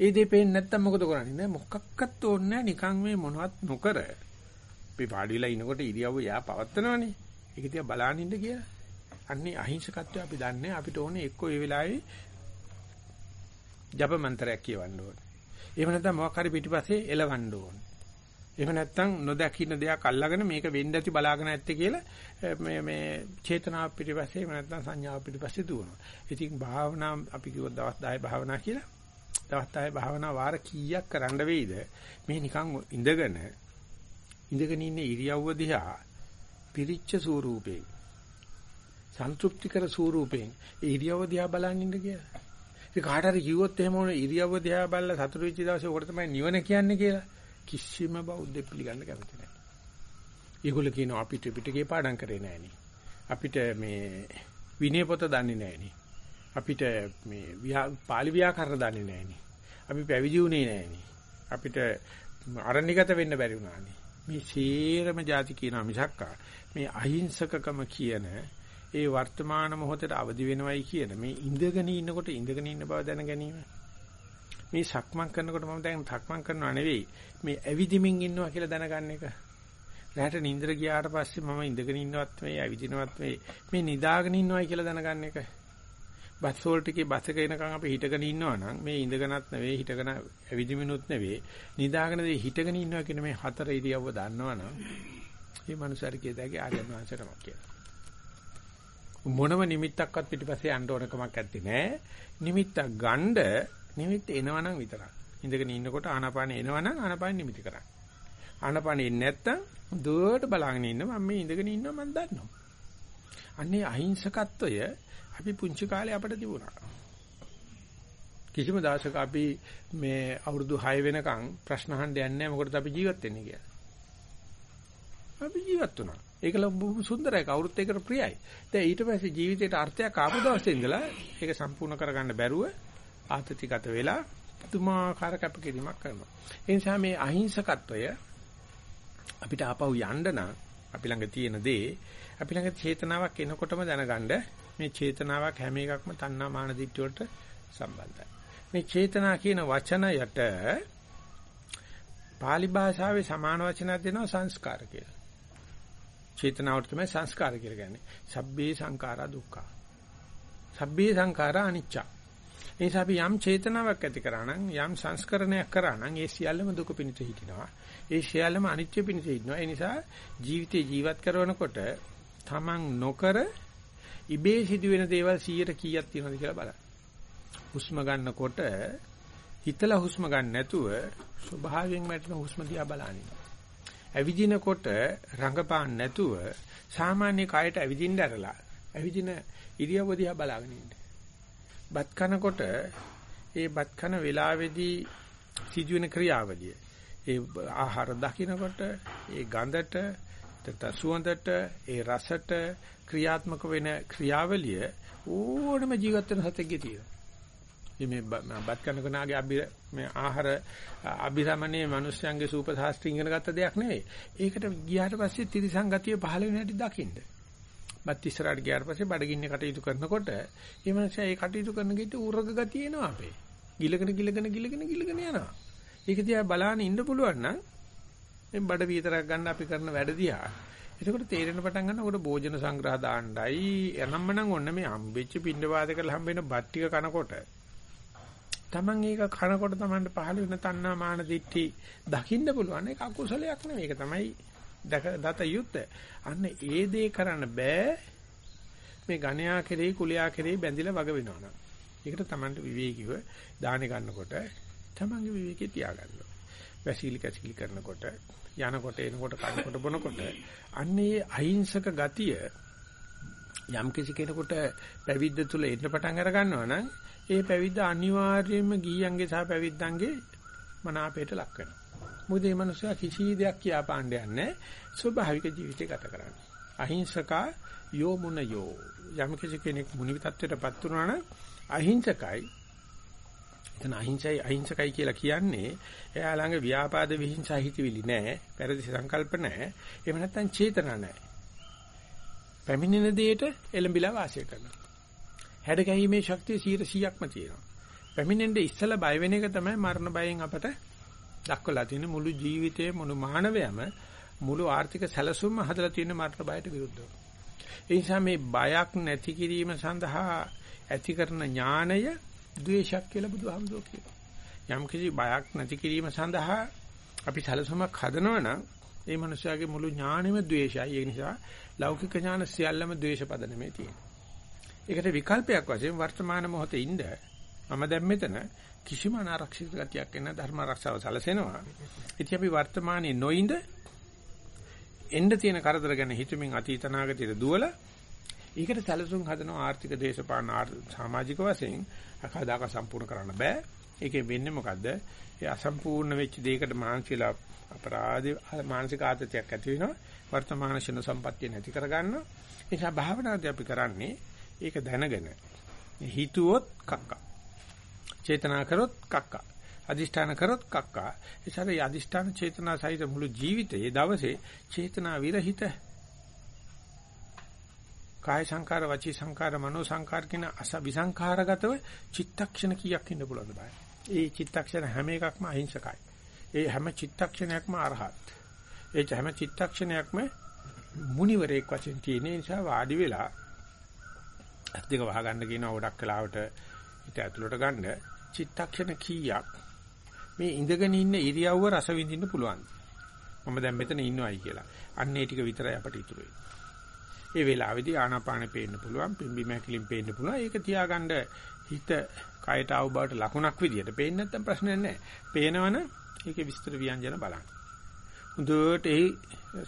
ඒ දේ පේන්නේ නැත්තම් මොකද කරන්නේ? නෑ මොකක්වත් ඕනේ නිකන් මේ මොනවත් නොකර. අපි වාඩි වෙලා ඉනකොට ඉරියව්ව යා පවත්නවනේ. ඒක දිහා බලන ඉන්න කියලා. අන්නේ අහිංසකත්වය අපි දන්නේ අපිට ඕනේ එක්කෝ ඒ වෙලාවේ ජප මන්ත්‍රයක් කියවන්න ඕනේ. එහෙම නැත්නම් මොකක් හරි පිටිපස්සේ එලවන්න ඕනේ. එහෙම නැත්නම් නොදකින්න දෙයක් අල්ලගෙන මේක වෙන්න ඇති බලාගෙන ඇත්තේ කියලා මේ මේ චේතනාව පිටිපස්සේ එහෙම නැත්නම් සංඥාව පිටිපස්සේ දුවනවා. ඉතින් භාවනා අපි කිව්ව දවස් 10 භාවනා කියලා. දවස් 10 භාවනා වාර කීයක් කරන්න වෙයිද? මේ නිකන් ඉඳගෙන ඉඳගෙන ඉන්න ඉරියව්ව දිහා පිරිච්ච ස්වරූපේ සන්තුෂ්ටිකර ස්වරූපෙන් ඒ ඉරියව්ව දිහා බලන් ඉන්න කියලා. ඉතින් කාට හරි කිව්වොත් එහෙම ඕන ඉරියව්ව දිහා බලලා සතුටු වෙච්ච දවසේ උකට තමයි නිවන කියන්නේ කියලා. කිසිම බෞද්ධ පිළිගන්න කැමති නැහැ. ඒගොල්ලෝ කියනවා අපිට පිටකේ පාඩම් කරේ නෑනේ. අපිට මේ විනය පොත දන්නේ නෑනේ. අපිට මේ පාලි ව්‍යාකරණ දන්නේ නෑනේ. අපි පැවිදි වුණේ නෑනේ. අපිට අරණිගත වෙන්න බැරි වුණානේ. මේ සීරම જાති කියනවා මිසක්කා මේ අහිංසකකම කියන ඒ වර්තමාන මොහොතේ අවදි වෙනවයි කියන මේ ඉඳගෙන ඉන්නකොට ඉඳගෙන ඉන්න බව දැන ගැනීම මේ සක්මන් කරනකොට මම දැන් සක්මන් කරනවා නෙවෙයි මේ ඇවිදිමින් ඉන්නවා කියලා දැනගන්න එක. රැට නින්දර ගියාට පස්සේ මම ඉඳගෙන ඉන්නවත් මේ ඇවිදිනවත් මේ මේ නිදාගෙන ඉන්නවයි කියලා දැනගන්න එක. බස් වලට කී බස් එක එනකන් අපි හිටගෙන ඉන්නවා නම් මේ ඉඳගෙනත් නෙවෙයි හිටගෙන ඇවිදිමිනුත් නෙවෙයි නිදාගෙන හිටගෙන ඉන්නවා කියන මේ හතර ඉරියව්ව දන්නවනම් මේ මනුස්සයර කියදාගේ ආර්යයන් වහන්සේටම කියලා. මොනම නිමිත්තක්වත් පිටිපස්සේ යන්න ඕන කමක් නැත්තේ නෑ. නිමිත්තක් ගණ්ඩ නිමිත්ත එනවනම් විතරක්. ඉඳගෙන ඉන්නකොට ආනාපාන එනවනම් ආනාපාන නිමිති කරන්න. ආනාපාන එන්නේ නැත්තම් දුවට බලාගෙන ඉන්න මම මේ ඉඳගෙන ඉන්නවා මම දන්නවා. අන්නේ අහිංසකත්වය අපි පුංචි කාලේ අපිට තිබුණා. කිසිම දවසක අපි මේ අවුරුදු 6 වෙනකන් ප්‍රශ්න අහන්න යන්නේ නැහැ මොකටද අපි ජීවත් වෙන්නේ කියලා. අපි ජීවත් වුණා. ඒක ලොකු සුන්දරයි කවුරුත් ඒකට ප්‍රියයි. දැන් ඊට පස්සේ ජීවිතේට අර්ථයක් ආපු දවසේ ඉඳලා ඒක සම්පූර්ණ කරගන්න බැරුව ආතතිගත වෙලා පුදුමාකාර කැපකිරීමක් කරනවා. ඒ නිසා මේ අහිංසකත්වය අපිට ආපහු යන්න නම් අපි ළඟ තියෙන දේ අපි ළඟ චේතනාවක් එනකොටම දැනගන්න මේ චේතනාවක් හැම එකක්ම තණ්හා මාන දිට්ඨිය වලට සම්බන්ධයි. මේ චේතනා කියන වචනයට pāli භාෂාවේ සමාන වචනයක් දෙනවා සංස්කාර කියලා. චේතනාවට තමයි සංස්කාර කියලා කියන්නේ. සබ්බේ සංඛාරා දුක්ඛ. සබ්බේ සංඛාරා අනිච්ච. ඒ නිසා අපි යම් චේතනාවක් ඇති කරා නම් යම් සංස්කරණයක් කරා නම් ඒ සියල්ලම දුක පිණිස හිටිනවා. ඒ සියල්ලම අනිත්‍ය පිණිස හිටිනවා. ඒ නිසා ජීවිතේ ජීවත් කරනකොට තමන් නොකර ඉබේ සිදුවෙන දේවල් 100ට කීයක් තියෙනවද කියලා බලන්න. හුස්ම ගන්නකොට හිතලා හුස්ම ගන්න නැතුව ස්වභාවයෙන් වැටෙන හුස්ම දිහා බලන්න. ඇවිදිනකොට රඟපාන්න නැතුව සාමාන්‍ය කයට ඇවිදින්න ඇරලා ඇවිදින ඉරියව්ව දිහා බලාගෙන ඉන්න. බත් කනකොට ඒ බත් කන වේලාවේදී සිදුවෙන ක්‍රියාවලිය ඒ ආහාර දකින්නකොට ඒ ගඳට තත සුවඳට ඒ රසට ක්‍රියාත්මක වෙන ක්‍රියාවලිය ඕනම ජීවත් වෙන සතෙක්ගේ තියෙනවා. මේ බත් කන කෙනාගේ අභි මේ ආහාර අභිරමණයේ මිනිස්යන්ගේ සූප ශාස්ත්‍රිය ඉගෙන ගත්ත දෙයක් නෙවෙයි. ඒකට ගියාට පස්සේ ත්‍රිසං ගතිය පහළ වෙන හැටි දකින්න. බත් ඉස්සරහට ගියාට පස්සේ බඩගින්නේ කටයුතු කරනකොට මේ මිනිස්සයා ඒ කටයුතු කරන ගෙට උරග ගතිය එනවා අපේ. ගිලගෙන ගිලගෙන ගිලගෙන ගිලගෙන යනවා. ඒක දිහා බලාගෙන ඉන්න පුළුවන් නම් මේ බඩ විතරක් ගන්න අපි කරන වැඩ දිහා. එතකොට තේරෙන පටන් ගන්නකොට භෝජන සංග්‍රහ දාන්නයි එනම්මනම් ඔන්න මේ හම්බෙච්ච පින්ඩ වාද කරලා හම්බෙන බත් ටික කනකොට. Taman ඒක කනකොට Tamanට පහළ වෙන තණ්හා මාන දිට්ඨි දකින්න පුළුවන්. ඒක අකුසලයක් නෙවෙයි. ඒක තමයි දත යුත්තේ. අන්න ඒ දේ කරන්න බෑ. මේ ගණයා කෙරෙහි කුලයා කෙරෙහි බැඳිලා වග වෙනවනම් ඒකට Tamanට විවේකීව දාහන ගන්නකොට Tamanගේ විවේකේ තියාගන්න වැසීලි කැසිලි කරනකොට යනකොට එනකොට කනකොට බොනකොට අන්නේ අහිංසක ගතිය යම් කිසි කෙනෙකුට පැවිද්ද තුල එන්න පටන් අර ගන්නවා නම් ඒ පැවිද්ද අනිවාර්යයෙන්ම ගිහියන්ගේ සහ පැවිද්දන්ගේ මනාපයට ලක් වෙනවා. මොකද මේ මිනිස්සයා කිසි දෙයක් කියා පාණ්ඩයක් නැහැ. ස්වභාවික ජීවිතය ගත කරන්නේ. අහිංසකා යෝ මුන යෝ. යම් කිසි කෙනෙක් මුනි තත්ත්වයටපත් වුණා නම් අහිංසකයි. එතන අහිංසයි අහිංසකයි කියලා කියන්නේ එයා ළඟ ව්‍යාපාද විහිංසා හිතවිලි නැහැ. පෙරදි සංකල්ප නැහැ. එහෙම නැත්නම් චේතනා නැහැ. පැමිණෙන දෙයට එළඹිලා වාසය කරනවා. හැඩ ගැහිීමේ ශක්තිය 100%ක්ම තියෙනවා. පැමිණෙන්න ඉස්සලා බය වෙන එක තමයි මරණ බයෙන් අපට දක්වලා තියෙන මුළු ජීවිතයේ මුළු මානවයම මුළු ආර්ථික සැලසුම හදලා තියෙන මරණ බයට විරුද්ධව. ඒ නිසා මේ බයක් නැති කිරීම සඳහා ඇති කරන ඥාණය ද්වේෂයක් කියලා බුදුහාමුදුරුවෝ කියනවා. යම් කිසි බයක් නැති කිරීම සඳහා අපි සැලසුමක් හදනවා නම් ඒ මනුස්සයාගේ මුළු ඥාණයම ද්වේෂයි. ඒ නිසා ලෞකික ඥාන සියල්ලම ද්වේෂ පදනමේ තියෙනවා. ඒකට විකල්පයක් වශයෙන් වර්තමාන මොහොතේ ඉඳ මම දැන් මෙතන කිසිම අනාරක්ෂිත ගතියක් එන ධර්ම ආරක්ෂාව සැලසෙනවා. ඉතින් අපි වර්තමානයේ නොඉඳ එන්න තියෙන කරදර ගැන හිතමින් අතීත නාගතයට දුවලා ඒකට සැලසුම් හදනවා ආර්ථික දේශපාලන සමාජික වශයෙන් අකදාක සම්පූර්ණ කරන්න බෑ. ඒකේ වෙන්නේ මොකද්ද? ඒ අසම්පූර්ණ වෙච්ච දෙයකට මානසිකලා අපරාධ මානසික ආතතියක් ඇති වෙනවා. වර්තමාන ශන සම්පත්තිය නැති කරගන්නවා. ඒ නිසා භාවනාදී අපි කරන්නේ ඒක දැනගෙන හිතුවොත් කක්කා. චේතනා කරොත් කක්කා. අදිෂ්ඨාන කරොත් කක්කා. ඒසාර ඒ අදිෂ්ඨාන චේතනා සහිත මුළු ජීවිතයේ දවසේ චේතනා විරහිත කාය සංකාර වචී සංකාර මනෝ සංකාර කියන අස විසංකාරගතව චිත්තක්ෂණ කීයක් ඉන්න පුළුවන්ද බෑ. ඒ චිත්තක්ෂණ හැම එකක්ම අහිංසකයි. ඒ හැම චිත්තක්ෂණයක්ම අරහත්. ඒ හැම චිත්තක්ෂණයක්ම මුනිවරයෙක් වශයෙන් තියෙන නිසා වාඩි වෙලා අත් දෙක වහගන්න කියනවා ගොඩක් කලාවට හිත ඇතුළට ගන්න චිත්තක්ෂණ කීයක් මේ ඉඳගෙන ඉන්න ඉරියව්ව රස විඳින්න පුළුවන්. මම දැන් මෙතන ඉන්නවයි කියලා. අන්න ඒ ටික විතරයි අපට ඉතුරු ඒ වෙලාවේදී ආනාපානෙ පේන්න පුළුවන්, පිම්බි මැකිලින් පේන්න පුළුවන්. ඒක තියාගන්න හිත කයට ආව බවට ලකුණක් විදියට පේන්නේ නැත්නම් ප්‍රශ්නයක් නැහැ. පේනවනම් ඒකේ විස්තර ව්‍යංජන බලන්න. හොඳට ඒ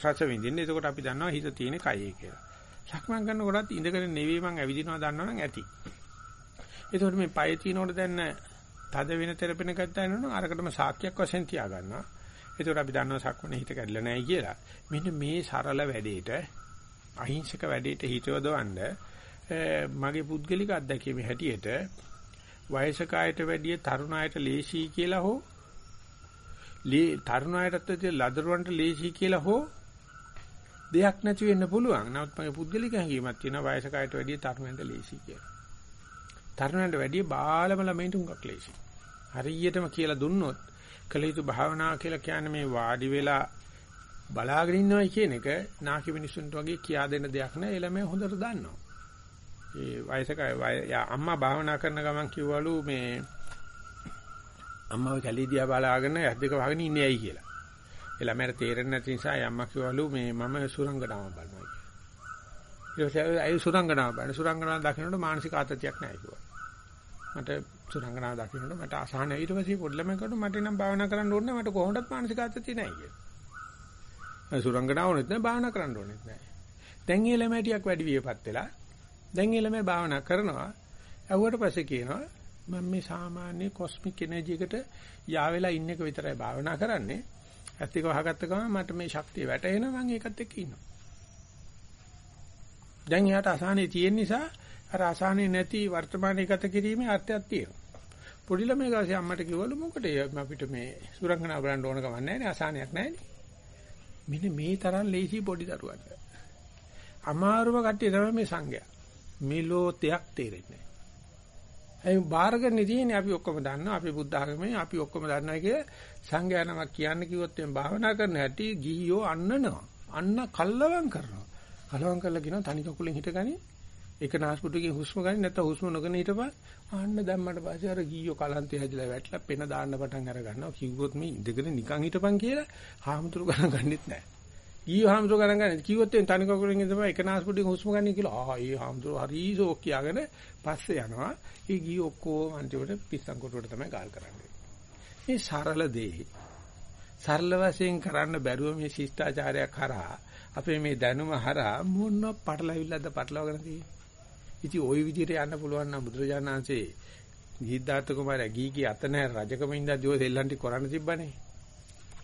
රස විඳින්න. එතකොට අපි දන්නවා හිත තියෙන කයේ කියලා. සක්මන් කරනකොටත් ඉඳගෙන නෙවෙයි මං ඇවිදිනවා දන්නවනම් ඇති. එතකොට මේ පය තිනකොට දැන් තද වෙන තෙරපෙන ගත්තානොනම් අරකටම සාක්ෂියක් වශයෙන් තියා ගන්නවා. එතකොට අපි දන්නවා සක්මනේ හිත කැඩලා නැහැ කියලා. මෙන්න මේ සරල වැඩේට අහිංසක වැඩේට හිතවදවන්න මගේ පුද්ගලික අත්දැකීමේ හැටියට වයසක අයට වැඩිය තරුණ අයට ලේසි කියලා හෝ තරුණ අයටත් ලදරුවන්ට ලේසි කියලා හෝ දෙයක් නැති වෙන්න පුළුවන්. නමුත් මගේ පුද්ගලික හැඟීමක් තියෙනවා වයසක අයට වැඩිය තරුණයන්ට ලේසි කියලා. තරුණයන්ට වැඩිය බාලම ළමයින්ට උඟක් ලේසි. හරියටම කියලා දුන්නොත් කළ යුතු භාවනාව කියලා කියන්නේ මේ වාඩි වෙලා බලාගෙන ඉන්නවයි කියන එක නාකි මිනිසුන්ට වගේ කියා දෙන්න දෙයක් නෑ. ඒ ළමයි හොඳට දන්නවා. ඒ වයසක අම්මා භාවනා කරන ගමන් කිව්වලු මේ අම්මාව කැලීදියා බලාගෙන ඇද්දක වහගෙන ඉන්නේ ඇයි කියලා. ඒ ළමයට තේරෙන්නේ නැති නිසා අම්මා කිව්වලු මේ මම සුරංගනාව බලනවා කියලා. ඊට පස්සේ අය සුරංගනාව බලන සුරංගනාව දකින්නට මානසික ආතතියක් නැහැ කිව්වා. මට සුරංගනාව දකින්නට මට අසහන ඊට පස්සේ පොඩි ළමයෙකුට මට නම් භාවනා කරන්න ඕනේ මට කොහොමදත් මානසික ආතතිය නැහැ කියලා. සුරංගනාව ඕනෙත් නැහැ භාවනා කරන්න ඕනෙත් නැහැ. දැන් ඒ ළමයා ටිකක් වැඩි වියපත් වෙලා දැන් ඒ ළමයා භාවනා කරනවා. ඇහුවට පස්සේ කියනවා මම මේ සාමාන්‍ය කොස්මික් එනර්ජි එකට යා වෙලා ඉන්න එක විතරයි භාවනා කරන්නේ. ඇත්ත එක වහගත්ත ගමන් මට මේ ශක්තිය වැටෙනවා මම ඒකත් එක්ක ඉන්නවා. දැන් එයාට අසහනේ තියෙන නිසා අර අසහනේ නැති වර්තමානයේ ගත කිරීමේ අර්ථයක් තියෙනවා. පොඩි ළමයි ගාසේ අම්මට කිව්වලු මොකටද අපිට මේ සුරංගනා බලන්න ඕන ගමන් නැහැ නේ අසහනයක් නැහැ නේ. මෙන්න මේ තරම් ලේසි පොඩි දරුවන්ට. අමාරුම කට්ටිය තමයි මේ සංඝයා. මේ ලෝතයක් තේරෙන්නේ නැහැ. ඒ බාරගෙන තියෙන්නේ අපි ඔක්කොම දන්නවා අපි බුද්ධ ආගමේ අපි ඔක්කොම දන්නවා කිය සංඝයා නමක් කියන්න කිව්වොත් එම් භාවනා කරන හැටි ගිහියෝ අන්නනවා. අන්න කල්ලවම් කරනවා. කලවම් කරලා කියනවා තනි කකුලෙන් හිටගනි. එක නාස්පුඩුකින් හුස්ම ගන්න නැත්නම් හුස්ම නොගෙන හිටපන්. ආන්න දැම්මට පස්සේ අර ගිහියෝ කලන්තය හැදිලා වැටලා පෙන දාන්න පටන් අර ගන්නවා. කිව්වොත් මේ ඉඳගෙන නිකන් හිටපන් කියලා හාමුදුරු ගණන් ගන්නෙත් නැහැ. ඊයෝ හාමුදුරු ගණන් ගන්න කිව්වොත් එන් තනි කකුලෙන් ඉඳපන් එක නාස්පුඩුකින් හුස්ම ගන්න කියලා. ආ ඒ හාමුදුරු හරි ෂෝක් කියාගෙන පස්සේ යනවා. ඒ ගිහියෝ ඔක්කොම අන්තිමට පිස්සන් කොටුවට තමයි ගාල් කරන්නේ. මේ සරල දේ සරල වශයෙන් කරන්න බැරුව මේ ශිෂ්ටාචාරයක් කරා අපේ මේ දැනුම හරහා මොන පටලවිල්ලද පටලවගෙන තියෙන්නේ. ඉතින් ওই විදිහට යන්න පුළුවන් නම් බුදුරජාණන් වහන්සේ ගීතාර්ථ කුමාරයා ගී කී අත නැර රජකම ඉඳලා දිව දෙල්ලන්ටි කරන්න තිබ්බනේ.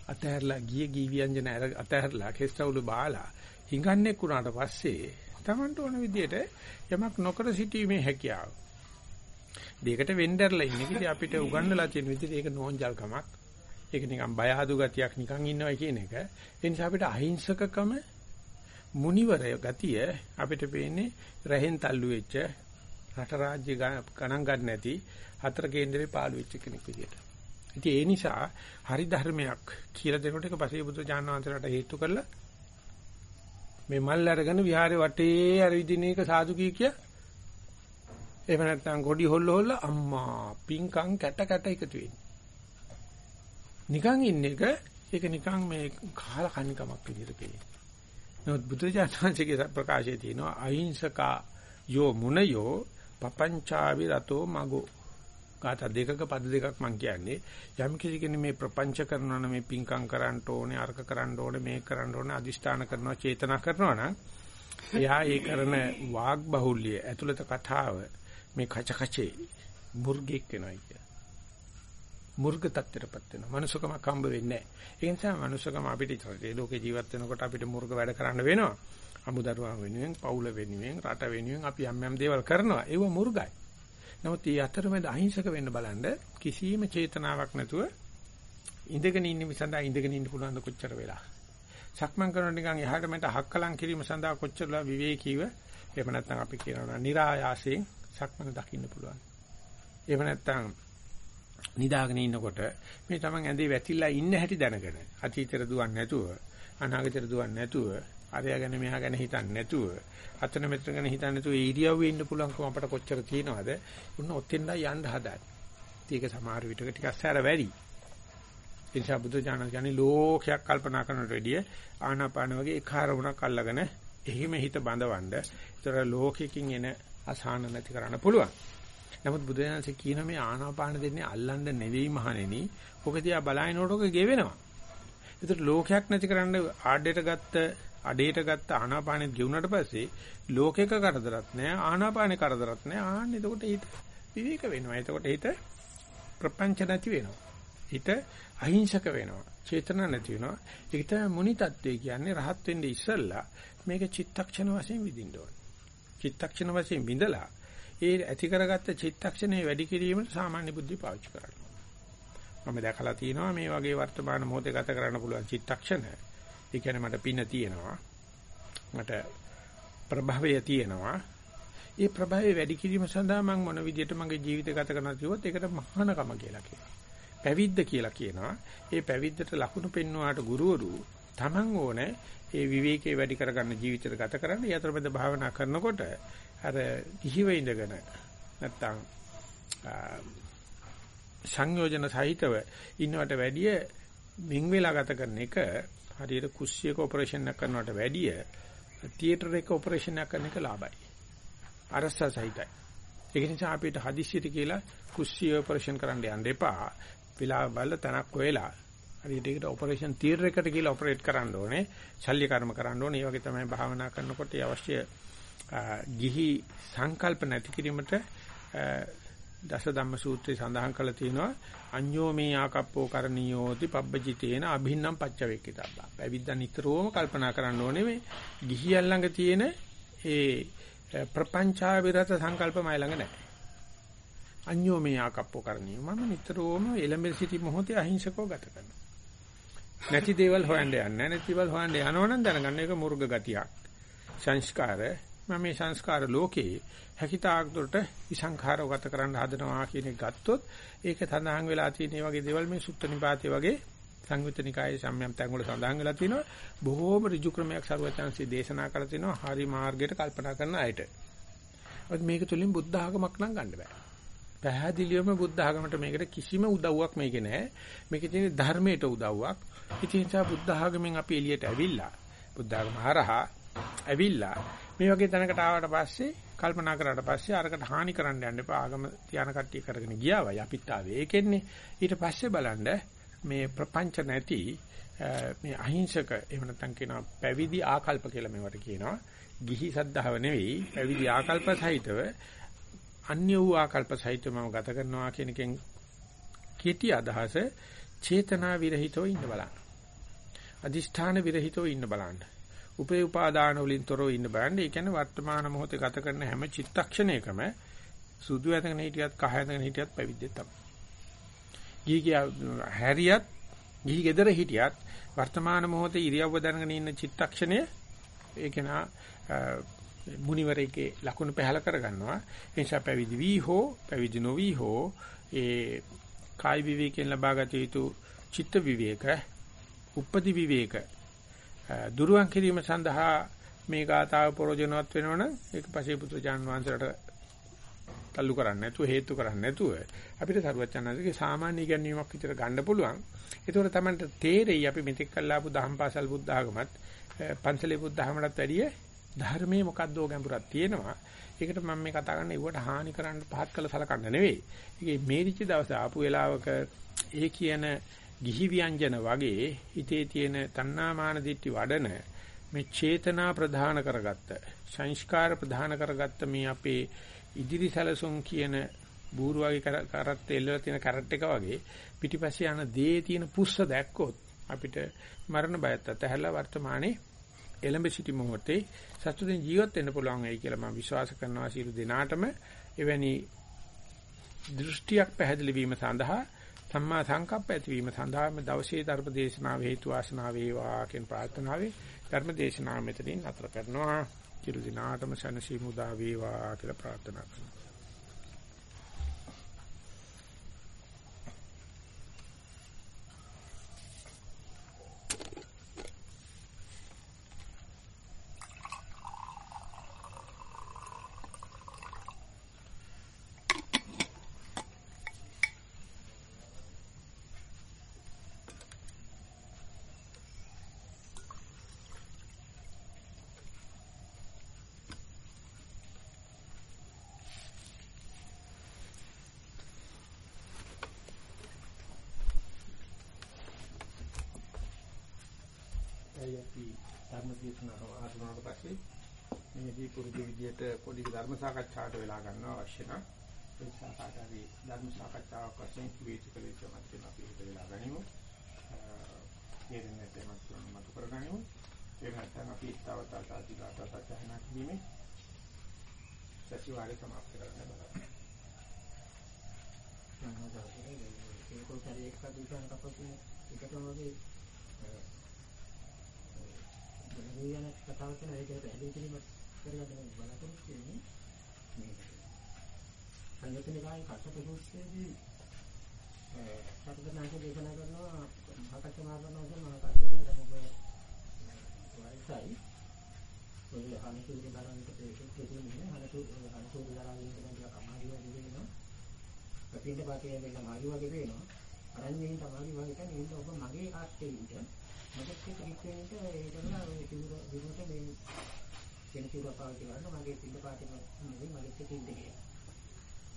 අතහැරලා ගිය ගී ව්‍යංජන අතහැරලා කෙස්ටවුළු බාලා හිඟන්නේ කුණාට පස්සේ Tamanට ඕන විදිහට යමක් නොකර සිටීමේ හැකියාව. දෙයකට වෙnderලා ඉන්නේ කිසි අපිට උගන්වලා තියෙන විදිහට ඒක නෝන්ජල්කමක්. ඒක නිකන් බය අඩු ගතියක් නිකන් ඉන්නවා කියන එක. ඒ නිසා අපිට අහිංසකකම මුනිවරය ගතිය අපිට පේන්නේ රහෙන් තල්ලු වෙච්ච රට රාජ්‍ය ගණන් ගන්න නැති හතර කේන්දරේ පාළු වෙච්ච කෙනෙක් විදියට. ඉතින් ඒ නිසා හරි ධර්මයක් කියලා දෙනකොට ඒක පසේ බුදු ජානනාන්තරට හේතු කරලා මේ මල් අරගෙන විහාරේ වටේ අර විදින එක සාදු කී කිය. එහෙම නැත්නම් ගොඩි හොල්ල හොල්ල අම්මා පිංකම් කැට කැට එකතු වෙන්නේ. නිකන් ඉන්න එක ඒක නිකන් මේ කාල කණිකමක් විදිහට පේන්නේ. නමුත් බුදුජානකගේ ප්‍රකාශයේ තියෙනවා අහිංසක යෝ මුනයෝ පపంచාවි රතෝ මගෝ ගාත දෙකක පද දෙකක් මම කියන්නේ යම් කිසි කෙනෙක් මේ ප්‍රපංච කරනවා නම් මේ පිංකම් කරන්න ඕනේ අර්ක කරන්න ඕනේ මේක කරන්න ඕනේ අදිෂ්ඨාන කරනවා චේතනා කරනවා නම් එයා ඒ කරන වාග් බහුල්‍ය ඇතුළත කතාව මේ කච කචේ මුර්ගෙක් වෙනවා කිය. මුර්ග තත්ත්වයටපත් වෙනවා. මනුස්සකමක් හම්බ වෙන්නේ නැහැ. ඒ නිසා මනුස්සකම අපිට ඒ ලෝකේ ජීවත් වෙනකොට අපිට මුර්ග වැඩ කරන්න වෙනවා. අමුදරුවන් වෙනුවෙන්, පවුල වෙනුවෙන්, රට වෙනුවෙන් අපි යම් යම් දේවල් කරනවා. ඒව මුර්ගයි. නමුත් මේ අතරමැද අහිංසක වෙන්න බලන්න කිසිම චේතනාවක් නැතුව ඉඳගෙන ඉන්න මිසඳා ඉඳගෙන ඉන්න පුළුවන් කොච්චර වෙලා. සක්මන් කරන නිකන් එහාට මෙහාට හක්කලම් කිරීම සඳහා කොච්චරලා විවේකීව එහෙම නැත්නම් අපි කියනවා નિરાයාසයෙන් සක්මන දකින්න පුළුවන්. එහෙම නැත්නම් නිදාගෙන ඉන්නකොට මේ තමන් ඇඳේ වැටිලා ඉන්න හැටි දැනගෙන අතීතෙට දුවන්නේ නැතුව අනාගතෙට දුවන්නේ නැතුව අරයා ගැන මෙහා ගැන හිතන්නේ නැතුව අතන මෙතන ගැන හිතන්නේ නැතුව ඒ ඉරියව්වේ ඉන්න පුළුවන්කම අපට කොච්චර තියෙනවද? උන්න ඔතෙන්දා යන්න හදන්නේ. ඒක සමහර විටක ටිකක් සැර වැඩි. ඒ නිසා බුදු දානක කියන්නේ ලෝකයක් කල්පනා කරනට වැඩිය ආනාපාන වගේ එක ආරමුණක් අල්ලගෙන එහිම හිත බඳවන්න. ඒතර ලෝකෙකින් එන අසහන නැති කරන්න පුළුවන්. නමුත් බුදුදහමසේ කියන මේ ආනාපාන දෙන්නේ අල්ලන්න නෙවෙයි මහණෙනි. ඔක දිහා බලනකොට ඔක ගෙවෙනවා. ඒතර ලෝකයක් නැති කරන්න ආඩේට ගත්ත අඩේට ගත්ත ආනාපානෙත් ගෙවුනට පස්සේ ලෝකෙක කරදරත් නැහැ ආනාපානේ කරදරත් නැහැ ආන්න එතකොට හිත විවේක වෙනවා. එතකොට හිත ප්‍රපංච නැති වෙනවා. හිත අහිංසක වෙනවා. චේතන නැති වෙනවා. ඒක තමයි මුනි තත්වය කියන්නේ රහත් වෙන්නේ ඉස්සල්ලා මේක චිත්තක්ෂණ වශයෙන් විඳින්න ඕනේ. චිත්තක්ෂණ වශයෙන් විඳලා ඒ ඇති කරගත්ත චිත්තක්ෂණේ වැඩි කිරීමට සාමාන්‍ය බුද්ධි පාවිච්චි කරනවා මම දැකලා තියෙනවා මේ වගේ වර්තමාන මොහොතේ ගත කරන්න පුළුවන් චිත්තක්ෂණ ඒ කියන්නේ මට පින තියෙනවා. මට ප්‍රභවය තියෙනවා. ඒ ප්‍රභවය වැඩි කිරීම සඳහා මම මොන විදිහට මගේ ජීවිතය ගත කරනවද කිව්වොත් ඒකට මහානකම කියලා කියනවා. පැවිද්ද කියලා කියනවා. ඒ පැවිද්දට ලකුණු පෙන්වුවාට ගුරුවරු Taman ඕනේ ඒ විවේකේ වැඩි කරගන්න ජීවිතය ගත කරන්න. ඒ අතරමැද භාවනා කරනකොට අර කිහිව ඉඳගෙන නැත්තම් සංයෝජන සහිතව ඉන්නවට වැඩිය මින් වෙලා ගත කරන එක හරියට කුස්සියක ඔපරේෂන් එකක් කරනවට වැඩිය තියටර් එක ඔපරේෂන් එකක් කරන එක ලාභයි. අරස්ස සහිතයි. ඒක නිසා අපිට හදිස්සියට කියලා කුස්සිය ඔපරේෂන් කරන්න යන්න එපා. වෙලා බල තනක් වෙලා හරියට ඒකට ඔපරේෂන් තියටර් එකට කියලා ඔපරේට් කරන්න ඕනේ. ශල්‍ය කර්ම කරන්න ඕනේ. ඒ වගේ තමයි භාවනා කරනකොට අවශ්‍ය ගිහි සංකල්ප නැති කිරීමට දස ධම්ම සූත්‍රයේ සඳහන් කරලා තියෙනවා අඤ්ඤෝ මේ ආකප්පෝ කරණියෝති පබ්බජිතේන අභින්නම් පච්චවේක්කිතබ්බා. පැවිද්දන් නිතරම කල්පනා කරන්න ඕනේ මේ ගිහියන් ළඟ තියෙන ඒ ප්‍රපංචා විරත සංකල්පමයි ළඟ නැහැ. අඤ්ඤෝ මේ ආකප්පෝ කරණියෝ මම නිතරම එළඹ සිටි මොහොතේ අහිංසකව ගත කරනවා. නැති දේවල් හොයන්න යන්නේ නැති දේවල් හොයන්න යනවනම් දැනගන්න ඒක මුර්ග ගතියක්. සංස්කාර මම මේ සංස්කාර ලෝකේ හැකිතාක් දුරට විසංඛාරව ගත කරන්න හදනවා කියන එක ගත්තොත් ඒක සඳහන් වෙලා තියෙන මේ වගේ දේවල් මේ සුත්ත නිපාතේ වගේ සංයුත්ත නිකායේ සම්යම් තැන් වල සඳහන් වෙලා තිනවා බොහෝම ඍජු ක්‍රමයක් ਸਰවචන්සි දේශනා කරලා තිනවා හරි මාර්ගයට කල්පනා කරන අයට. ඒත් මේක තුලින් බුද්ධ ආගමක් නම් ගන්න බෑ. පැහැදිලිවම බුද්ධ ආගමට මේකට කිසිම උදව්වක් මේකේ නැහැ. මේකේ තියෙන ධර්මයට උදව්වක්. ඉතින් ඒ නිසා බුද්ධ ආගමෙන් අපි එළියට ඇවිල්ලා බුද්ධ ආගම හරහා ඇවිල්ලා මේ වගේ තැනකට ආවට පස්සේ කල්පනා කරාට පස්සේ අරකට හානි කරන්න යන්න එපා. ආගම තියාන කට්ටිය කරගෙන ගියාවයි අපිත් ආවේ ඒකෙන්නේ. ඊට පස්සේ බලන්න මේ ප්‍රපංච නැති මේ අහිංසක එහෙම නැත්නම් කියනවා පැවිදි ආකල්ප කියලා මේවට කියනවා. ගිහි සද්ධාව නෙවෙයි පැවිදි ආකල්ප සහිතව අන්‍ය වූ ආකල්ප සහිතව මම ගත කරනවා කියන එකෙන් කෙටි අදහස චේතනා විරහිතව ඉන්න බලන්න. අදිෂ්ඨාන විරහිතව ඉන්න බලන්න. උපේ උපාදාන වලින් තොරව ඉන්න බලන්න. ඒ කියන්නේ වර්තමාන මොහොතේ ගත කරන හැම චිත්තක්ෂණයකම සුදු ඇඳගෙන හිටියත් කහ ඇඳගෙන හිටියත් පැවිද්දේ තමයි. ගිහි කියා හැරියත් ගිහි ගෙදර හිටියත් වර්තමාන මොහොතේ ඉරියව්ව දැනගෙන ඉන්න චිත්තක්ෂණය ඒක නා මුනිවරේකේ ලකුණු පහල කරගන්නවා. ඒ නිසා පැවිදි වී හෝ පැවිදි නොවි හෝ ඒ කායි විවේකයෙන් ලබාගත යුතු චිත්ත විවේක, උපදි විවේක දුරුවන් කිරීම සඳහා මේ ගාථාව ප්‍රයෝජනවත් වෙනවනම් ඒක පසේ පුත්‍ර ජාන් වහන්සේලාට තල්ලු කරන්නේ නැතුව හේතු කරන්නේ නැතුව අපිට සරුවචනන්දගේ සාමාන්‍ය ඉගැන්වීමක් විතර ගන්න පුළුවන්. ඒතකොට තමයි තේරෙයි අපි මෙතෙක් කළාපු දහම් පාසල් බුද්ධ ආගමත් පන්සලේ බුද්ධ ආගමටත් වැඩිය ධර්මයේ මොකද්දෝ ගැඹුරක් තියෙනවා. ඒකට මම මේ කතා කරන්නේ ඒවට හානි කරන්න පහත් කළ සලකන්න නෙවෙයි. ඒකේ මේරිච්ච දවස ආපු වෙලාවක ඒ කියන ගිහි ව්‍යංජන වගේ හිතේ තියෙන තණ්හාමාන දිට්ටි වඩන මේ චේතනා ප්‍රධාන කරගත්ත සංස්කාර ප්‍රධාන කරගත්ත මේ අපේ ඉදිරි සැලසුම් කියන බූරු වගේ කරත් එල්ලලා තියෙන කරට් එක වගේ පිටිපස්සේ යන දේ තියෙන පුස්ස දැක්කොත් අපිට මරණ බයත් අතහැරලා වර්තමානයේ එළඹ සිටි මොහොතේ සතුටින් ජීවත් වෙන්න පුළුවන් වෙයි කියලා මම විශ්වාස කරනවා සියලු දෙනාටම. එවැනි දෘෂ්ටියක් පැහැදිලි වීම සඳහා සම්මා සංකප්ප ඇතිවීම සඳහා මේ දවසේ ධර්ම දේශනාව හේතු වාසනා වේවා කියන ප්‍රාර්ථනාවෙන් ධර්ම දේශනාව මෙතනින් අතර කරනවා. සියලු දිනාටම සනසි මුදා වේවා කියලා ප්‍රාර්ථනා කරනවා. ඒකයි අපි ධර්ම දේශනාව ආරම්භ පස්සේ මේදී පුරුදු විදියට පොඩි ධර්ම සාකච්ඡාවට වෙලා ගන්න අවශ්‍ය නම් ඒ සාකච්ඡාවේ ධර්ම සාකච්ඡාවක් වශයෙන් වේදික කලේශමත් වෙන අපි ඒක වෙලා ගනිමු. යෙදෙන්නේ තේමත් මතු කරගනිමු. ඒ නැත්නම් අපි තවතා සාධිකාත සත්‍යහනා කිරීමේ සතිವಾರේ සමාප්ත කරන්න බලන්න. ඒක උතරේ එක්ක දුසන කපපු එකටම වගේ මේ යන කතාව කරන ඒකට ඇදී කිරීම කරගන්න බලාපොරොත්තු වෙන්නේ මේ සංයතනිකායි කටක සූත්‍රයේදී සතරනාගේ දේශනා කරනවා මහකච්ච මාර්ගනවා කියන මහකච්ච කියන ඔබ වයිසයි ඔය අනිකුගේ දරන්නට ප්‍රේක්ෂක කියන්නේ අනිකු අනිකුගේ දරන්නේ කියන කමාරිය දිවෙනවා අපිට පාතේ මේක මාළු වගේ පේනවා අරන්නේ තමයි වගේ කියන්නේ ඔබ මගේ කාස්ටේ විතර මොකද කිච්චෙන්ට ඒකලා ඔය කිව්ව විදිහට මේ කෙනෙක් කිව්වා පාවිච්චි කරන්න මගේ පිට පාටිම නෙවෙයි මගේ පිටින් දෙකේ.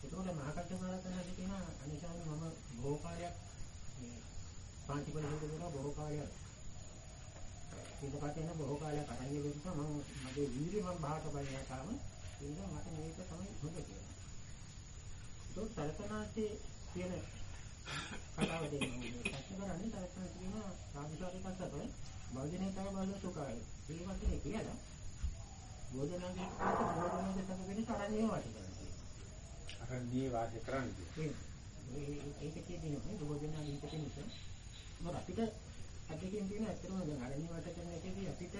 ඒකෝල මහකට මාරතනදී කියන අනිසාරි මම බොහෝ කාලයක් මේ පාන්ති වල හිටගෙන බොහෝ කාලයක් පිට පාටින බොහෝ කාලයක් අරන් ඉඳලා මම මගේ වීර්ය මම බාහට බලලා තාම ඒක මට මේක තමයි හොඳ කියලා. ඒක සරසනාසේ කියන කතාව දෙන්නේ. ප්‍රශ්න කරන්නේ තරකන කියන සාධිකාරී කතාව භෝජනයේ තව බලන සුඛාය. ඒ වගේ කියලා භෝජනයේ භෝජනයේ තව වෙන තරණිය වාසය කරන්නේ. අරණිය වාසය කරන්නේ. ඒක කියන්නේ භෝජනයේ හිතේ නිසා මොකද අපිට අධ්‍යක්ෂකයන් කියන ඇත්තම දැන් අරණිය වාසය කරන එකේදී අපිට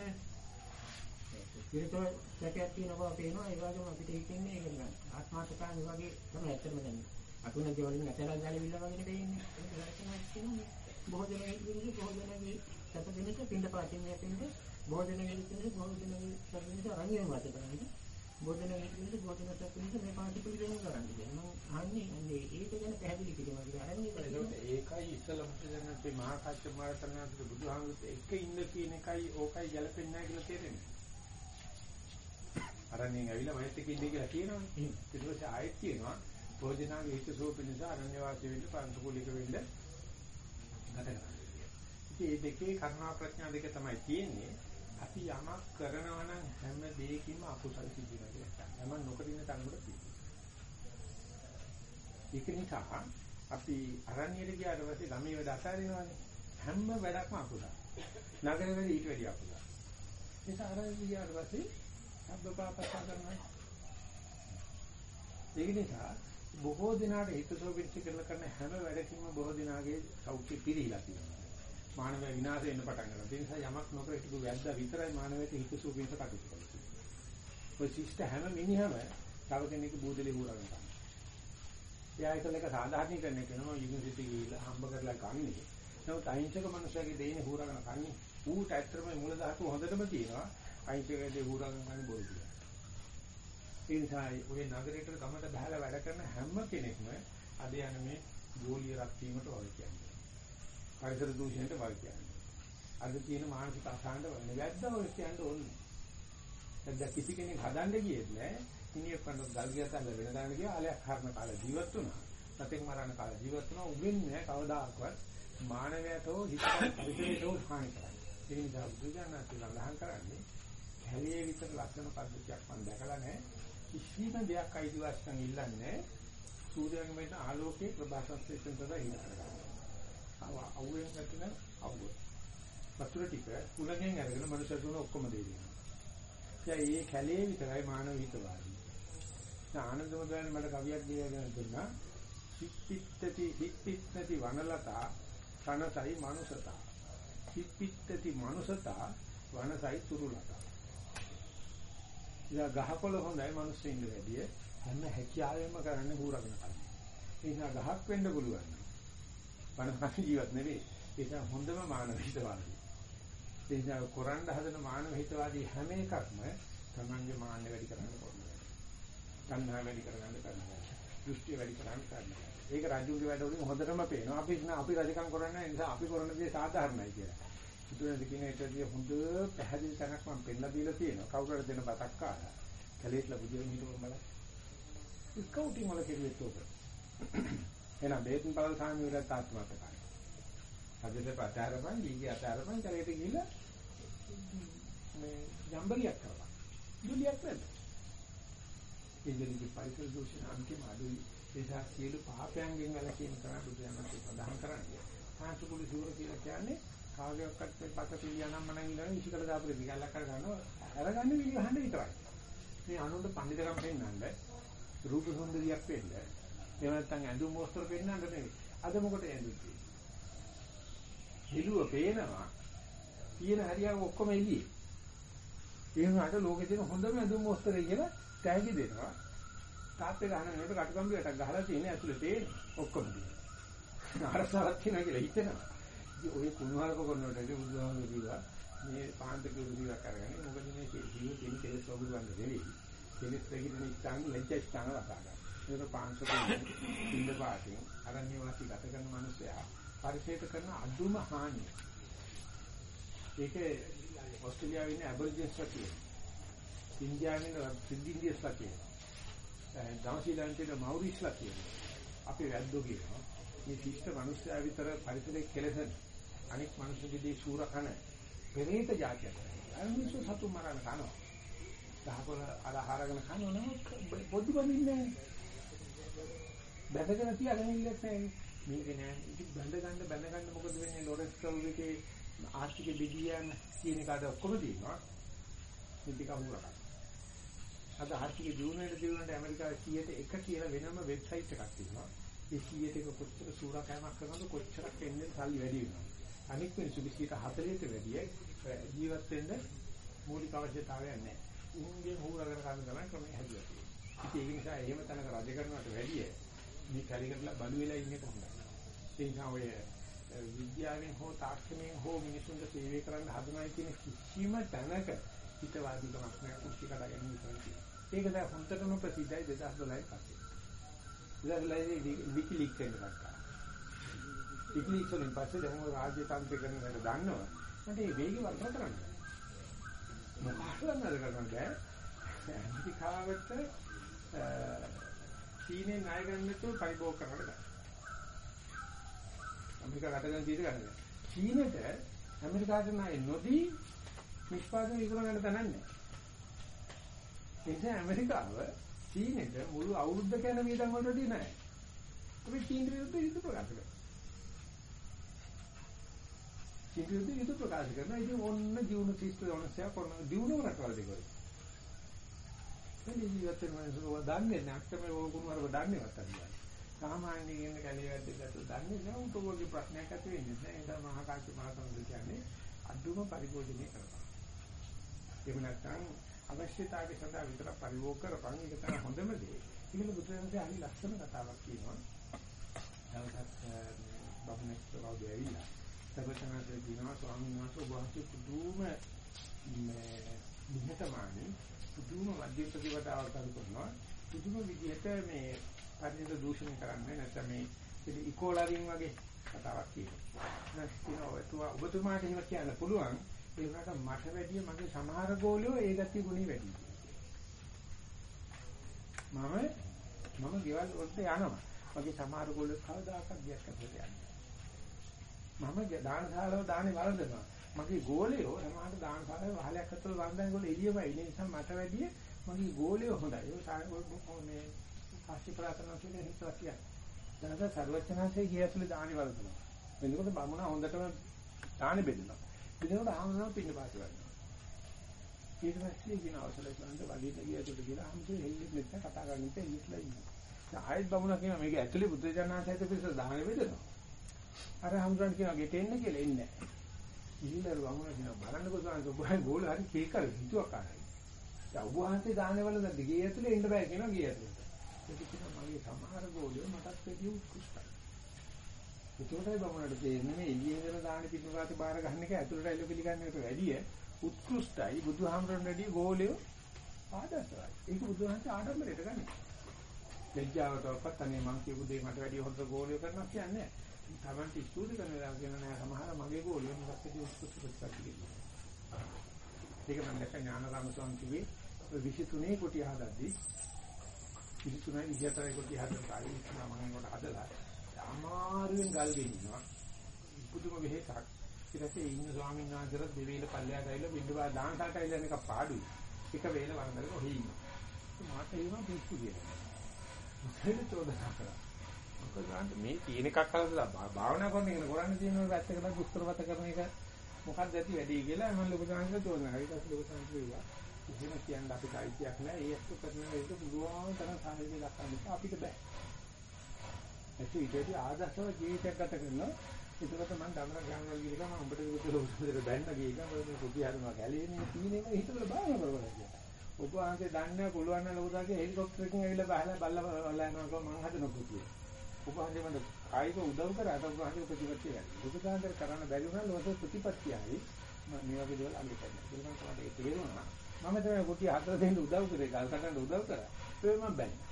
ස්පිරිටුවල් සැකයක් තියෙනවා පේනවා ඒ වගේම අපිට හිතෙන්නේ ඒක නිකන් ආත්මාර්ථකාමී වගේ තමයි ඇත්තම දැන් අකුණ දේවලින් ඇතලල් ගාලේ විල්ල වගේ දෙන්නේ. ඒක ලක්ෂණයක් තියෙනවා. භෝජනයේ විදිහට භෝජනයේ සැප දෙනක පින්ඩ පාතින් යටින්ද භෝජනයේ විදිහට භෝජනයේ සැප දෙනක අනියම වාද කරන්නේ. භෝජනයේ විදිහට භෝජන සැප දෙනක මේ පාටි පිළිදෙන කරන්නේ. මම අහන්නේ අන්නේ ඒක ගැන පැහැදිලි කිරීමක් අරන්නේ ඒකයි ඉස්සලම කියන මේ මහා කාශ්‍යප මහරතනන්ට බුදුහාමුදුරුත් එක ඉන්න කියන එකයි ඕකයි ගැලපෙන්නේ නැහැ කියලා තේරෙන්නේ. අරණියෙන් ඇවිල්ලා මෛත්‍රී කින්නේ කියලා කියනවනේ. ඊට පස්සේ ආයෙත් කියනවා භෝජනාගේ හිත සුව පිණිස අරණ්‍ය වාසී වෙන්න පන්තුකුලික වෙන්න ගත කරන්නේ. ඉතින් මේ දෙකේ කරුණා ප්‍රඥා දෙක තමයි තියෙන්නේ. අපි යමක් කරනවා නම් හැම දෙයකින්ම අකුසල සිද්ධ වෙනවා. හැම නොකරින තරමට තියෙනවා. ඒක නිසා අපි අරණියට ගියාට පස්සේ ගමේ වැඩ අතාරිනවානේ. හැම වැඩක්ම අකුසල. නගරේ වැඩ ඊට වැඩි අකුසල. ඒක අරණියට ගියාට පස්සේ සබ්බපාපස්සා කරනවා. ඒක නිසා බොහෝ දිනාට හිතසෝ පිච්ච කරන කරන හැම වැඩකින්ම බොහෝ දිනාගේ සෞඛ්‍ය පිරීලා තියෙනවා. මානව විනාශ වෙන්න පටන් ගන්නවා. ඒ නිසා යමක් නොකර හිටපු වැද්දා විතරයි මානවයට හිතසෝ පිච්ච කටයුතු කරන්නේ. ඔය ශිෂ්ට හැම මිනිහම තව කෙනෙක් බූදලේ හුරගෙන ගන්නවා. එයා ඒකල එක සාධාරණීකරණය කරනවා යුනිවර්සිටි ගිහිල්ලා හම්බ කරලා ගන්නේ. නමුත් අහිංසක මනුස්සයගේ දෙයිනේ හුරගෙන කන්නේ. ඌට ඇත්තටම මූල ධාතු හොඳටම තියෙනවා. අහිංසකගේ හුරගෙන කන්නේ බොරු කියලා. ඒ නිසා ඔය නගරයට ගමට බහලා වැඩ කරන හැම කෙනෙක්ම අද යන මේ ගෝලීය රත් වීමට වග කියන්නේ. පරිසර දූෂණයට වග කියන්නේ. අද තියෙන මානසික අසහනට වගේ වැද්දා ඔය කියන්න ඕනේ. දැන් කිසි කෙනෙක් හදන්න ගියෙත් නෑ. ඉනියක් කන්න ගල් ගියතන වෙන දාන්න ගියා ආලයක් හරන කාලේ ජීවත් වුණා. සතෙක් මරන කාලේ ජීවත් වුණා. උගෙන්නේ කවදාකවත් මානවයතෝ හිතට පරිසරයටෝ හානි කරන්නේ. ඒ නිසා බුදුජානක සඳහන් කරන්නේ කැලේ විතර ලක්ෂණ පද්ධතියක් මම දැකලා නැහැ. කිසිම දෙයක් අයිතිවාසිකම් ඉල්ලන්නේ සූර්යයන් වෙන ආලෝකයේ ප්‍රභාසත්වයෙන් තද හිනා කරගන්නවා. අවුවෙන් ඇතින අවුව. වතුර ටික කුලගෙන් අරගෙන මනුෂ්‍යතුන ඔක්කොම දෙනවා. ඒ ඒ කැලේ විතරයි මානව හිතවාදී. ආනන්ද මුදයන් මට කවියක් දීගෙන දුන්නා. හිප්පිත්තති හිප්පිත්තති වනලතා කනසයි මනුසතා. හිප්පිත්තති මනුසතා වනසයි තුරුලතා. ඉතින් ගහකොළ හොඳයි මිනිස්සු ඉන්න වැඩිය හැම හැකියාවෙම කරන්නේ හුරගෙන කන්නේ. ඒ නිසා ගහක් වෙන්න පුළුවන්. වනපස් ජීවත් නෙවෙයි. ඒ නිසා හොඳම මානව හිතවාදී. ඒ නිසා කොරන්න හදන මානව හිතවාදී හැම එකක්ම තමන්ගේ මාන්න වැඩි කරන්න ඕනේ. තණ්හා වැඩි කරගන්න කරනවා. දෘෂ්ටි වැඩි කරගන්න කරනවා. ඒක රාජ්‍යුගේ වැඩ වලින් හොඳටම පේනවා. අපි අපි රජකම් කරන්නේ නිසා අපි කරන දේ සාධාරණයි කියලා. බුදුරජාණන් කියන එකදී හොඳ පැහැදිලි තැනක් මම පෙන්නලා දීලා තියෙනවා. කවුරුහරි දෙන බතක් කාලා. කැලේట్లా බුදුරජාණන් හිටපොම බලන්න. ස්කවුටින් වල කෙරුවෙත් උක. එහෙනම් බේතන් පළ සාමි වල තාත්මත් කාලේ. අදට පතාරපන් ගිහි අතාරපන් කැලේට ගිහිල්ලා මේ ජම්බරියක් කරපන්. දුලියක් නැද්ද? ඉන්දියානු පරිසර දූෂණ අන්තිම අඩුයි. ඒසා සියලු පාපයන්ගෙන් වැළකීම කරන බුදුරජාණන් සඳහන් කරන්නේ. පාසුකුලි සූර කියලා කියන්නේ කාගේවත් මේ පත පිළියනම් මනන් ඉඳලා ඉසිකල දාපු විගල්ලක් කර ගන්නවා අරගන්නේ විලිහඬ විතරයි. මේ අනුන්ට පඬිතුකම් පෙන්නන්න රූප සෞන්දර්යයක් වෙන්න එහෙම නැත්නම් ඇඳුම් මොස්තර පෙන්නන්න නෙවෙයි. අද මොකට ඇඳුම් හිලුව පේනවා. කියන හරියාව ඔක්කොම එළියේ. එහෙනම් අද ලෝකේ තියෙන හොඳම ඇඳුම් මොස්තරේ කියලා තෑගි දෙනවා. තාත්තේ ගහන නේද කටුකම්බියටක් ගහලා තියෙන ඇතුලේ තේන ඔක්කොම තියෙනවා අරසාවක් තියෙනවා කියලා හිතෙනවා. ඔය කුණුහරුප කරනකොට බුදුහාමුදුරුවෝ කිව්වා මේ පාන්දක උරුදියක් අරගෙන මොකද මේ ජීව තියෙන කෙලෙස් වගුරු ගන්න දෙවි. කෙලෙස් දෙකින් ඉස්සන් ලැජ්ජ ස්ථාන වසා ගන්න. ඒක පාංශක ඉන්න පාටින් අරණ්‍ය වාසී ගත කරන මිනිසයා පරිශේත කරන අදුම හානිය. ඒක ඕස්ට්‍රේලියාවේ ඉන්න ඇබර්ජින්ස්ලා කියනවා. ඉන්දියාවේ ඉන්න සින්දින්දියස්ලා කියනවා. දවසිලාන්තේ මවුරිස්ලා කියනවා. අපේ වැද්දෝ කියනවා. මේ ශිෂ්ට මිනිස්සයා විතර පරිසරයේ කෙලෙසන අනික් මිනිස්සුගේ සූර කන පෙරේත જાතියක්. අර මිනිස්සු සතු මරණ කනවා. දහකොල ආහාරගෙන කනවා නම් පොඩි බඳින්නේ බැඳගෙන තියාගෙන ඉන්නේ නැහැ. මේක නෑ. ඉතින් බැඳ ගන්න බැඳ ගන්න මොකද වෙන්නේ? ලොරෙස් ක්‍රව් එකේ ආර්ථික බෙදියන් කියන කාට ඔක්කොම දිනනවා. ඉතික අහුරක්. අද ආර්ථික දියුණුවට දියුණුවට ඇමරිකාවේ 100ට 1 කියලා වෙනම වෙබ්සයිට් එකක් තියෙනවා. ඒ 100ට 1 කොච්චර සූරකෑමක් කරනවද කොච්චරක් එන්නේ සල්ලි වැඩි වෙනවද? අනික් මිනිස්සු 40ට වැඩිය ජීවත් වෙන්න මූලික අවශ්‍යතාවයක් නැහැ. උන්ගේ හුරගෙන ගන්න තමයි ක්‍රමය හැදුවා තියෙන්නේ. ඉතින් ඒක නිසා එහෙම තැනක රජ කරනවට වැඩිය මේ කැලිකටලා බලු වෙලා ඉන්නේ කොහොමද? ඒ නිසා ඔය විද්‍යාවෙන් හෝ තාක්ෂණයෙන් හෝ මිනිසුන්ට සේවය කරන්න හදනයි කියන කිසිම තැනක හිතවාදීකමක් නැහැ කුෂ්ටි කඩගෙන ඉන්නේ. ඒක දැන් හොන්දටම ප්‍රසිද්ධයි 2012 පස්සේ. 2012 විකිලීක්ස් එකකට ගත්තා. විකිලීක්ස් වලින් පස්සේ දැන් ඔය රාජ්‍ය තන්ත්‍ර කරන එක දන්නවා. මට මේ වේගය වර්ධනය කරන්න. මොකක්ද නේද කරන්නේ? ඇමරිකාවට චීනේ ණය ගන්න නැතුව පරිභෝග කරන්න බෑ. ඇමරිකාව රටගෙන තියෙද ගන්න. චීනෙට ඇමරිකාවට නෑ නොදී නිෂ්පාදනය ඉගෙන ගන්න තැනක් නෑ. ඒ නිසා ඇමරිකාව චීනෙට මුළු අවුරුද්ද කන වියදම් වලටදී නෑ. අපි චීන විරුද්ධ යුද්ධ ප්‍රකාශ කරනවා. චීන විරුද්ධ යුද්ධ ප්‍රකාශ කරනවා. ඉතින් ඔන්න ජීවන ශිෂ්ට ඕනසය කරන දිනුව රටවල් දෙකවල. මේ ජීවිතේ මනසව දන්නේ නැත්නම් මේ ඕකුණු වරව දන්නේවත් නැහැ. සාමාන්‍ය කියන කැලියක් දෙකට දන්නේ නැහැ උන්ට ඔයගේ ප්‍රශ්නයක් ඇති වෙන්නේ නැහැ. ඒක මහා කාශ්‍යප මහතමන් කියන්නේ අදුම පරිභෝජනය කරනවා. එහෙම නැත්නම් අවශ්‍යතාවය සඳහා විතර පරිභෝග කරපන් ඒක තමයි හොඳම දේ. ඒකල බුදුරජාණන්සේ හරි ලස්සන කතාවක් කියනවා. දවසක් බබුනෙක් ප්‍රවෝදේ ඇවිල්ලා. සර්වඥාන්සේ දිනවා ස්වාමීන් වහන්සේ වහන්සේ පුදුම මේ නිහතමානී පුදුම මධ්‍ය ප්‍රතිපදාවක් කරනවා. පුදුම විදිහට මේ පරිණත දූෂණය කරන්නේ නැත්නම් මේ ඉකෝලරින් වගේ කතාවක් කියනවා. නැත්නම් ඔබතුමාට එහෙම කියන්න පුළුවන් ඒ වුණාට මට වැඩිය මගේ සමහර ගෝලියෝ ඒ ගතිය ගුණي වැඩි. මම මම ගෙවල් වලට යනවා. මගේ සමහර ගෝලියෝ කවදාකවත් ගියක් කරලා යන්නේ. මම දානශාලාව දානේ වළඳනවා. මගේ ගෝලියෝ සමහර දානශාලාවේ වහලයක් අතට වන්දන ගෝල එළියමයි. ඒ නිසා මට වැඩිය මගේ ගෝලියෝ හොඳයි. ඒ මේ සාක්ෂි ප්‍රාර්ථනා කියන හිතලා කියන්නේ. දැනට සර්වචනාංශයේ ගිය ඇතුලේ දානි වලදනවා. එතකොට බමුණා හොඳටම දානි බෙදෙනවා. බෙදනකොට ආමනවා පින්න පාති වලනවා. ඊට පස්සේ කියන අවසලයි කරන්නේ වලියට ගිය ඇතුලේ කියලා අමුතු හෙල්ලෙත් නැත්නම් කතා කරන්න ඉතින් ඉట్లా ඉන්නවා. දැන් ආයෙත් බමුණා කියනවා මේක ඇතුලේ බුද්ධ ජනනාංශයට පිළිස දානි බෙදෙනවා. අර හමුදුරන් කියනවා ගෙට එන්න කියලා එන්නේ නැහැ. ඉහිලර බමුණා කියනවා බලන්නකෝ සාංශ ඔබයි ගෝල හරි කේකල් හිතුවක් ආරයි. දැන් ඔබ වහන්සේ දානේ වල නැද්ද ගේ ඇතුලේ එන්න බෑ කියනවා ගේ ඇතුලේ. ඒක කියනවා මගේ සමහර ගෝලියෝ මටත් වැඩි උත්කෘෂ්ටයි. ඒකෝටයි බමුණට තේරෙන්නේ මේ එළියේ ඉඳලා දාන පිටුකාට බාර ගන්න එක ඇතුළට ඇල්ල පිළිගන්නට වැඩිය උත්කෘෂ්ටයි බුදුහාමරන් වැඩි ගෝලියෝ ආදර්ශයි. ඒක බුදුහාමරන් ආඩම්බරයට ගන්න. ලැජ්ජාවටවත් අනේ මං කියපු දේ මට වැඩි හොඳ ගෝලියෝ කරනවා කියන්නේ නැහැ. තමන්ට ස්තුති කරන වෙලාව කියන නෑ. සමහර මගේ ගෝලියෝ මොකක්ද උත්කෘෂ්ට ප්‍රතිපත්ති කියනවා. ඒක මම දැක්ක ඥානරාම ස්වාමීන් කිව්වේ 23 කුටි හදද්දී 23 24 කොට හදන කාලේ ඉස්සලා මම කොට හදලා අමාරුවෙන් ගල් ගෙනිනවා පුදුම වෙහෙසක්. ඊට පස්සේ ඉන්න ස්වාමීන් වහන්සේලා දෙවිල පල්ලයට ඇවිල්ලා බින්දුවා දානකට ඇවිල්ලා එක පාඩුයි. එක වේල වන්දනක ඔහි ඉන්නවා. මාත් ඒවා පිස්සු කියනවා මොකද චෝදනා කරා. මොකද මේ තියෙන එකක් කලලා භාවනා කරන එක කරන්නේ තියෙන පැත්තකට දුස්තරවත කරන එක මොකක්ද ඇති වැඩි කියලා මම ලොකු සංහස චෝදනා කරා ඊට පස්සේ ලොකු සංහස කිව්වා එහෙම කියන්න අපිට අයිතියක් නැහැ. ඒ අස්තු කරන එක පුළුවන් තරම් සාහිත්‍ය දක්වන්න අපිට බෑ. ඒක ඊටදී ආදර්ශව ජීවිතයක් ගත කරනවා. ඒකකට මම ධම්ර ගානවල ගිහලා මම උඹට උත්තර බැන්න ගිහලා මම කුටි හදනවා ගැලේනේ තීනේ මම හිතවල බාන කරවලා කියලා. ඔබ වහන්සේ දන්නේ පුළුවන් නම් ලෝදාගේ හෙලිකොප්ටර් එකකින් ඇවිල්ලා බහලා බල්ලා බල්ලා යනවා මම හදන කුටිය. ඔබ වහන්සේ මට කායික උදව් කරා අත ඔබ වහන්සේ ප්‍රතිපත්තිය ගන්න. බුදුදාන්තර කරන්න බැරි වුණා ලෝක ප්‍රතිපත්තියයි මම මේ වගේ දේවල් අල්ලන්නේ. ඒක නම් තමයි තේරුණා. මම තමයි කුටි හතර දෙන්න උදව් කරේ ගල් කඩන්න උදව් කරා. ඒක මම බැන්නේ.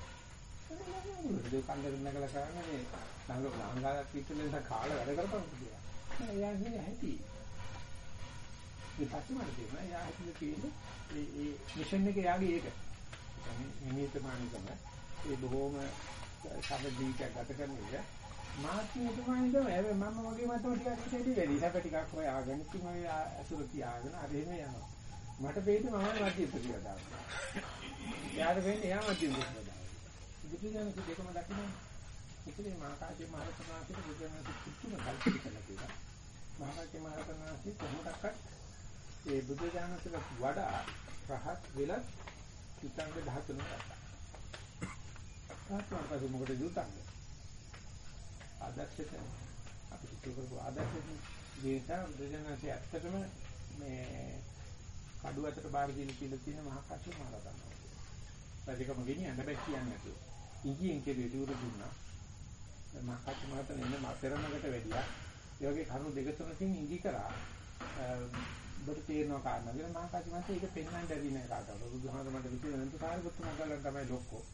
ඒක කන්දර නැගලා කරන්නේ මේ ළඟ ළඟාවක් පිටුලෙන් කාලා වැඩ කරපන් කියලා. එයා කියන්නේ ඇති. ඒ පස්සේ මට තේරුණා එයා හිතේ තියෙන්නේ ඒ ඒ මිෂන් එක යාගේ ඒක. ඒ නියතමානිකම ඒ බොහොම සමදීකයක් ගත කරන එක මාත් නියතමානිකම හැබැයි මම වගේ මතම ටිකක් හිතේදී වැඩි. සැප ටිකක් හොයාගෙන ඉතින් ඔය අසුර තියාගෙන අර එහෙම යනවා. මට පේන්නේ මම මධ්‍යම ප්‍රතිපදාව. එයාට පේන්නේ එයා මධ්‍යම ප්‍රතිපදාව. බුදුදහම දෙකම දකින්න. ඉතින් මාකාගේ මහරතනාසික බුදුදහම කිතුන කල්පිත කළා කියලා. මාකාගේ මහරතනාසික කොහොමදක්වත් ඒ බුදුදහමට වඩා රහත් වෙලත් හිතංග 13 ගත්තා. තාත්මකට මොකටද යුතන්නේ? ආදර්ශයට අපි හිතුව කරපු ආදර්ශයෙන් දේශා බුදුදහමසේ ඇත්තටම මේ කඩුව අතට බාර දීලා කියලා තියෙන මහා කච්ච මහ රතන. රජකම ගෙනියන්න බෑ කියන්නේ නැතුව. ඉංගියෙන් කෙරුවේ දුර දුන්නා. මහා කච්ච මහ රතන එන්න පෙරමකට වැඩියා. ඒ වගේ කරුණු දෙක තුනකින් ඉංගි කරා ඔබට තේරෙනවා කාරණා. කියලා මහා කච්ච මහත් ඒක පෙන්වන්න බැරි නෑ කාටවත්. බුදුහාමර මට විශ්ව නන්තු සාරිපුත්තු මගලන් තමයි ලොක්කෝ.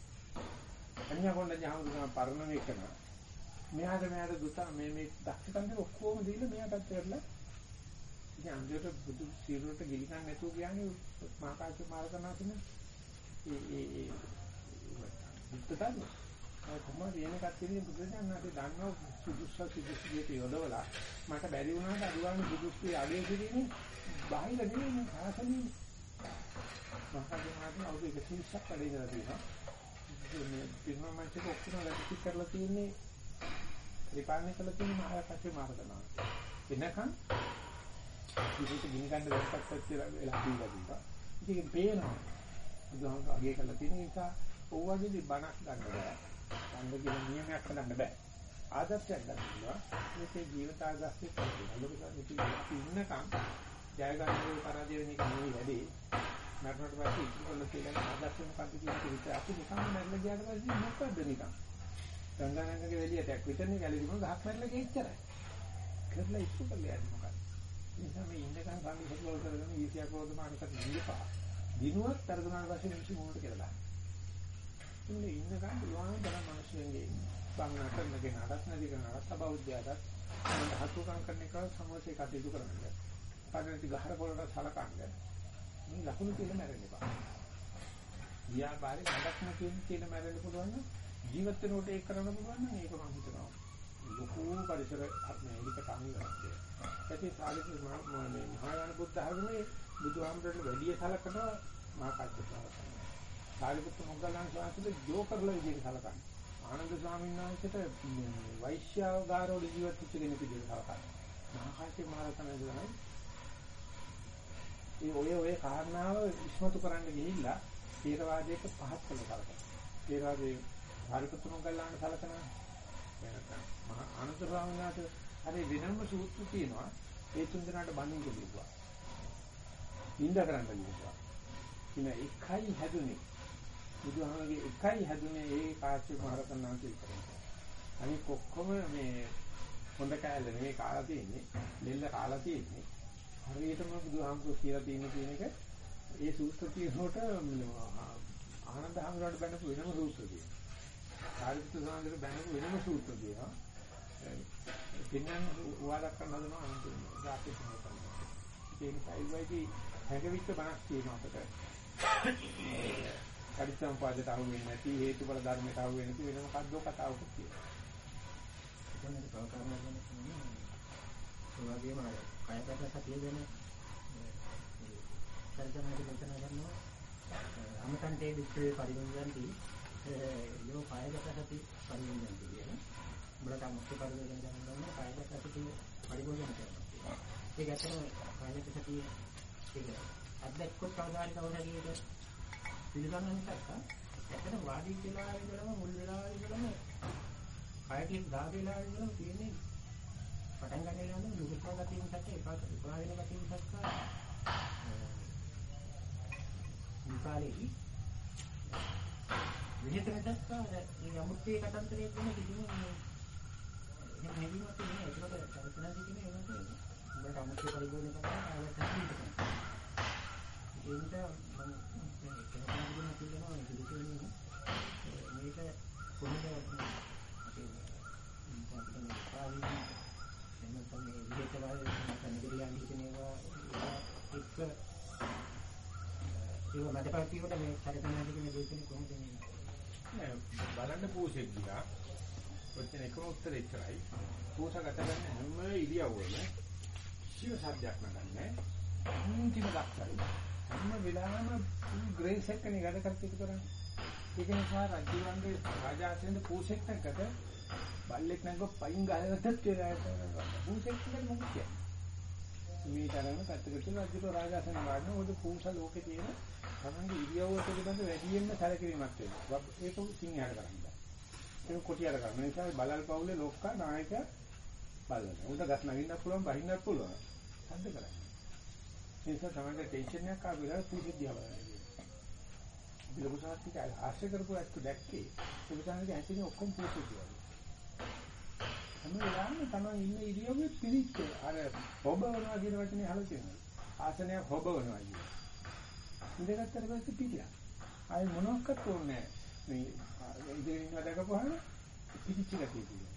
අන්‍යකොණ්ඩ ජහමුදුනා පරණ මේකන. මෙයාට මෙයාට දුත මේ මේ දක්ෂකම් දෙක ඔක්කොම දීලා මෙයාටත් කරලා ඉතින් අන්තිමට බුදු සිරුරට ගිලිකන් නැතුව කියන්නේ මහාකාශ මාර්ගනා කියන ඒ ඒ ඒ බුද්ධ ධර්ම. කොහොමද එන කට්ටිය බුදුසසුනාට දන්නව සුදුස්ස සුදුස්සියට යොදවලා මට බැරි වුණාට අදුවාන සුදුස්සි අගය කිරීමේ බාහිර නෙවෙයි සාසනින් මහකගේ මාතෘ අවුරුදු 120ක් වැඩ ඉඳලා තියෙනවා මේ පින්වමන්ට ඔක්කොම ලැබිති කරලා තියෙන්නේ විපාලනය කළ තියෙන මහාකච්චේ මාර්ගනවා එනකන් ඉතින් ගිනි ගන්න වැස්සක් කියලා වෙලා තියෙනවා ඉතින් පේනවා බුදුහාමුදුරුවෝ අගය කරලා තියෙන නිසා ඕවගේදී බණක් ගන්න බෑ. ගන්න කියන නියමයක් කරන්න බෑ. ආදර්ශයක් ගන්න පුළුවන්. මේකේ ජීවිත ආදර්ශයක් තියෙනවා. ලෝක ඉතින් අපි ඉන්නකම් ජය ගන්න පරාජය වෙන එක නෙවෙයි වැඩි. මරණයට පස්සේ ඉතුරු කරලා තියෙන ආදර්ශ මොකක්ද කියන එක විතර අපි නිකන් මැරලා ගියාට පස්සේ මොකද්ද නිකන්. ගංගානංගගේ වෙලියටක් විතරනේ ගැලවිම ගහක් මැරලා ගිහිච්චරයි. කරලා ඉතුරු කරලා යන්නේ මොකක්ද? නිසා මේ ඉන්නකම් සම්පූර්ණ කරගෙන ඊසියා කෝධ මානකට නියපා. දිනුවත් තරදුනාට පස්සේ මිනිස්සු මොකට කියලා දාන්න. ඉන්නේ ඉන්නකම් පුළුවන් තරම් මිනිස්සුන්ගේ බංගනා කරන කෙනාට නැති කෙනාට සබෞද්ධයාට මම හතුකම් කරන එක සමෝසේ කටයුතු කරන්නේ. පාඩේටි ගහර පොළට සලකන්නේ. මේ ලකුණු කියලා මැරෙන්න එපා. ව්‍යාපාරේ වැඩක් නැතිව කියලා මැරෙන්න පුළුවන් නම් ජීවිත වෙනකොට ඒක කරන්න පුළුවන් නම් ඒක මම හිතනවා. ලොකු පරිසර මේක කමි වෙනවා. ඒකේ සාලිත මේ මහායාන බුද්ධ ධර්මයේ බුදුහාමුදුරනේ වැඩි සලකනවා මහා කච්චසාරය. සාරිපුත්ත මොග්ගලන් ස්වාමීන්ට ජෝකර්ලා විදිහට සලකන්නේ. ආනන්ද ස්වාමීන් වහන්සේට වෛශ්‍යාගාරවල ජීවත් වෙච්ච කෙනෙක් විදිහට සලකන්නේ. මහාකාශ්‍යප මහරහතන් වහන්සේ ඒ ඔය ඔය කාරණාව ඉස්මතු කරන්න ගිහිල්ලා තේරවාදයක පහත් කළ කරකට. තේරවාදයේ සාරිපුත්ත මොග්ගලන් සලකනවා. එහෙනම් මහා ආනන්ද ස්වාමීන් වහන්සේ හරි වෙනම සූත්‍ර තියෙනවා. ඒ තුන් දෙනාට බණින්න කිව්වා. නිඳ කරන්න කිව්වා. ඉතින් එකයි හැදුනේ බුදුහාමගේ එකයි හැදුනේ ඒ කාශ්‍යප මහ රහතන් වහන්සේ විතරයි. අනික ඔක්කොම මේ හොඳ කෑල්ල නෙමෙයි කාලා තියෙන්නේ. දෙල්ල කාලා තියෙන්නේ. හරියටම බුදුහාමුදුරුවෝ කියලා තියෙන කියන එක ඒ සූත්‍ර කියනකොට ආනන්ද හැමෝටම බැනපු වෙනම සූත්‍ර තියෙනවා. සාරිපුත්‍ර සාන්දර බැනපු වෙනම සූත්‍ර තියෙනවා. පින්නන් උවාදක් කරන හදනවා අන්තිමට. ජාති සම්පන්න. ඒ නිසා ඉවයිදී හැඟවිච්ච බණක් තියෙනවා අපිට. පරිසම්පාදයට අහු වෙන්නේ නැති හේතුඵල ධර්මයට අහු වෙන්නේ නැති වෙන මොකද්ද කතාවකුත් තියෙනවා. එතන ප්‍රකාරණ වෙන ඒ වගේම කයකට සතිය දෙන සර්ජනාදී දේශනා කරනවා අමතන්තේ විස්සේ පරිවර්තනති යෝ කායගත සති පරිවර්තනති කියන උඹලට මුක්ති පරිවර්තන කරනවා කායගත සති පරිවර්තන කරනවා. ඒක ඇත්තටම කායගත සතිය ඒක අද්දක්කොත් කවදාහරි කවුරු හරි පිළිගන්න මිසක් ඇත්තට වාඩි වෙලා ඉඳලම මුල් වෙලා ඉඳලම කයකින් දාදේලා ඉඳලම තියෙන්නේ පටන් ගන්න වෙලාවෙ නුගුස්ම ගතිය මිසක් එපා එපා වෙන ගතිය මිසක් විපාලේ විහෙත නැත්නම් මේ අමුත්තේ කතන්දරයේ තියෙන කිසිම එහෙම හැදීමක් නෑ ඒකට කල්පනා දෙන්නේ ඒකට උඹට අමුත්තේ පරිගණක කරලා ආවත් හිතන්න ඒ නිසා මම කෙනෙකුට කියනවා ඉතිරිකෙන්නේ මේක කොහොමද අපේ ඉන්පස්සේ පාවිච්චි එන්න තමයි විදේශ වායු කන්දිරියන් හිතේනවා එක්ක ඒක මට පාවිච්චිකට මේ සැරකනාදී කියන දේශනේ කොහොමද මේ බලන්න පූසෙක් ගියා. ඔච්චර එකම උත්තර ඉතරයි. පූස ගත ගන්න හැම ඉරියව්වෙම සිය සද්දයක් නගන්නේ. අන්තිම දක්ෂයි. හැම වෙලාවෙම ග්‍රේස් එකනේ වැඩ කටයුතු කරන්නේ. ඒක නිසා රජුවන්ගේ රාජාසෙන්ද පූසෙක් නැකට බල්ලෙක් නැග්ගොත් පයින් ගහලටත් කියලා පූසෙක් කියන්නේ මොකක්ද කියන්නේ? මේ තරම පැත්තකට රජුට රාජාසන වඩන උඩ පූස ලෝකේ තියෙන තමන්ගේ ඉරියව්ව පිළිබඳ වැඩියෙන්ම සැලකිලිමත් වෙනවා. ඒක සිංහයාට කරන්නේ. ඒක කොටියට කරන නිසා බලල් පවුලේ ලොක්කා නායක බලන. උන්ට ගස් නගින්නත් පුළුවන්, බහින්නත් පුළුවන්. හද්ද කරන්නේ. ඒ නිසා තමයි ටෙන්ෂන් එකක් ආව වෙලාවට සීසිද්ධිය බලන්නේ. බිලකුසාත්තික ආශ්‍රය කරපු ඇත්ත දැක්කේ සුබසානගේ ඇතිනේ ඔක්කොම පූසිද්ධිය. හැම වෙලාවෙම තමයි ඉන්න ඉරියව්වේ පිළිච්ච අර හොබවනවා කියන වචනේ අහලා තියෙනවා. ආසනය හොබවනවා කියන්නේ. ඉඳගත්තට පස්සේ පිටියක්. ආයේ මොනක්වත් ඕනේ මේ ඉඳගෙන ඉන්නවා දැකපුවාම පිටිච්ච ගතිය තියෙනවා.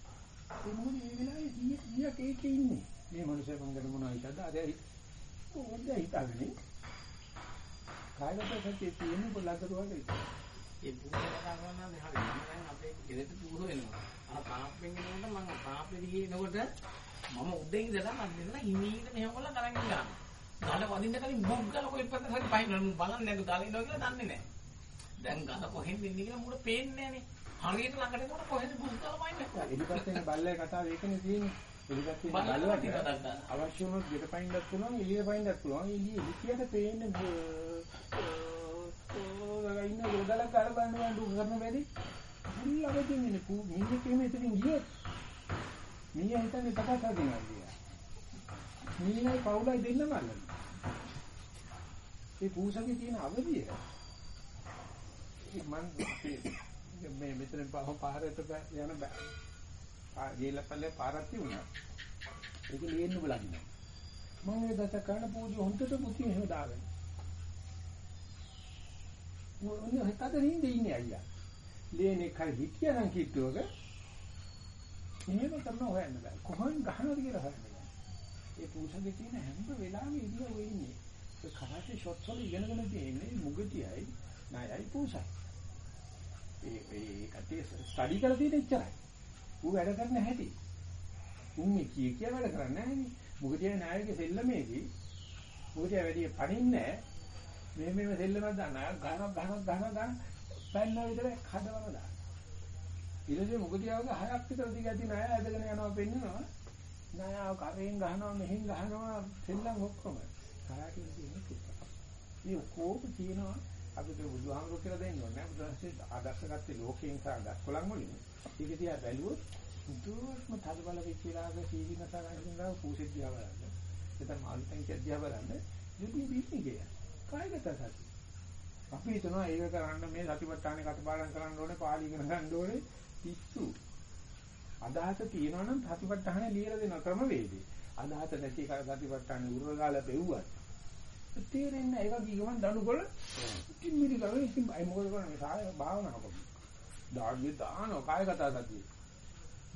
ඒ මොකද මේ වෙලාවේ 100 100ක් ඒකේ ඉන්නේ. මේ මනුස්සයා මං ගැන මොනවද හිතද්ද? අර කොහොමද හිතන්නේ? කායගත සතිය තියෙන පොළකට වගේ. ඒ පුහුණු කතා කරනවා මේ හරි මම දැන් අපේ ගෙදරට පුහුණු වෙනවා. අර තාප්පෙන් එනකොට මම තාප්පේ දිගේ එනකොට මම උඩින් ඉඳලා මම දෙන්න හිමීට මෙහෙම කරලා තරංග ගන්නවා. ගල වදින්න කලින් බුක් ගාලා කොහෙද පැත්තට හරි පයින් මම බලන්නේ නැද්ද ගල ඉනවා කියලා දන්නේ නැහැ. දැන් ගල කොහෙන්ද ඉන්නේ කියලා මුඩ පේන්නේ නැහනේ. හරියට ළඟට එනකොට කොහෙද බුක් ගාලා පයින් එලිපත්තේ බල්ලේ කතාව ඒකනේ තියෙන්නේ. එලිපත්තේ බලවට බල්ලට අවශ්‍ය වුණොත් ගෙට පයින්නත් පුළුවන් එළිය පයින්නත් පුළුවන්. එළිය හිතියට පේන්නේ ඉන්න ගොඩලක් අර බලන්න යන දුක කරන වැඩි. හරියවදින් ඉන්නේ කු මීයේ කීම එතනින් ගියොත් මීයා හිතන්නේ තකස් හදිනවා කියලා. මීයයි පවුලයි දෙන්නම අල්ලන. ඒ පූසගේ තියෙන අවදිය මම මේ මෙතන පහ පාරට යන බෑ. ගේලපල්ලේ පාරක් තිබුණා. ඒක ලියෙන්න බලන්න. මම ඒ දත කරන පූජ හොන්දට මුති එහෙම දාගෙන. මොන්නේ හිතට නින්දේ ඉන්නේ අයියා. ලේනේ කල් හිටියනම් කිට්ටුවක එහෙම කරන හොයන්න බෑ. කොහොම ගහනවද කියලා හොයන්න බෑ. ඒ පූසගේ තියෙන හැම වෙලාවෙම ඉදිරිය වෙ ඉන්නේ. ඒ කරාටි ෂොට්ස් වල ඉගෙනගෙන තියෙන්නේ මුගතියයි ණයයි පූසයි. ඒ ඒ කටේ ස්ටඩි කරලා තියෙන ඉච්චරයි. ඌ වැඩ කරන්න හැටි. උන් මේ කී කිය වැඩ කරන්නේ නැහැනේ. මුගතිය නායකගේ සෙල්ලමේදී මුගතිය වැඩි පණින්නේ මේ මේව සෙල්ලමක් දාන්න. ගහනක් ගහනක් ගහනක් ගහන පැන්න විතර හදවන දාන්න. ඊළඟට මුගතියවගේ හයක් විතර දිග ඇති ණය ඇදගෙන යනවා පෙන්නනවා. ණයව කරෙන් ගහනවා මෙහෙන් ගහනවා සෙල්ලම් ඔක්කොම. කරාටින් තියෙන කිව්වා. මේ කොහොම තියෙනවා අපිට බුදුහාමුදුරුවෝ කියලා දෙන්න ඕනේ. බුදුහාමුදුරුවෝ ආදර්ශගත ලෝකයෙන් සහ දස්කොලන් වලින් ඒක දිහා බැලුවොත් දුරස්ම තදබල වෙච්ච ඉලාගේ සීවිනස ගන්නවා පූසෙත් දිහා බලන්න. එතන මාළුතෙන් දිහා බලන්න. දෙවි බීන්නේ කිය. කායගත සති. අපි හිතනවා ඒක කරන්න මේ සතිපට්ඨානේ කටපාඩම් කරන්න ඕනේ, පාලි ඉගෙන ගන්න ඕනේ. පිස්සු. අදහස තියෙනවා නම් සතිපට්ඨානේ ලියලා දෙන ක්‍රම වේදේ. අදහස නැති එක සතිපට්ඨානේ උරගාලා පෙව්වත් තේරෙන්නේ ඒක කිව්වම දනුකොල ඉතින් මිරි ගම ඉතින් අය මොකද කරන්නේ සාය භාවනාව කරනවා. දාගිය දානවා කායගත සතිය.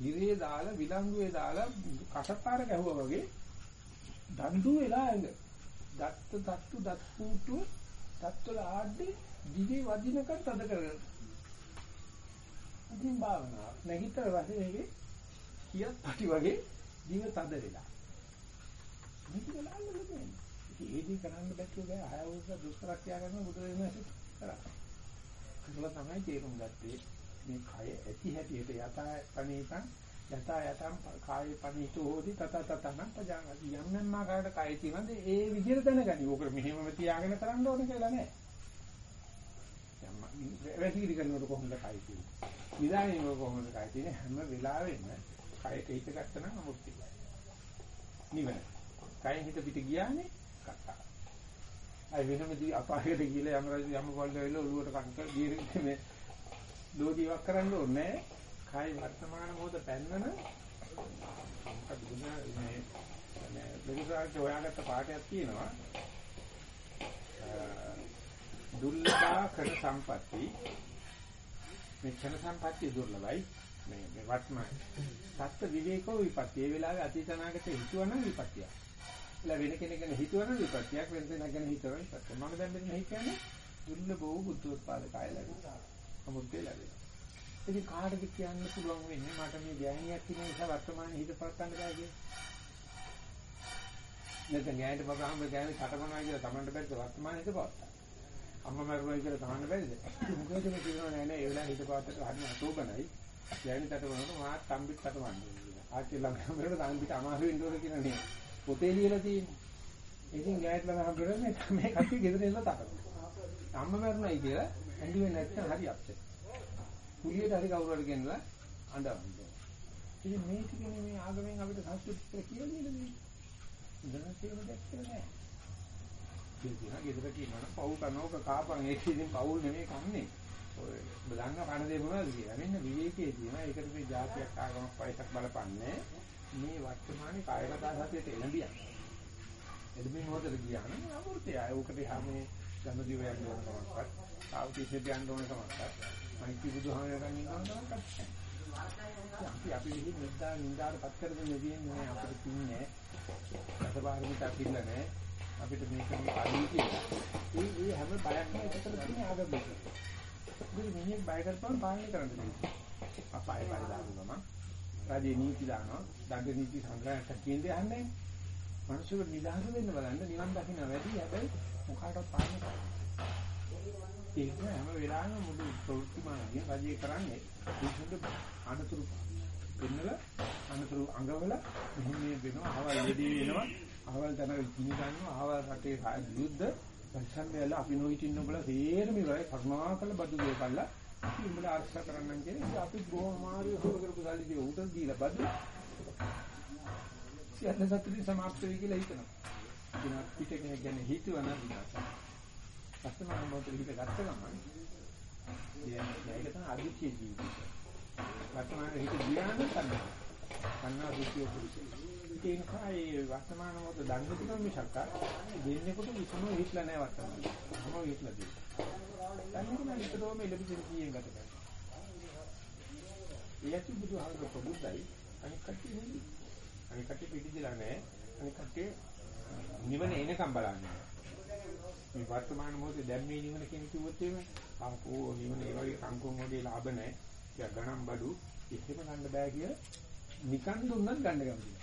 ඉරේ දාලා විලංගුවේ දාලා කසපාර ගැහුවා වගේ දඬු වෙලා ඇඟ. දත්ත දත්තු දත් පුටු දත්වල ආද්දි දිගේ වදිනකන් තද කරගෙන. ඉතින් භාවනාව නැගිටතර වශයෙන් කියත් පැටි වගේ දිව තද වෙලා. මේක ලල්ල ලුකෙන්නේ. ඒදී කරන්න බැහැ බෑ ආය අවුරුද්ද දුෂ්කර ක්‍රියා කරන බුදු වෙනස කරා. කළා තමයි තේරුම් ගත්තේ මේ කය ඇති හැටියට යථා පණීතං යථා යතං කාය පණීතෝ හෝති තත තතන පජානති යම් යම් ආකාරයට කය තියෙනද ඒ විදිහට දැනගනි. ඕක මෙහෙමම තියාගෙන කරන්න ඕනේ කියලා නෑ. යම් වැසිකිලි කරනකොට කොහොමද කය තියෙන්නේ? විදානිනකොට කොහොමද කය තියෙන්නේ? හැම වෙලාවෙම කයට හිත ගත්තනම් අමුත්‍ති. නිවන. කයෙන් හිත පිට ගියානේ කක්කා. අය වෙනමදී අපායට ගිහලා යම් රජු යම් පොල්ල වෙල ඔළුවට කන්ක දීර්ඝ මේ ලෝදීවක් කරන්න ඕනේ. කයි වර්තමාන මොහොත පෙන්නන අදුනා මේ මේ ලොකුසාරට හොයාගත්ත පාඩයක් තියෙනවා. දුර්ලභා කර සම්පatti මේ ක්ෂණ සම්පatti දුර්ලභයි මේ මේ වර්තමාන සත්‍ය විවේකෝ විපත්‍ය ඒ වෙලාවේ අතීත අනාගත හිතුවනම් විපත්‍යයි එලා වෙන කෙනෙක් ගැන හිතුවනම් විපත්‍යක් වෙන කෙනෙක් ගැන හිතුවනම් විපත්‍යක්. මම දැන් මෙතන හිතන්නේ දුර්ලභෝ බුද්ධෝත්පාද කාය ලැබෙනවා. අමුත්තේ ලැබෙනවා. ඉතින් කාටද කියන්න පුළුවන් වෙන්නේ මට මේ ගෑණියක් ඉන්න නිසා වර්තමානයේ හිත පවත්වන්න බෑ කියලා. නැත්නම් ගෑණිට බබහම ගෑණි කටමනවා කියලා Tamanට බැරිද වර්තමානයේ හිත පවත්තා. අම්මා මරුණා කියලා Tamanට බැරිද? මොකද මේ කියනවා නෑ නෑ ඒ වෙලාවේ හිත පවත්තට හරිම අතෝගනයි. ගෑණි තටමනකොට මාත් තම්බිත් තටමන්නේ. ආච්චි ළඟම වලට තම්බිත් අමාරු වෙන්න ඕන කියලා නේ. පොතේ ලියලා තියෙන්නේ. ඉතින් ගෑත් ළම හම්බුනේ මේ මේ කට්ටිය ගෙදර ඉන්න තටමනවා. අම්මා මරුණයි කියලා ඇඬුවේ නැත්නම් හරි අප්සෙට්. කුලියට හරි කවුරු හරි ගෙනලා අඬවන්න. ඉතින් මේ ටිකනේ මේ ආගමෙන් අපිට සංස්කෘතිය කියලා දෙන්නේ. ඉඳලා තියෙන දෙයක් නෑ. කියනවා ගෙදර කියනවා පව් කරනෝක කාපන් ඒක ඉතින් පවුල් නෙමෙයි කන්නේ. ඔය බලන්න කන දෙය මොනවද කියලා. මෙන්න විවේකයේ තියෙනවා. ඒකට මේ જાතියක් ආගමක් පයිසක් බලපන්නේ. මේ වර්තමානයේ කායගත සතියට එළඹියක්. එළඹෙන මොහොතේ ගියා නම් අවෘතය. ඒකට හැමේ ගමදිව යන්න ඕන කමක්වත්, යන්න ඕන කමක්වත්. මයිති බුදුහාමරගෙන් ඉන්නවා තමයි. අපි අපි විදිහ නිද්දා නින්දාට පත් කරගෙන නෙවෙන්නේ අපිට තින්නේ. අසපාරමිතා පිළ නැහැ. අපිට මේක මේ අදී කියලා. ඒ ඒ හැම බයක්ම එකතර තියෙන ආගමක. මොකද මිනිහෙක් බය කරපුවම පාලනය කරන්න දෙන්නේ. අපාය බය දානවා. රාජ්‍ය නීති දානවා. දඬ නීති සංග්‍රහයට කියන්නේ යන්නේ. මිනිස්සුන්ට නිදහස දෙන්න බලන්න නිවන් දකින්න වැඩි හැබැයි මොකකටවත් පාලනය කරන්නේ. ඒක හැම වෙලාවෙම මුළු ප්‍රවෘත්ති මාර්ගය රජය කරන්නේ? මිනිස්සුන්ට අනතුරු පෙන්නලා අනතුරු අඟවල මෙහෙම වෙනවා අහවල් දෙදී වෙනවා අහවල් තන ගිනි ගන්නවා අහවල් රටේ යුද්ධ පරිසම්මයල අපි නොහිටින්න බල තේරෙම ඉවරයි කරුණාකර බදු දෙකල්ලා ඉඹල ආර්ථික කරන්නම් කියන්නේ අපි බොහොම මාරු හොර කරපු සල්ලි ටික උතන් දීලා බදු. සියල්ල සතුටින් සමාප්ත වෙයි කියලා හිතනවා. ඉතින් පිට කෙනෙක් ගැන හිතුවා පස්සේ මම මොකද විදිහට ගත්ත ගමන් ඒක තමයි අදිත්‍ය ජීවිතය. වර්තමානයේ හිත ගියාම තමයි. කන්නා දුකිය පුරුෂය. ඒ නිසා ඒ වර්තමාන මොහොත දන්න තුරු මිසක් දෙන්නෙකුට විසම හිටලා නැහැ වර්තමානයේ. මොනව හිටලා තියෙන්නේ. දැන් මම විතරෝම ඉලබිසින් කියෙන් ගත කරනවා. ඒත් බුදුහාමර ප්‍රබුද්ධයි අනික කටි නෙමෙයි. අනික කටි පිටිදලා නැහැ. අනික කටි නිවන එනකම් බලන්නේ. මේ වර්තමාන මොහොතේ දැන් මේ නිවන කියන කිව්වොත් එහෙම ආකෝ නිවන ඒ වගේ සංකෝම වගේ ලාභ නැහැ. ඒක ගණන් බඩු ඉස්සෙම ගන්න බෑ කිය නිකන් දුන්නත් ගන්න කැමතියි.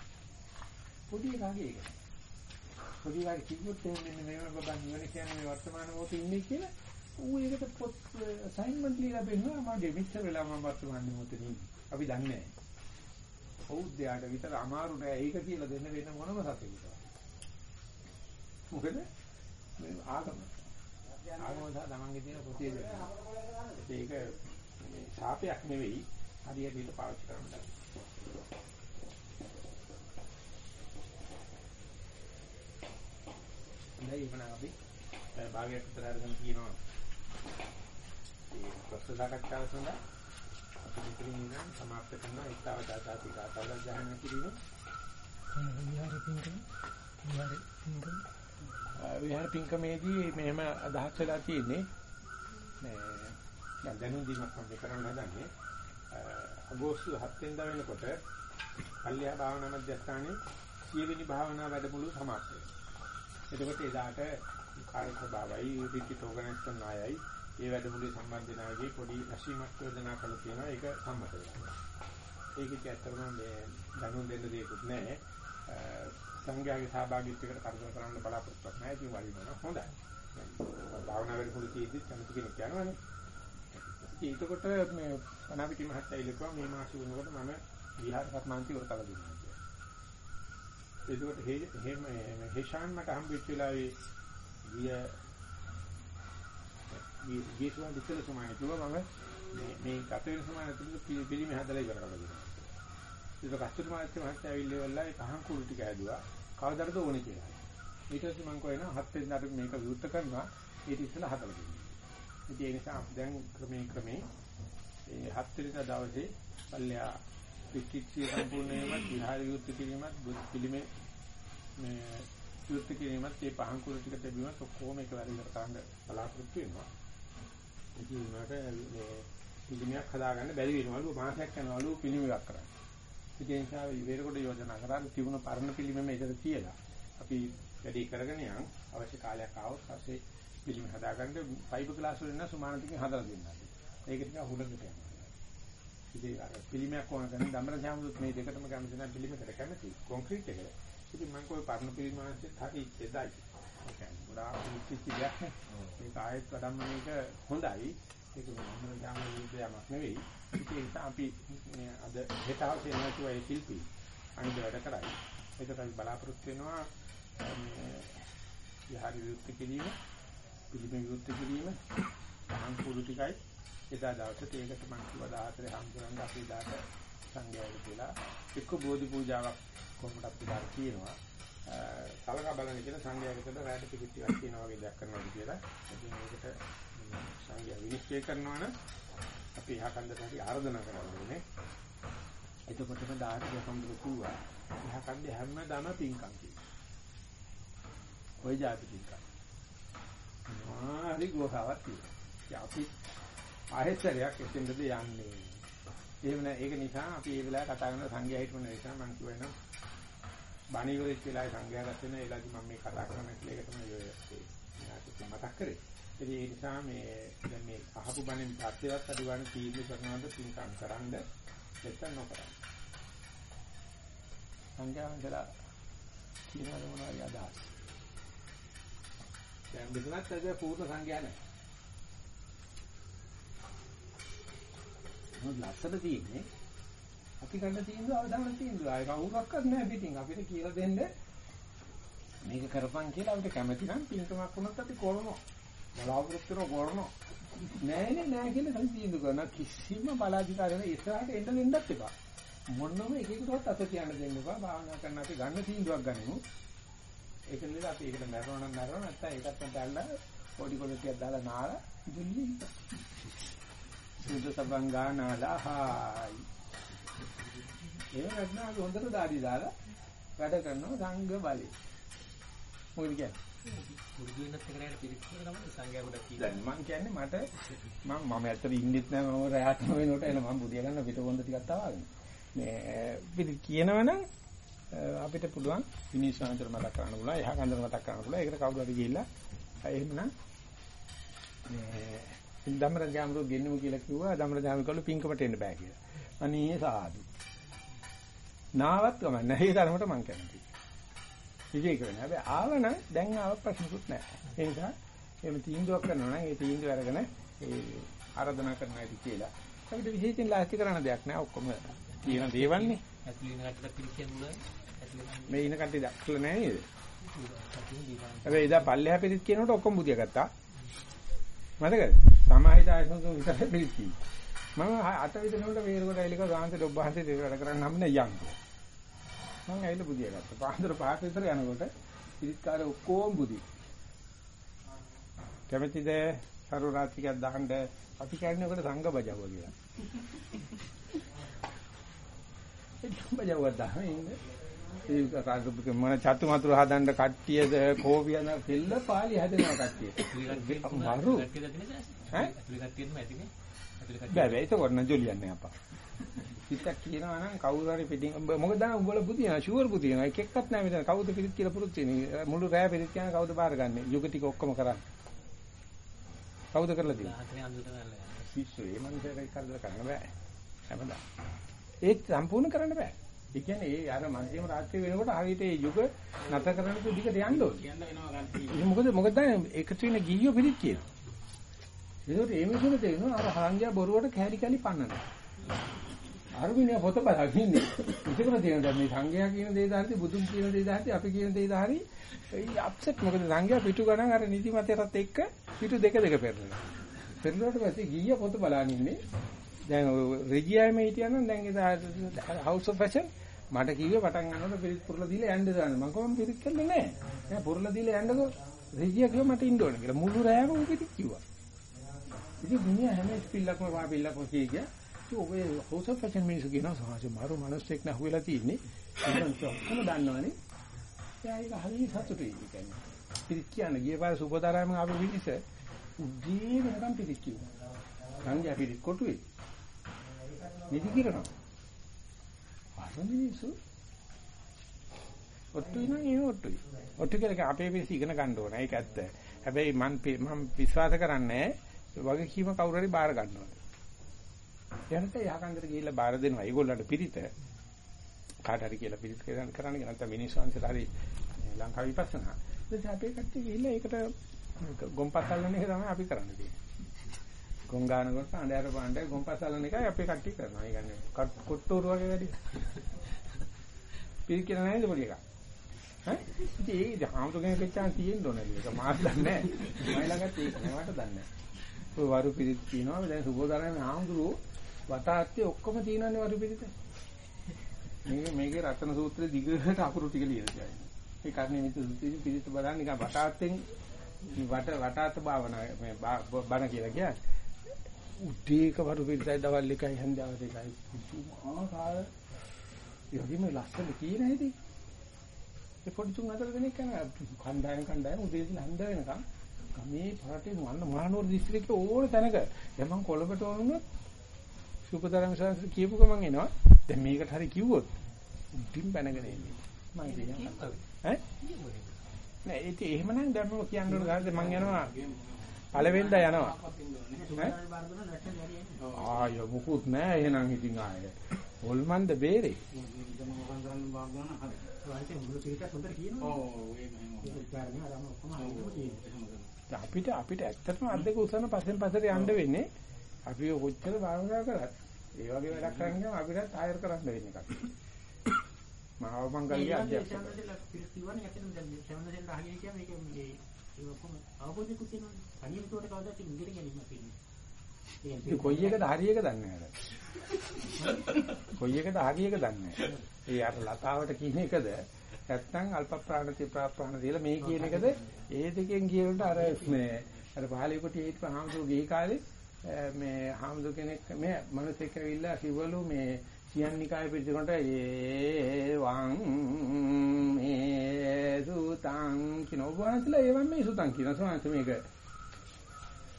පොඩි එකාගේ ඒක. පොඩි එකාගේ කිව්වොත් එන්නේ මේව බබා නිවන කියන්නේ මේ වර්තමාන මොහොතේ ඉන්නේ කියලා ඌ ඒකට පොත් අසයින්මන්ට් ලියලා බෙන්නවා මගේ මෙච්චර වෙලා මම වර්තමාන මොහොතේ ඉන්නේ. අපි දන්නේ නැහැ. බෞද්ධයාට විතර අමාරු නෑ ඒක කියලා දෙන්න වෙන මොනම සතෙකුට. මොකද මේ ආගම ආගම සහ තමන්ගේ තියෙන පොතේ දෙන්න. ඒක මේ ශාපයක් නෙවෙයි හරියට පාවිච්චි කරන්න. හොඳයි එහෙනම් අපි භාගයක් විතර අරගෙන තියෙනවා. ඒ ප්‍රශ්න සාකච්ඡාව සඳහා අපි ඉතින් ඉන්න සමාප්ත කරන ඒතාව දාතාති කාතාවල් ගහන්න කිරීම. විහාර පින්කම විහාර පින්කම විහාර පින්කමේදී මෙහෙම අදහස් වෙලා තියෙන්නේ මේ දැන් දැනුම් දීමක් මම කරන්න හදන්නේ අගෝස්තු 7 වෙනිදා වෙනකොට කල්‍යා භාවනා මධ්‍යස්ථානයේ සියවෙනි භාවනා වැඩමුළු සමාප්ත වෙනවා. එතකොට එදාට කාර්ය ස්වභාවයි විදිහට ඕගනයිස් කරන අයයි ඒ වැඩමුළුවේ සම්බන්ධ වෙන අයගේ පොඩි රැසීමක් යෝජනා කරලා තියෙනවා ඒක සම්මත වෙනවා. ඒකෙත් ඇත්තටම මේ දැනුම් දෙන්න දෙයක්වත් නැහැ. සංඝයාගේ සහභාගීත්වයකට කරදර කරන්න බලාපොරොත්තුවක් නැහැ. ඉතින් වරිනවා හොඳයි. භාවනා වැඩමුළු තියෙද්දි කැමති කෙනෙක් යනවනේ. ඒකකොට මේ අනාවිති මහත්තයා ඉලක්කව මේ මාසෙ වෙනකොට මම විහාර කර්මාන්ති වෘතල දෙන්නවා. ඒකට හේම හේෂාන් මට හම්බෙච්ච වෙලාවේ ගිය ගියසුවන් දෙතල සමාන කිව්වා මම මේ මේ ගත වෙන සමාන තුන පිළිමේ හදලා ඉවර කරලා දෙනවා. ඒක කස්තුරි මාත්‍ය මහත්තයා ඇවිල්ලා වෙලා ඒ පහන් කුළු ටික ඇදුවා. කවදාද ඕනේ කියලා. ඊට පස්සේ මම කියනවා හත් වෙනිදාට මේක විවෘත කරනවා. ඊට ඉස්සෙල්ලා හදලා දෙන්න. ඉතින් ඒ නිසා දැන් ක්‍රමේ ක්‍රමේ ඒ හත් වෙනිදා දවසේ පල්ලෙහා පිටිච්චිය සම්පූර්ණයෙන්ම විහාර විවෘත කිරීමත් බුදු පිළිමේ මේ විවෘත කිරීමත් මේ පහන් කුල ටික තිබීමත් ඔක්කොම එකවර ඉවර කරන්න බලාපොරොත්තු වෙනවා. ඉතින් මට මේ පිළිමයක් හදාගන්න බැරි වෙනවලු මාසයක් යනවලු පිළිමයක් කරන්න. ඒ නිසා ඉවරකොට යෝජනා කරා තිබුණ පරණ පිළිමෙම ඉතල තියලා අපි වැඩි කරගෙන යන් අවශ්‍ය කාලයක් ආවොත් පස්සේ පිළිම හදාගන්න ෆයිබර් ග්ලාස් වලින් සුමානතිකින් හදලා දෙන්නවා. ඒක ටික හුලකට යනවා. ඉතින් අර පිළිමයක් ඕන කරන දමර සාමුදුත් මේ දෙකටම කැමති නැහැ පිළිමකට කැමති කොන්ක්‍රීට් එකට. ඉතින් මම કોઈ පරණ පිළිමාන්සෙත් හරි එදයි. ඒ කියන්නේ ගොඩාක් පිච්චි දෙයක් නේ. ඒක ආයෙත් වඩම්ම මේක හොඳයි. ඒක මොනම යාම විද්‍යාවක් නෙවෙයි. ඒක නිසා අපි මේ අද හෙටවස් එනවා ඒ ශිල්පී අනිත් වැඩ කරයි. ඒකට අපි බලාපොරොත්තු වෙනවා මේ විහාර විවෘත කිරීම, පිළිම විවෘත කිරීම, අංකුරු ටිකයි එදා දවසේ ඒකට මම කිව්වා 14 හම්බුනන් අපි දාට සංඝයාට කියලා එක්ක බෝධි පූජාවක් කොහොමදත් පුදාර කියනවා. සලකා බලන කියන සංඝයාකට රැට පිටික් ටිකක් කියනවා වගේ දෙයක් කරනවාද කියලා. ඉතින් ඒකට සංඝයා විනිශ්චය කරනවා නම් අපි යහකන්දට හරි ආරාධනා කරන්න ඕනේ. එතකොටම දාට දෙකම්බු කිව්වා. යහකන්ද හැමදාම පින්කම් කියනවා. ඔය જાති පින්කම්. මාරි ගෝසාවක් තියෙනවා. අපි ආහෙතරයක් එතෙන්ද යන්නේ. එහෙම නෑ ඒක නිසා අපි මේ වෙලාව කතා කරන සංඝයා හිටුන නිසා මම කියනවා බණිවරෙත් වෙලාවේ සංඝයා ගත වෙන එලාදි මම මේ කතා කරන කියලා ඒක තමයි ඔය මතක් කරේ. ඒ නිසා මේ දැන් මේ අහපු බණෙන් පස්සේවත් අඩු ගන්න තීන්දුව කරනවද පින්කම් කරන්න නැත්නම් නොකරන්න. සංඥාවන්දලා කියනවද මොනවද අදහස්? දැන් මෙතනත් අද පූර්ණ සංඥා නැහැ. මොකද ලස්සන තියෙන්නේ අපි ගන්න තීන්දුව අවදාන තීන්දුව. ආය කවුරක්වත් නැහැ පිටින් අපිට කියලා දෙන්න මේක කරපන් කියලා අපිට කැමති නම් පින්කමක් වුණත් අපි කරනවා. බලාපොරොත්තු වෙන කරනවා. නෑනේ නෑ කියලා කලින් තීන්දුව කරන කිසිම බලාධිකාරියෙ ඉස්සරහට එන්න දෙන්නත් එපා. මොනම එකෙකුටවත් අත තියන්න දෙන්න එපා. භාවනා කරන අපි ගන්න තීන්දුවක් ගනිමු. ඒක නේද අපි ඒකට මරනවා නම් මරනවා නැත්නම් ඒකත් නැත්නම් පොඩි කොලටියක් දාලා නාලා දුන්නේ. සුදු සබන් ගානාලා හායි. ඒ නැත්නම් අපි හොඳට දාඩි දාලා වැඩ කරනවා සංඝ බලය. මොකද කියන්නේ? පුරුදු වෙනත් එක නෑ පිළිස්සන තමයි සංඝයා ගොඩක් කියනවා. දැන් මම කියන්නේ මට මම මම ඇත්තට ඉන්නෙත් නෑ මම රැයත් වෙනකොට එන මම බුදිය ගන්න පිටකොන්ද ටිකක් තවාගෙන. මේ පිළි කියනවනම් අපිට පුළුවන් විනිශ්චයන්තර මතක් කරන්න පුළුවන් එහා කන්දර මතක් කරන්න පුළුවන් ඒකට කවුරු හරි ගිහිල්ලා එහෙමනම් මේ ධම්මරජාමරු ගෙන්නමු කියලා කිව්වා ධම්මරජාමරු කළු පින්කමට එන්න බෑ කියලා. අනේ සාදු. නාවත් ගමන් නැහැ ඒ තරමට මං කැමතියි. විජේ කරන්නේ. හැබැයි ආවනම් දැන් ආව ප්‍රශ්නකුත් නැහැ. ඒ නිසා එහෙම තීන්දුවක් කරනවා නම් ඒ තීන්දුව අරගෙන ඒ ආරාධනා කරනවා ඉති කියලා. අපිට විශේෂයෙන් ලාස්ති කරන්න දෙයක් නැහැ. ඔක්කොම පිළිස්සෙන්න බුලයි. ඇතුළේ මේ ඉන කට්ටිය දැක්කලා නැහැ නේද? හැබැයි ඉදා පල්ලෙහා පිළිත් කියනකොට ඔක්කොම බුදිය ගත්තා. මතකද? සමාහිත ආයතන විතර පිළිත් මම අත විදිනකොට වේරකොට ඇලික ගාන්ත ඩොබ්බහන්සේ දෙක වැඩ කරන්න හම්බ නැහැ යන්නේ. මම ඇවිල්ලා බුදිය ගත්තා. පාන්දර පහක් විතර යනකොට පිළිත්කාර ඔක්කොම බුදි. කැමැතිද සරු රාත්‍රිකයක් දාන්න අපි කියන්නේ ඔකට සංඝ බජව කියලා. ඒ බජව දාන්න ඉන්නේ. ඒ කාර්යබුක මන චතු මතුරු හදන්න කට්ටියද කෝපියන පිල්ල පාලි හැදෙනවා කට්ටිය. මරු ඈ ඇතුළේ කට්ටියම ඇතිනේ. ඇතුළේ කට්ටිය. බෑ බෑ ඒක වරණ ජොලියන්නේ අප්පා. පිටක් කියනවා නම් කවුරු හරි පිටින් මොකද දැන් උඹලා බුදිනා ෂුවර් බුදිනා එක එක්කත් නැහැ මෙතන. කවුද පිළිත් කියලා පුරුත් තියෙන්නේ මුළු රෑ පිළිත් කියන කවුද බාරගන්නේ යුග ටික ඔක්කොම කරන්නේ කවුද කරලා තියෙන්නේ. පිස්සු ඒ මනුස්සයෙක් කරදර කරන්න බෑ. හැමදාම. ඒක සම්පූර්ණ කරන්න බෑ. ඒ කියන්නේ ඒ අර මන්දියම රාත්‍රිය වෙනකොට හරියට ඒ යුග නැත කරන්න තු දිගට යන්න ඕනේ. මොකද මොකද දැන්? එකතු වෙන ගිහියෝ පිළිත් කියනවා ඒකට ඒ මිනිස්සුන්ට තේරෙනවා අර හරංගියා බොරුවට කෑලි කෑලි පන්නනවා අරුමිනිය පොත බලන් ඉන්නේ. ඉතින් තියෙනවා මේ සංඝයා කියන දේ දාහරි බුදුන් කියන දේ දාහරි අපි කියන දේ දාහරි ඒ අප්සෙට් මොකද සංඝයා පිටු ගණන් අර නිදි මතයටත් එක්ක පිටු දෙක දෙක පෙරලනවා. පෙරලුවාට පස්සේ ගිය පොත බලන් ඉන්නේ. දැන් රෙජියාම හිටියනම් දැන් ඒ හවුස් ඔෆ් ෆැෂන් මට කිව්වේ පටන් ගන්නකොට පිරිත් පුරලා දීලා යන්න දාන්න. මම කොහොම පිරිත් කළේ නැහැ. නෑ පුරලා දීලා යන්නකෝ. රෙජියා කිව්වා මට ඉන්න ඕන කියලා. මුළු රෑම උ පිරිත් කිව්වා. ඉතින් දුනියා හැම ස්පිල්ලක්ම වා පිල්ලක්ම කිය කිය ඔබේ හවුස් ඔෆ් ෆැෂන් මිනිස්සු කියනවා සමාජ මාරු මිනිස්සෙක් නහුවෙලා තියෙන්නේ. ඉතින් ඔක්කොම දන්නවනේ. එයා ඒක හරිය සතුටුයි කියන්නේ. පිරිත් කියන්නේ ගිය පාර සුබතරාමෙන් ආපු මිනිස්ස උද්දී වෙනකම් පිරිත් කිව්වා. සංඝයා පිරිත් කොටුවේ. නිදි කිරනවා. අර මිනිස්සු ඔට්ටුයි නම් ඒ ඔට්ටුයි. ඔට්ටු කියලා අපේ පිරිස ඉගෙන ගන්න ඕන. ඒක ඇත්ත. හැබැයි මම මම විශ්වාස කරන්නේ වගකීම කවුරු හරි බාර ගන්නවා. එයාට යහකන්දට ගිහිල්ලා බාර දෙනවා. ඒගොල්ලන්ට පිරිත කාට හරි කියලා පිරිත් කරන්න කරන්න නැත්නම් මිනිස්සුන්ට හරි ලංකාව විපස්සනා. ඉතින් අපේ කට්ටිය ගිහිල්ලා ඒකට ගොම්පස් අල්ලන එක තමයි අපි කරන්න තියෙන්නේ. ගොංගාන කොට අnder පාණ්ඩේ ගොම්පස් අල්ලන එකයි අපේ කට්ටිය කරනවා. ඒ කියන්නේ කොට්ටෝරු වගේ වැඩි. පිරිත් කියලා නේද පොඩි එකා. ඈ ඉතින් ඒ හාමුදුරගෙන කෙච්චාන් තියෙන්න ඕනේ ඒක මාත් දන්නේ නැහැ. මම ළඟත් ඒක නෑවට දන්නේ නැහැ. ඔය වරු පිරිත් කියනවා දැන් සුබෝදරනේ හාමුදුරුවෝ වතාත්තේ ඔක්කොම තියෙනනේ වරු පිරිත. මේක මේකේ රතන සූත්‍රයේ දිගට අකුරු ටික ලියලා තියෙනවා. ඒ කර්ණේ මිත්‍ර සූත්‍රයේ පිරිත බලන්න නිකන් වතාත්තෙන් වට වතාත් භාවනා මේ බණ කියලා කියන්නේ. උදේක වරු පිරිතයි දවල් එකයි හන්දාව දෙකයි. පුදුමාකාර යෝගිම ලස්සන තියෙන හැටි. ඒ පොඩි තුන් හතර දෙනෙක් යන කණ්ඩායම් කණ්ඩායම් උදේ ඉඳලා හන්ද වෙනකම් මේ පාරටේ වන්න මහනුවර දිස්ත්‍රික්කේ ඕන තැනක දැන් මම කොළඹට වුණොත් සුපතරම් සංස් කියපු ගමන් එනවා දැන් මේකට හරි කිව්වොත් උඩින් බැනගෙන එන්නේ මම කියන්නේ ඈ නෑ ඒක එහෙමනම් දැන් මම කියන්න ඕන ගානේ මම යනවා පළවෙනිද යනවා. අපත් ඉන්න ඕනේ. සුබදාන බාර දුන්න ලැට්ටන් වැඩි එන්නේ. ආය මුකුත් නෑ එහෙනම් ඉතින් ආයේ. හොල්මන්ද බේරේ. ඉතින් මම මොකක්ද කරන්න බාගන්න හරි. වාසිය මුළු පිටට හොඳට කියනවා. ඔව් ඒක එහෙම. ඒක විචාරණය අරම ඔක්කොම අරගෙන තියෙනවා. අපිට අපිට ඇත්තටම අත් දෙක උසන පස්සෙන් පස්සට යන්න වෙන්නේ. අපි කොච්චර භාවනා කරත් ඒ වගේ වැඩක් කරන්න ගියාම අපිට ආයර කරන්න වෙන එකක්. මහව මංගල්‍ය අධ්‍යක්ෂක. කොයි එකද හරි එක දන්නේ නැහැ. කොයි එකද හරි එක දන්නේ නැහැ. ඒ අර ලතාවට කියන එකද නැත්නම් අල්ප ප්‍රාණති ප්‍රාප්‍රාණ දීලා මේ කියන එකද ඒ දෙකෙන් කියනට අර මේ අර පහලේ කොට හිටපු හාමුදුරු ගිහි කාලේ මේ හාමුදුරු කෙනෙක් මේ මිනිස්සෙක් ඇවිල්ලා කිව්වලු මේ කියන්නිකාය පිළිතුරට ඒ වං මේ සුතං කියන ඔබ වහන්සේලා ඒ වම් මේ සුතං කියන සෝන්ස මේක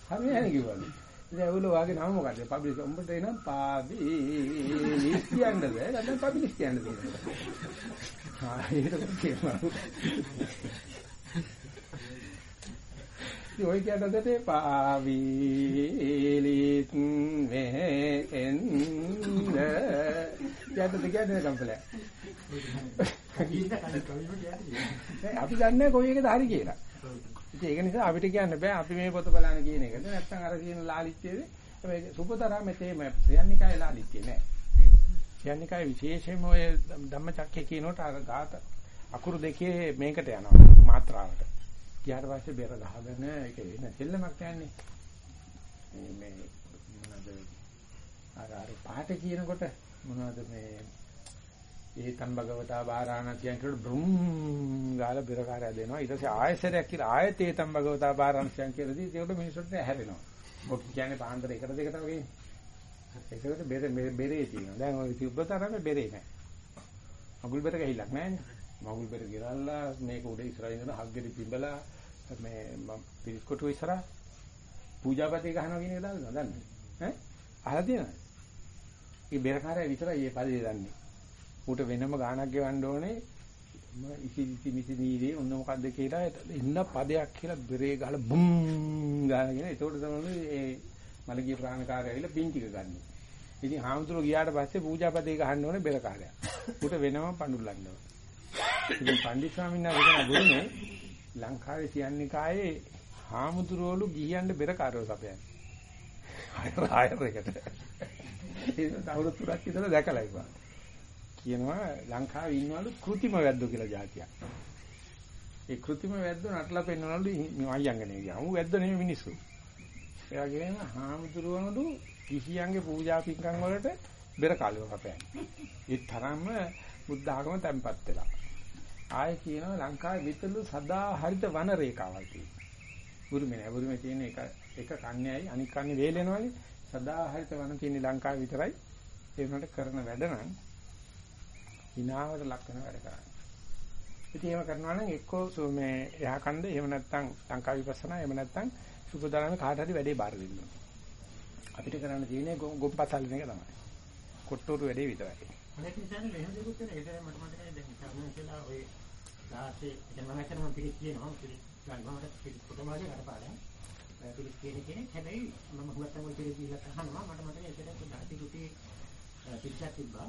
හරි නැහැ කිව්වලු ඉතින් ඒගොල්ලෝ වාගේ නම මොකද්ද? පබ්ලික් උඹට එන පාබිලිස් කියන්නද? නැත්නම් පබ්ලික් කියන්නද? ආ ඒක කියනවා. ඉතින් ඔය කියනකොට පාබිලිස් වෙෙන්ද යද්ද කියන්නේ කම්පලයි. අපි දන්නේ කොයි එකද හරි කියලා. ඉතින් ඒක නිසා අපිට කියන්න බෑ අපි මේ පොත බලන්න කියන එකද නැත්නම් අර කියන ලාලිත්‍යයේ මේ සුපතරා මෙතේම ප්‍රයන්නිකයි ලාලිත්‍ය නෑ. ප්‍රයන්නිකයි විශේෂයෙන්ම ඔය ධම්මචක්කේ කියනකොට අර ගාත අකුරු දෙකේ මේකට යනවා මාත්‍රාවට. ඊට පස්සේ බෙර ගහගෙන ඒක වෙන සෙල්ලමක් යන්නේ. මේ මේ මොනවද? අර අර පහට කියනකොට මොනවද මේ ඒතම් භගවතා බාරාණතියන් කියලා බ්‍රුම් ගාලා බිරකාරය දෙනවා. ඊට පස්සේ ආයසරයක් කියලා ආයත ඒතම් භගවතා බාරාණතියන් කියලා දී ඒකට මිනිස්සුන්ට හැරෙනවා. මොකද කියන්නේ පාන්දර එකට දෙකට වගේ. ඒකට බෙර බෙරේ තියෙනවා. දැන් ඔය තිබ්බතරම බෙරේ නැහැ. මගුල් බෙර ගහිලක් නැහැනේ මගුල් බෙර ගිරල්ලා මේක උඩ ඉස්සරහින් ඉඳලා හග්ගෙඩි පිඹලා මේ පිරිස්කොටු ඉස්සරහ පූජාපතේ ගහනවා කියන එක දාලා දන්නේ ඈ? අහලා තියෙනවද? මේ බෙරකාරය විතරයි මේ පදේ දන්නේ. ඌට වෙනම ගාණක් ගෙවන්න ඕනේ. ඉසිලිසි මිසි නීරේ ඔන්න මොකද්ද කියලා ඉන්න පදයක් කියලා බෙරේ ගහලා බුම් ගානගෙන ඒතකොට තමයි ඒ මලගිය ප්‍රාණකාරය ඇවිල්ලා පින් ටික ගන්න. ඉතින් හාමුදුරුවෝ ගියාට පස්සේ පූජාපතේ ගහන්න ඕනේ බෙරකාරයා. ඌට වෙනම පඳුල්ලන්න ඕනේ. ඉතින් පණ්ඩිත ස්වාමීන් වහන්සේ කියන ගුරුනේ ලංකාවේ කියන්නේ කායේ හාමුදුරුවලු ගිහියන්ට බෙර කාර්යෝ සපයන්නේ. ආයර එකට. ඒක අවුරුදු තුනක් ඉඳලා දැකලා ඉවා. කියනවා ලංකාවේ ඉන්නවලු કૃතිම වැද්දෝ කියලා જાතියක්. ඒ કૃතිම වැද්දෝ නටලා පෙන්වනවලු මයංගනේ ගියා. ඌ වැද්ද නෙමෙයි මිනිස්සු. එයා කියන හාමුදුරුවනලු ගිහියන්ගේ පූජා පින්කම් වලට බෙර කාලේ සපයන්නේ. ඒ තරම්ම බුද්ධ ආගම තැම්පත් වෙලා. ආයේ කියනවා ලංකාවේ විතරලු සදා හරිත වන රේඛාවල් තියෙනවා. බුරුමේ නෑ බුරුමේ තියෙන එක එක කන්නේයි අනික් කන්නේ වේලෙනවනේ. සදා හරිත වන තියෙන ලංකාවේ විතරයි ඒ වුණාට කරන වැඩ නම් හිනාවට ලක් වෙන වැඩ කරන්නේ. ඉතින් එහෙම කරනවා නම් එක්කෝ මේ එහා කන්ද එහෙම නැත්නම් ලංකා විපස්සනා එහෙම නැත්නම් සුබදානම කාට හරි වැඩේ බාර දෙන්න ඕනේ. අපිට කරන්න තියෙන්නේ ගොම්පතල් වෙන එක තමයි. කොට්ටෝරු වැඩේ විතරයි. අනෙක් නිසා මෙහෙම දෙකුත් වෙන ඒක මට මතකයි දැන් සාමාන්‍ය කියලා ඔය ලාසේ දැන් මම හිතනවා මම පිළිත් කියනවා. පිළිත් ගන්නවට පිළිත් කොටමාගේ කරපාරයි. පිළිත් කියන කෙනෙක්. හැබැයි මම හුවත්තම ඔය පිළිත් දීලා අහනවා. මට මතකයි ඒකට දාති කුටි පිළිසක් තිබ්බා.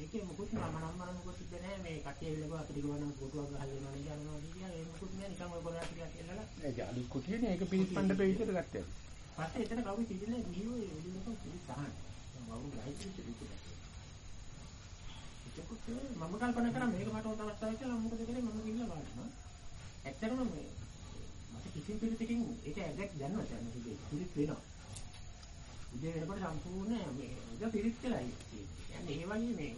ඒකේ මොකුත් මම නම් මම මොකුත් තිබ්බේ නැහැ. මේ කට්ටිය විලගව අපිට ගවන කොටුවක් ගහලා යනවා කියලා ඒ මොකුත් නෑ නිකන් ඔය පොරා ටිකක් කියලා. ඒ අලි කුටියනේ. ඒක පිළිත් මණ්ඩපේ විතර ගත්තා. පස්සේ එතන කවුරු සිටින්නේ ගිහින් ඒ එළියක පිළිත් අහන්න. මම ගයිඩ් පිළිත් එතකොට මම කල්පනා කරා මේක මට හොඳ අවස්ථාවක් කියලා මොකද කරේ මම ගිහිල්ලා බලනවා. ඇත්තටම මේ මට කිසිම පිළිතකින් ඒක ඇගක් දැනනවා දැන් මේ පිළිත් වෙනවා. උදේ වෙනකොට සම්පූර්ණ මේ උදේ පිළිත් කියලා කියන්නේ ඒ වගේ මේ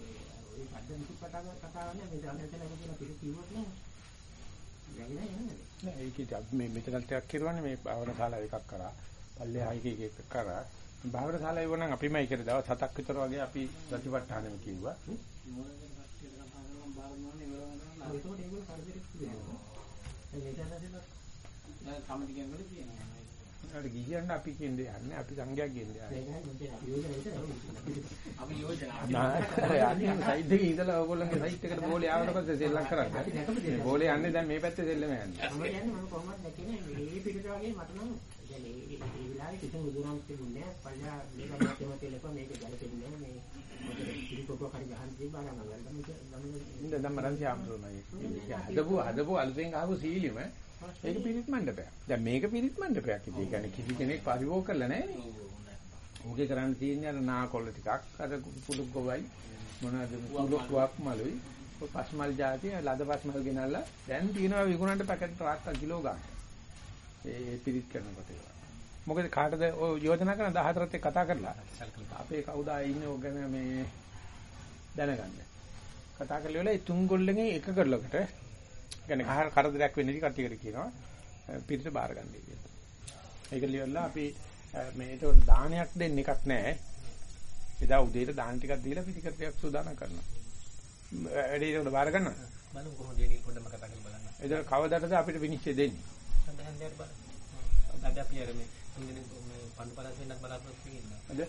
ඔය සද්ද මුසුත් කතා කතා කරන්නේ මේ දැනටලා කියලා පිළිත් කිව්වොත් නෑ. යන්නේ යන්නේ. නෑ ඒකේ අපි මේ මෙතන ටිකක් කරවන්නේ මේ භාවනා ශාලාව එකක් කරා. පල්ලෙහා එක එක කරා. භාවනා ශාලාව වුණා අපි මයි කර දවස් හතක් විතර වගේ අපි ප්‍රතිපත්තානෙම කිව්වා. ඒකෝට ගිහියන් අපි කියන්නේ යන්නේ අපි සංඝයා කියන්නේ යන්නේ. අපි යෝජනා අනිත් සයිඩ් එකේ ඉඳලා ඕගොල්ලෝගේ සයිට් එකට බෝලේ ආවට පස්සේ සෙල්ලම් කරන්නේ. බෝලේ යන්නේ දැන් මේ පැත්තේ සෙල්ලම යන්නේ. මම කියන්නේ මම කොහොමද දැකන්නේ මේ පිටට වගේ මට නම් දැන් මේ මේ විලාවේ කිසිම උදුරම් තිබුණේ නැහැ. පල්ලා මේක නැතිව තියෙනකොට මේක ගැලපෙන්නේ නැහැ. මේ මොකද පිළිකොක හරි ගහන්න තිබ්බා නම් ගමන ඉන්න ධම්මරන්ති ආම්තුරුමයි. හදපු හදපු අලුතෙන් ආපු සීලිම ඒක පිරිත් මණ්ඩපයක්. දැන් මේක පිරිත් මණ්ඩපයක්. ඉතින් ඒ කියන්නේ කිසි කෙනෙක් පරිවෝග කරලා නැහැ. ඕකේ කරන්න තියෙන්නේ අර නාකොල්ල ටිකක් අර කුඩු ගොවයි මොනවද කුඩුක්වක් මලුයි පස්මල් જાතිය ලද පස්මල් ගෙනල්ලා දැන් තියෙනවා විකුණන්න පැකට් ට්‍රක් කිලෝ ගන්න. ඒ පිරිත් කරනකොට ඒවා. මොකද කාටද ඔය යෝජනා කරන 14ත් එක්ක කතා කරලා අපේ කවුද ඉන්නේ ඕක ගැන මේ දැනගන්න. කතා කරලා ඉවරලා තුන් ගොල්ලෙන් එක කරලකට කියන්නේ කහර කරදරයක් වෙන්නේ නැති කට්ටියකට කියනවා පිරිත බාර ගන්නයි කියලා. ඒක ලියවලා අපි මේ ඒක දානයක් දෙන්න එකක් නැහැ. එදා උදේට දාන ටිකක් දීලා පිටිකරයක් සූදානම් කරනවා. වැඩි ඒකට බාර ගන්නවා. බලමු කොහොමද එන්නේ පොඩ්ඩක් කතා කරලා බලන්න. ඒක කවදාද අපිට විනිශ්චය දෙන්නේ? සඳහන් දෙයක් බලන්න. අද අපි අර මේ තුන්දෙනෙක් මේ පන්දු පළස් වෙන්නත් බලාපොරොත්තු වෙනවා. හද?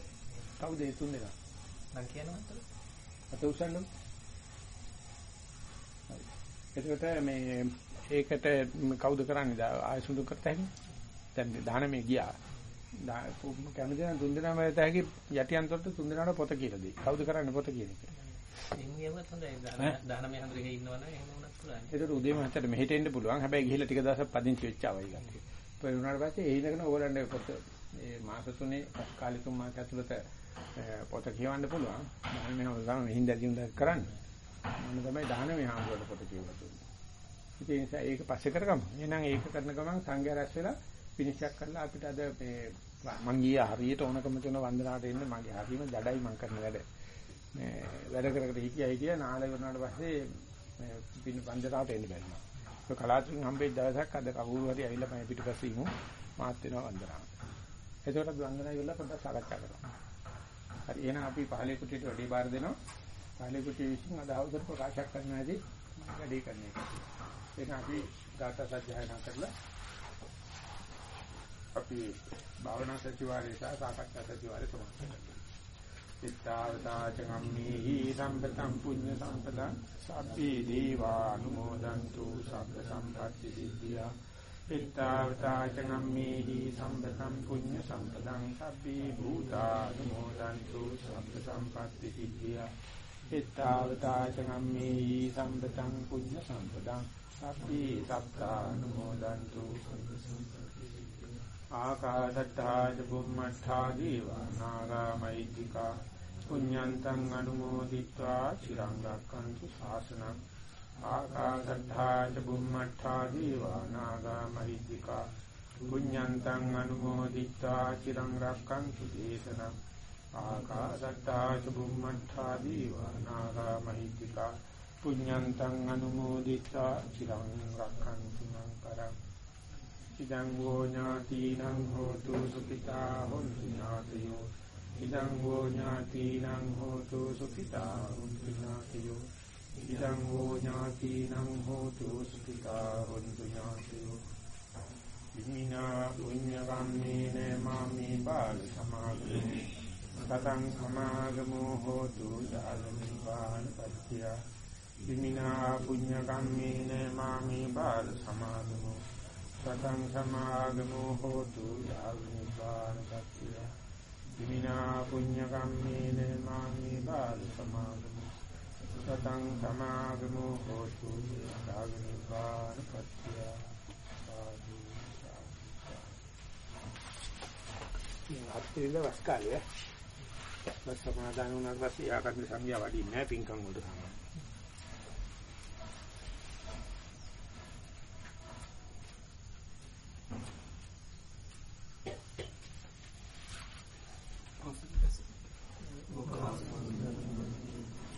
කවුද ඒ තුන් දෙනා? නම් කියනවද? අත උස්සන්න. එතකොට මේ ඒකට කවුද කරන්නේ? ආයසුඳු කරත හැකි? දැන් දානමේ ගියා. කැමති නම් තුන් දෙනාම වෙත හැකි යටියන්තොට තුන් දෙනාට පොත කියලා දෙයි. කවුද කරන්නේ පොත කියන එක? දාන. ඒකට උදේම හතට මෙහෙට එන්න පුළුවන්. හැබැයි ගිහිල්ලා ටික දවසක් පදිංචි වෙච්ච අවයි ගන්න. ඒ වුණාට පස්සේ ඒ ඉඳගෙන ඕගොල්ලන්ට පොත මේ මාස තුනේ කාලේ තුන් මාස ඇතුළත පොත කියවන්න පුළුවන්. මම මේ වගාම හින්දා දිනුදා කරන්න. මම තමයි දානමේ හාමුදුරුවෝ පොත කියවලා දුන්නේ. ඒ නිසා ඒක පස්සේ කරගමු. එහෙනම් ඒක කරන ගමන් සංඝයා රැස් වෙලා විනිශ්චය කරලා අපිට අද මේ මං ගියේ හරියට ඕනකම තියෙන වන්දනාවට එන්න මගේ හරියම දඩයි මං කරන වැඩ. මේ වැඩ කර කර හිටියයි කිය නාලේ වුණාට පස්සේ මේ පින්න වන්දනාවට එන්න බැරිනවා. ඒක කලාතුරකින් හම්බෙච්ච දවසක් අද කවුරු හරි ඇවිල්ලා මම පිටිපස්සේ ඉමු මාත් වෙනවා වන්දනාව. එතකොට වන්දනාව ඉවරලා පොඩ්ඩක් සාකච්ඡා කරමු. හරි එහෙනම් අපි පහලේ කුටියට වැඩි බාර දෙනවා. පහලේ කුටිය විසින් අද අවසර ප්‍රකාශ කරන්න ඇති වැඩි කරන එක. එහෙනම් අපි ගාථා සජ්ජායනා කරලා අපි භාවනා සතිවාරයේ සහ සාකච්ඡා සතිවාරයේ සමාප්ත කරනවා. ඉත්තාවතාචගම්මේහි සම්පතං පුඤ්ඤ සම්පදං සබ්බේ දීවානුමෝදන්තු සබ්බ සම්පatti සිද්ධියා. ඉත්තාවතාචගම්මේහි සම්පතං පුඤ්ඤ සම්පදං සබ්බේ භූතානුමෝදන්තු සබ්බ සම්පatti සිද්ධියා. ඉත්තාවතාචගම්මේහි සම්පතං පුඤ්ඤ සම්පදං සබ්බේ සත්තානුමෝදන්තු සබ්බ සම්පatti ආකාශට්ටා ච බුම්මට්ටා දීවා නාගා මෛත්‍තිකා පුඤ්ඤන්තං අනුමෝදිත්වා චිරං රක්ඛන්තු ශාසනං ආකාශට්ටා ච බුම්මට්ටා දීවා නාගා මෛත්‍තිකා පුඤ්ඤන්තං අනුමෝදිත්වා චිරං රක්ඛන්තු දේශනං ආකාශට්ටා ච බුම්මට්ටා දීවා නාගා මෛත්‍තිකා පුඤ්ඤන්තං අනුමෝදිත්වා චිරං රක්ඛන්තු මං පරං ඉදං වූ ඥාතිනං හෝතු සුඛිතා හොන්තු ඥාතයෝ ඉදං වූ ඥාතිනං හෝතු සුඛිතා හොන්තු ඥාතයෝ ඉදං වූ ඥාතිනං හෝතු සුඛිතා හොන්තු ඥාතයෝ ඉමිනා පුඤ්ඤ කම්මේන මාමේ බාල සමාගමෝ සතං සමාගමෝ හෝතු යාලමිවාන පත්‍ය ඉමිනා පුඤ්ඤ කම්මේන මාමේ බාල සමාගමෝ සතං සමාගමෝ හෝතු යාවිනිපාන සත්‍ය විමිනා පුඤ්ඤ කම්මේන මාමේ බාල සමාගමෝ සතං සමාගමෝ හෝතු යාවිනිපාන සත්‍ය අත්තිරින්ද වස්කාලේ බස් සමාදාන වුණාට පස්සේ යාකරන සංඥා වඩින්නේ නැහැ පින්කම් වලට සමාන.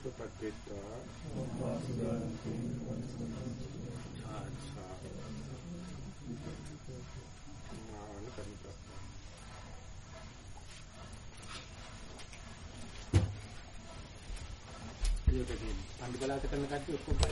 සුපත්තිත්වා ආච්ඡා නාන කන්ත ඒකදී පන්දි බලාත කරන කට්ටිය ඔක්කොම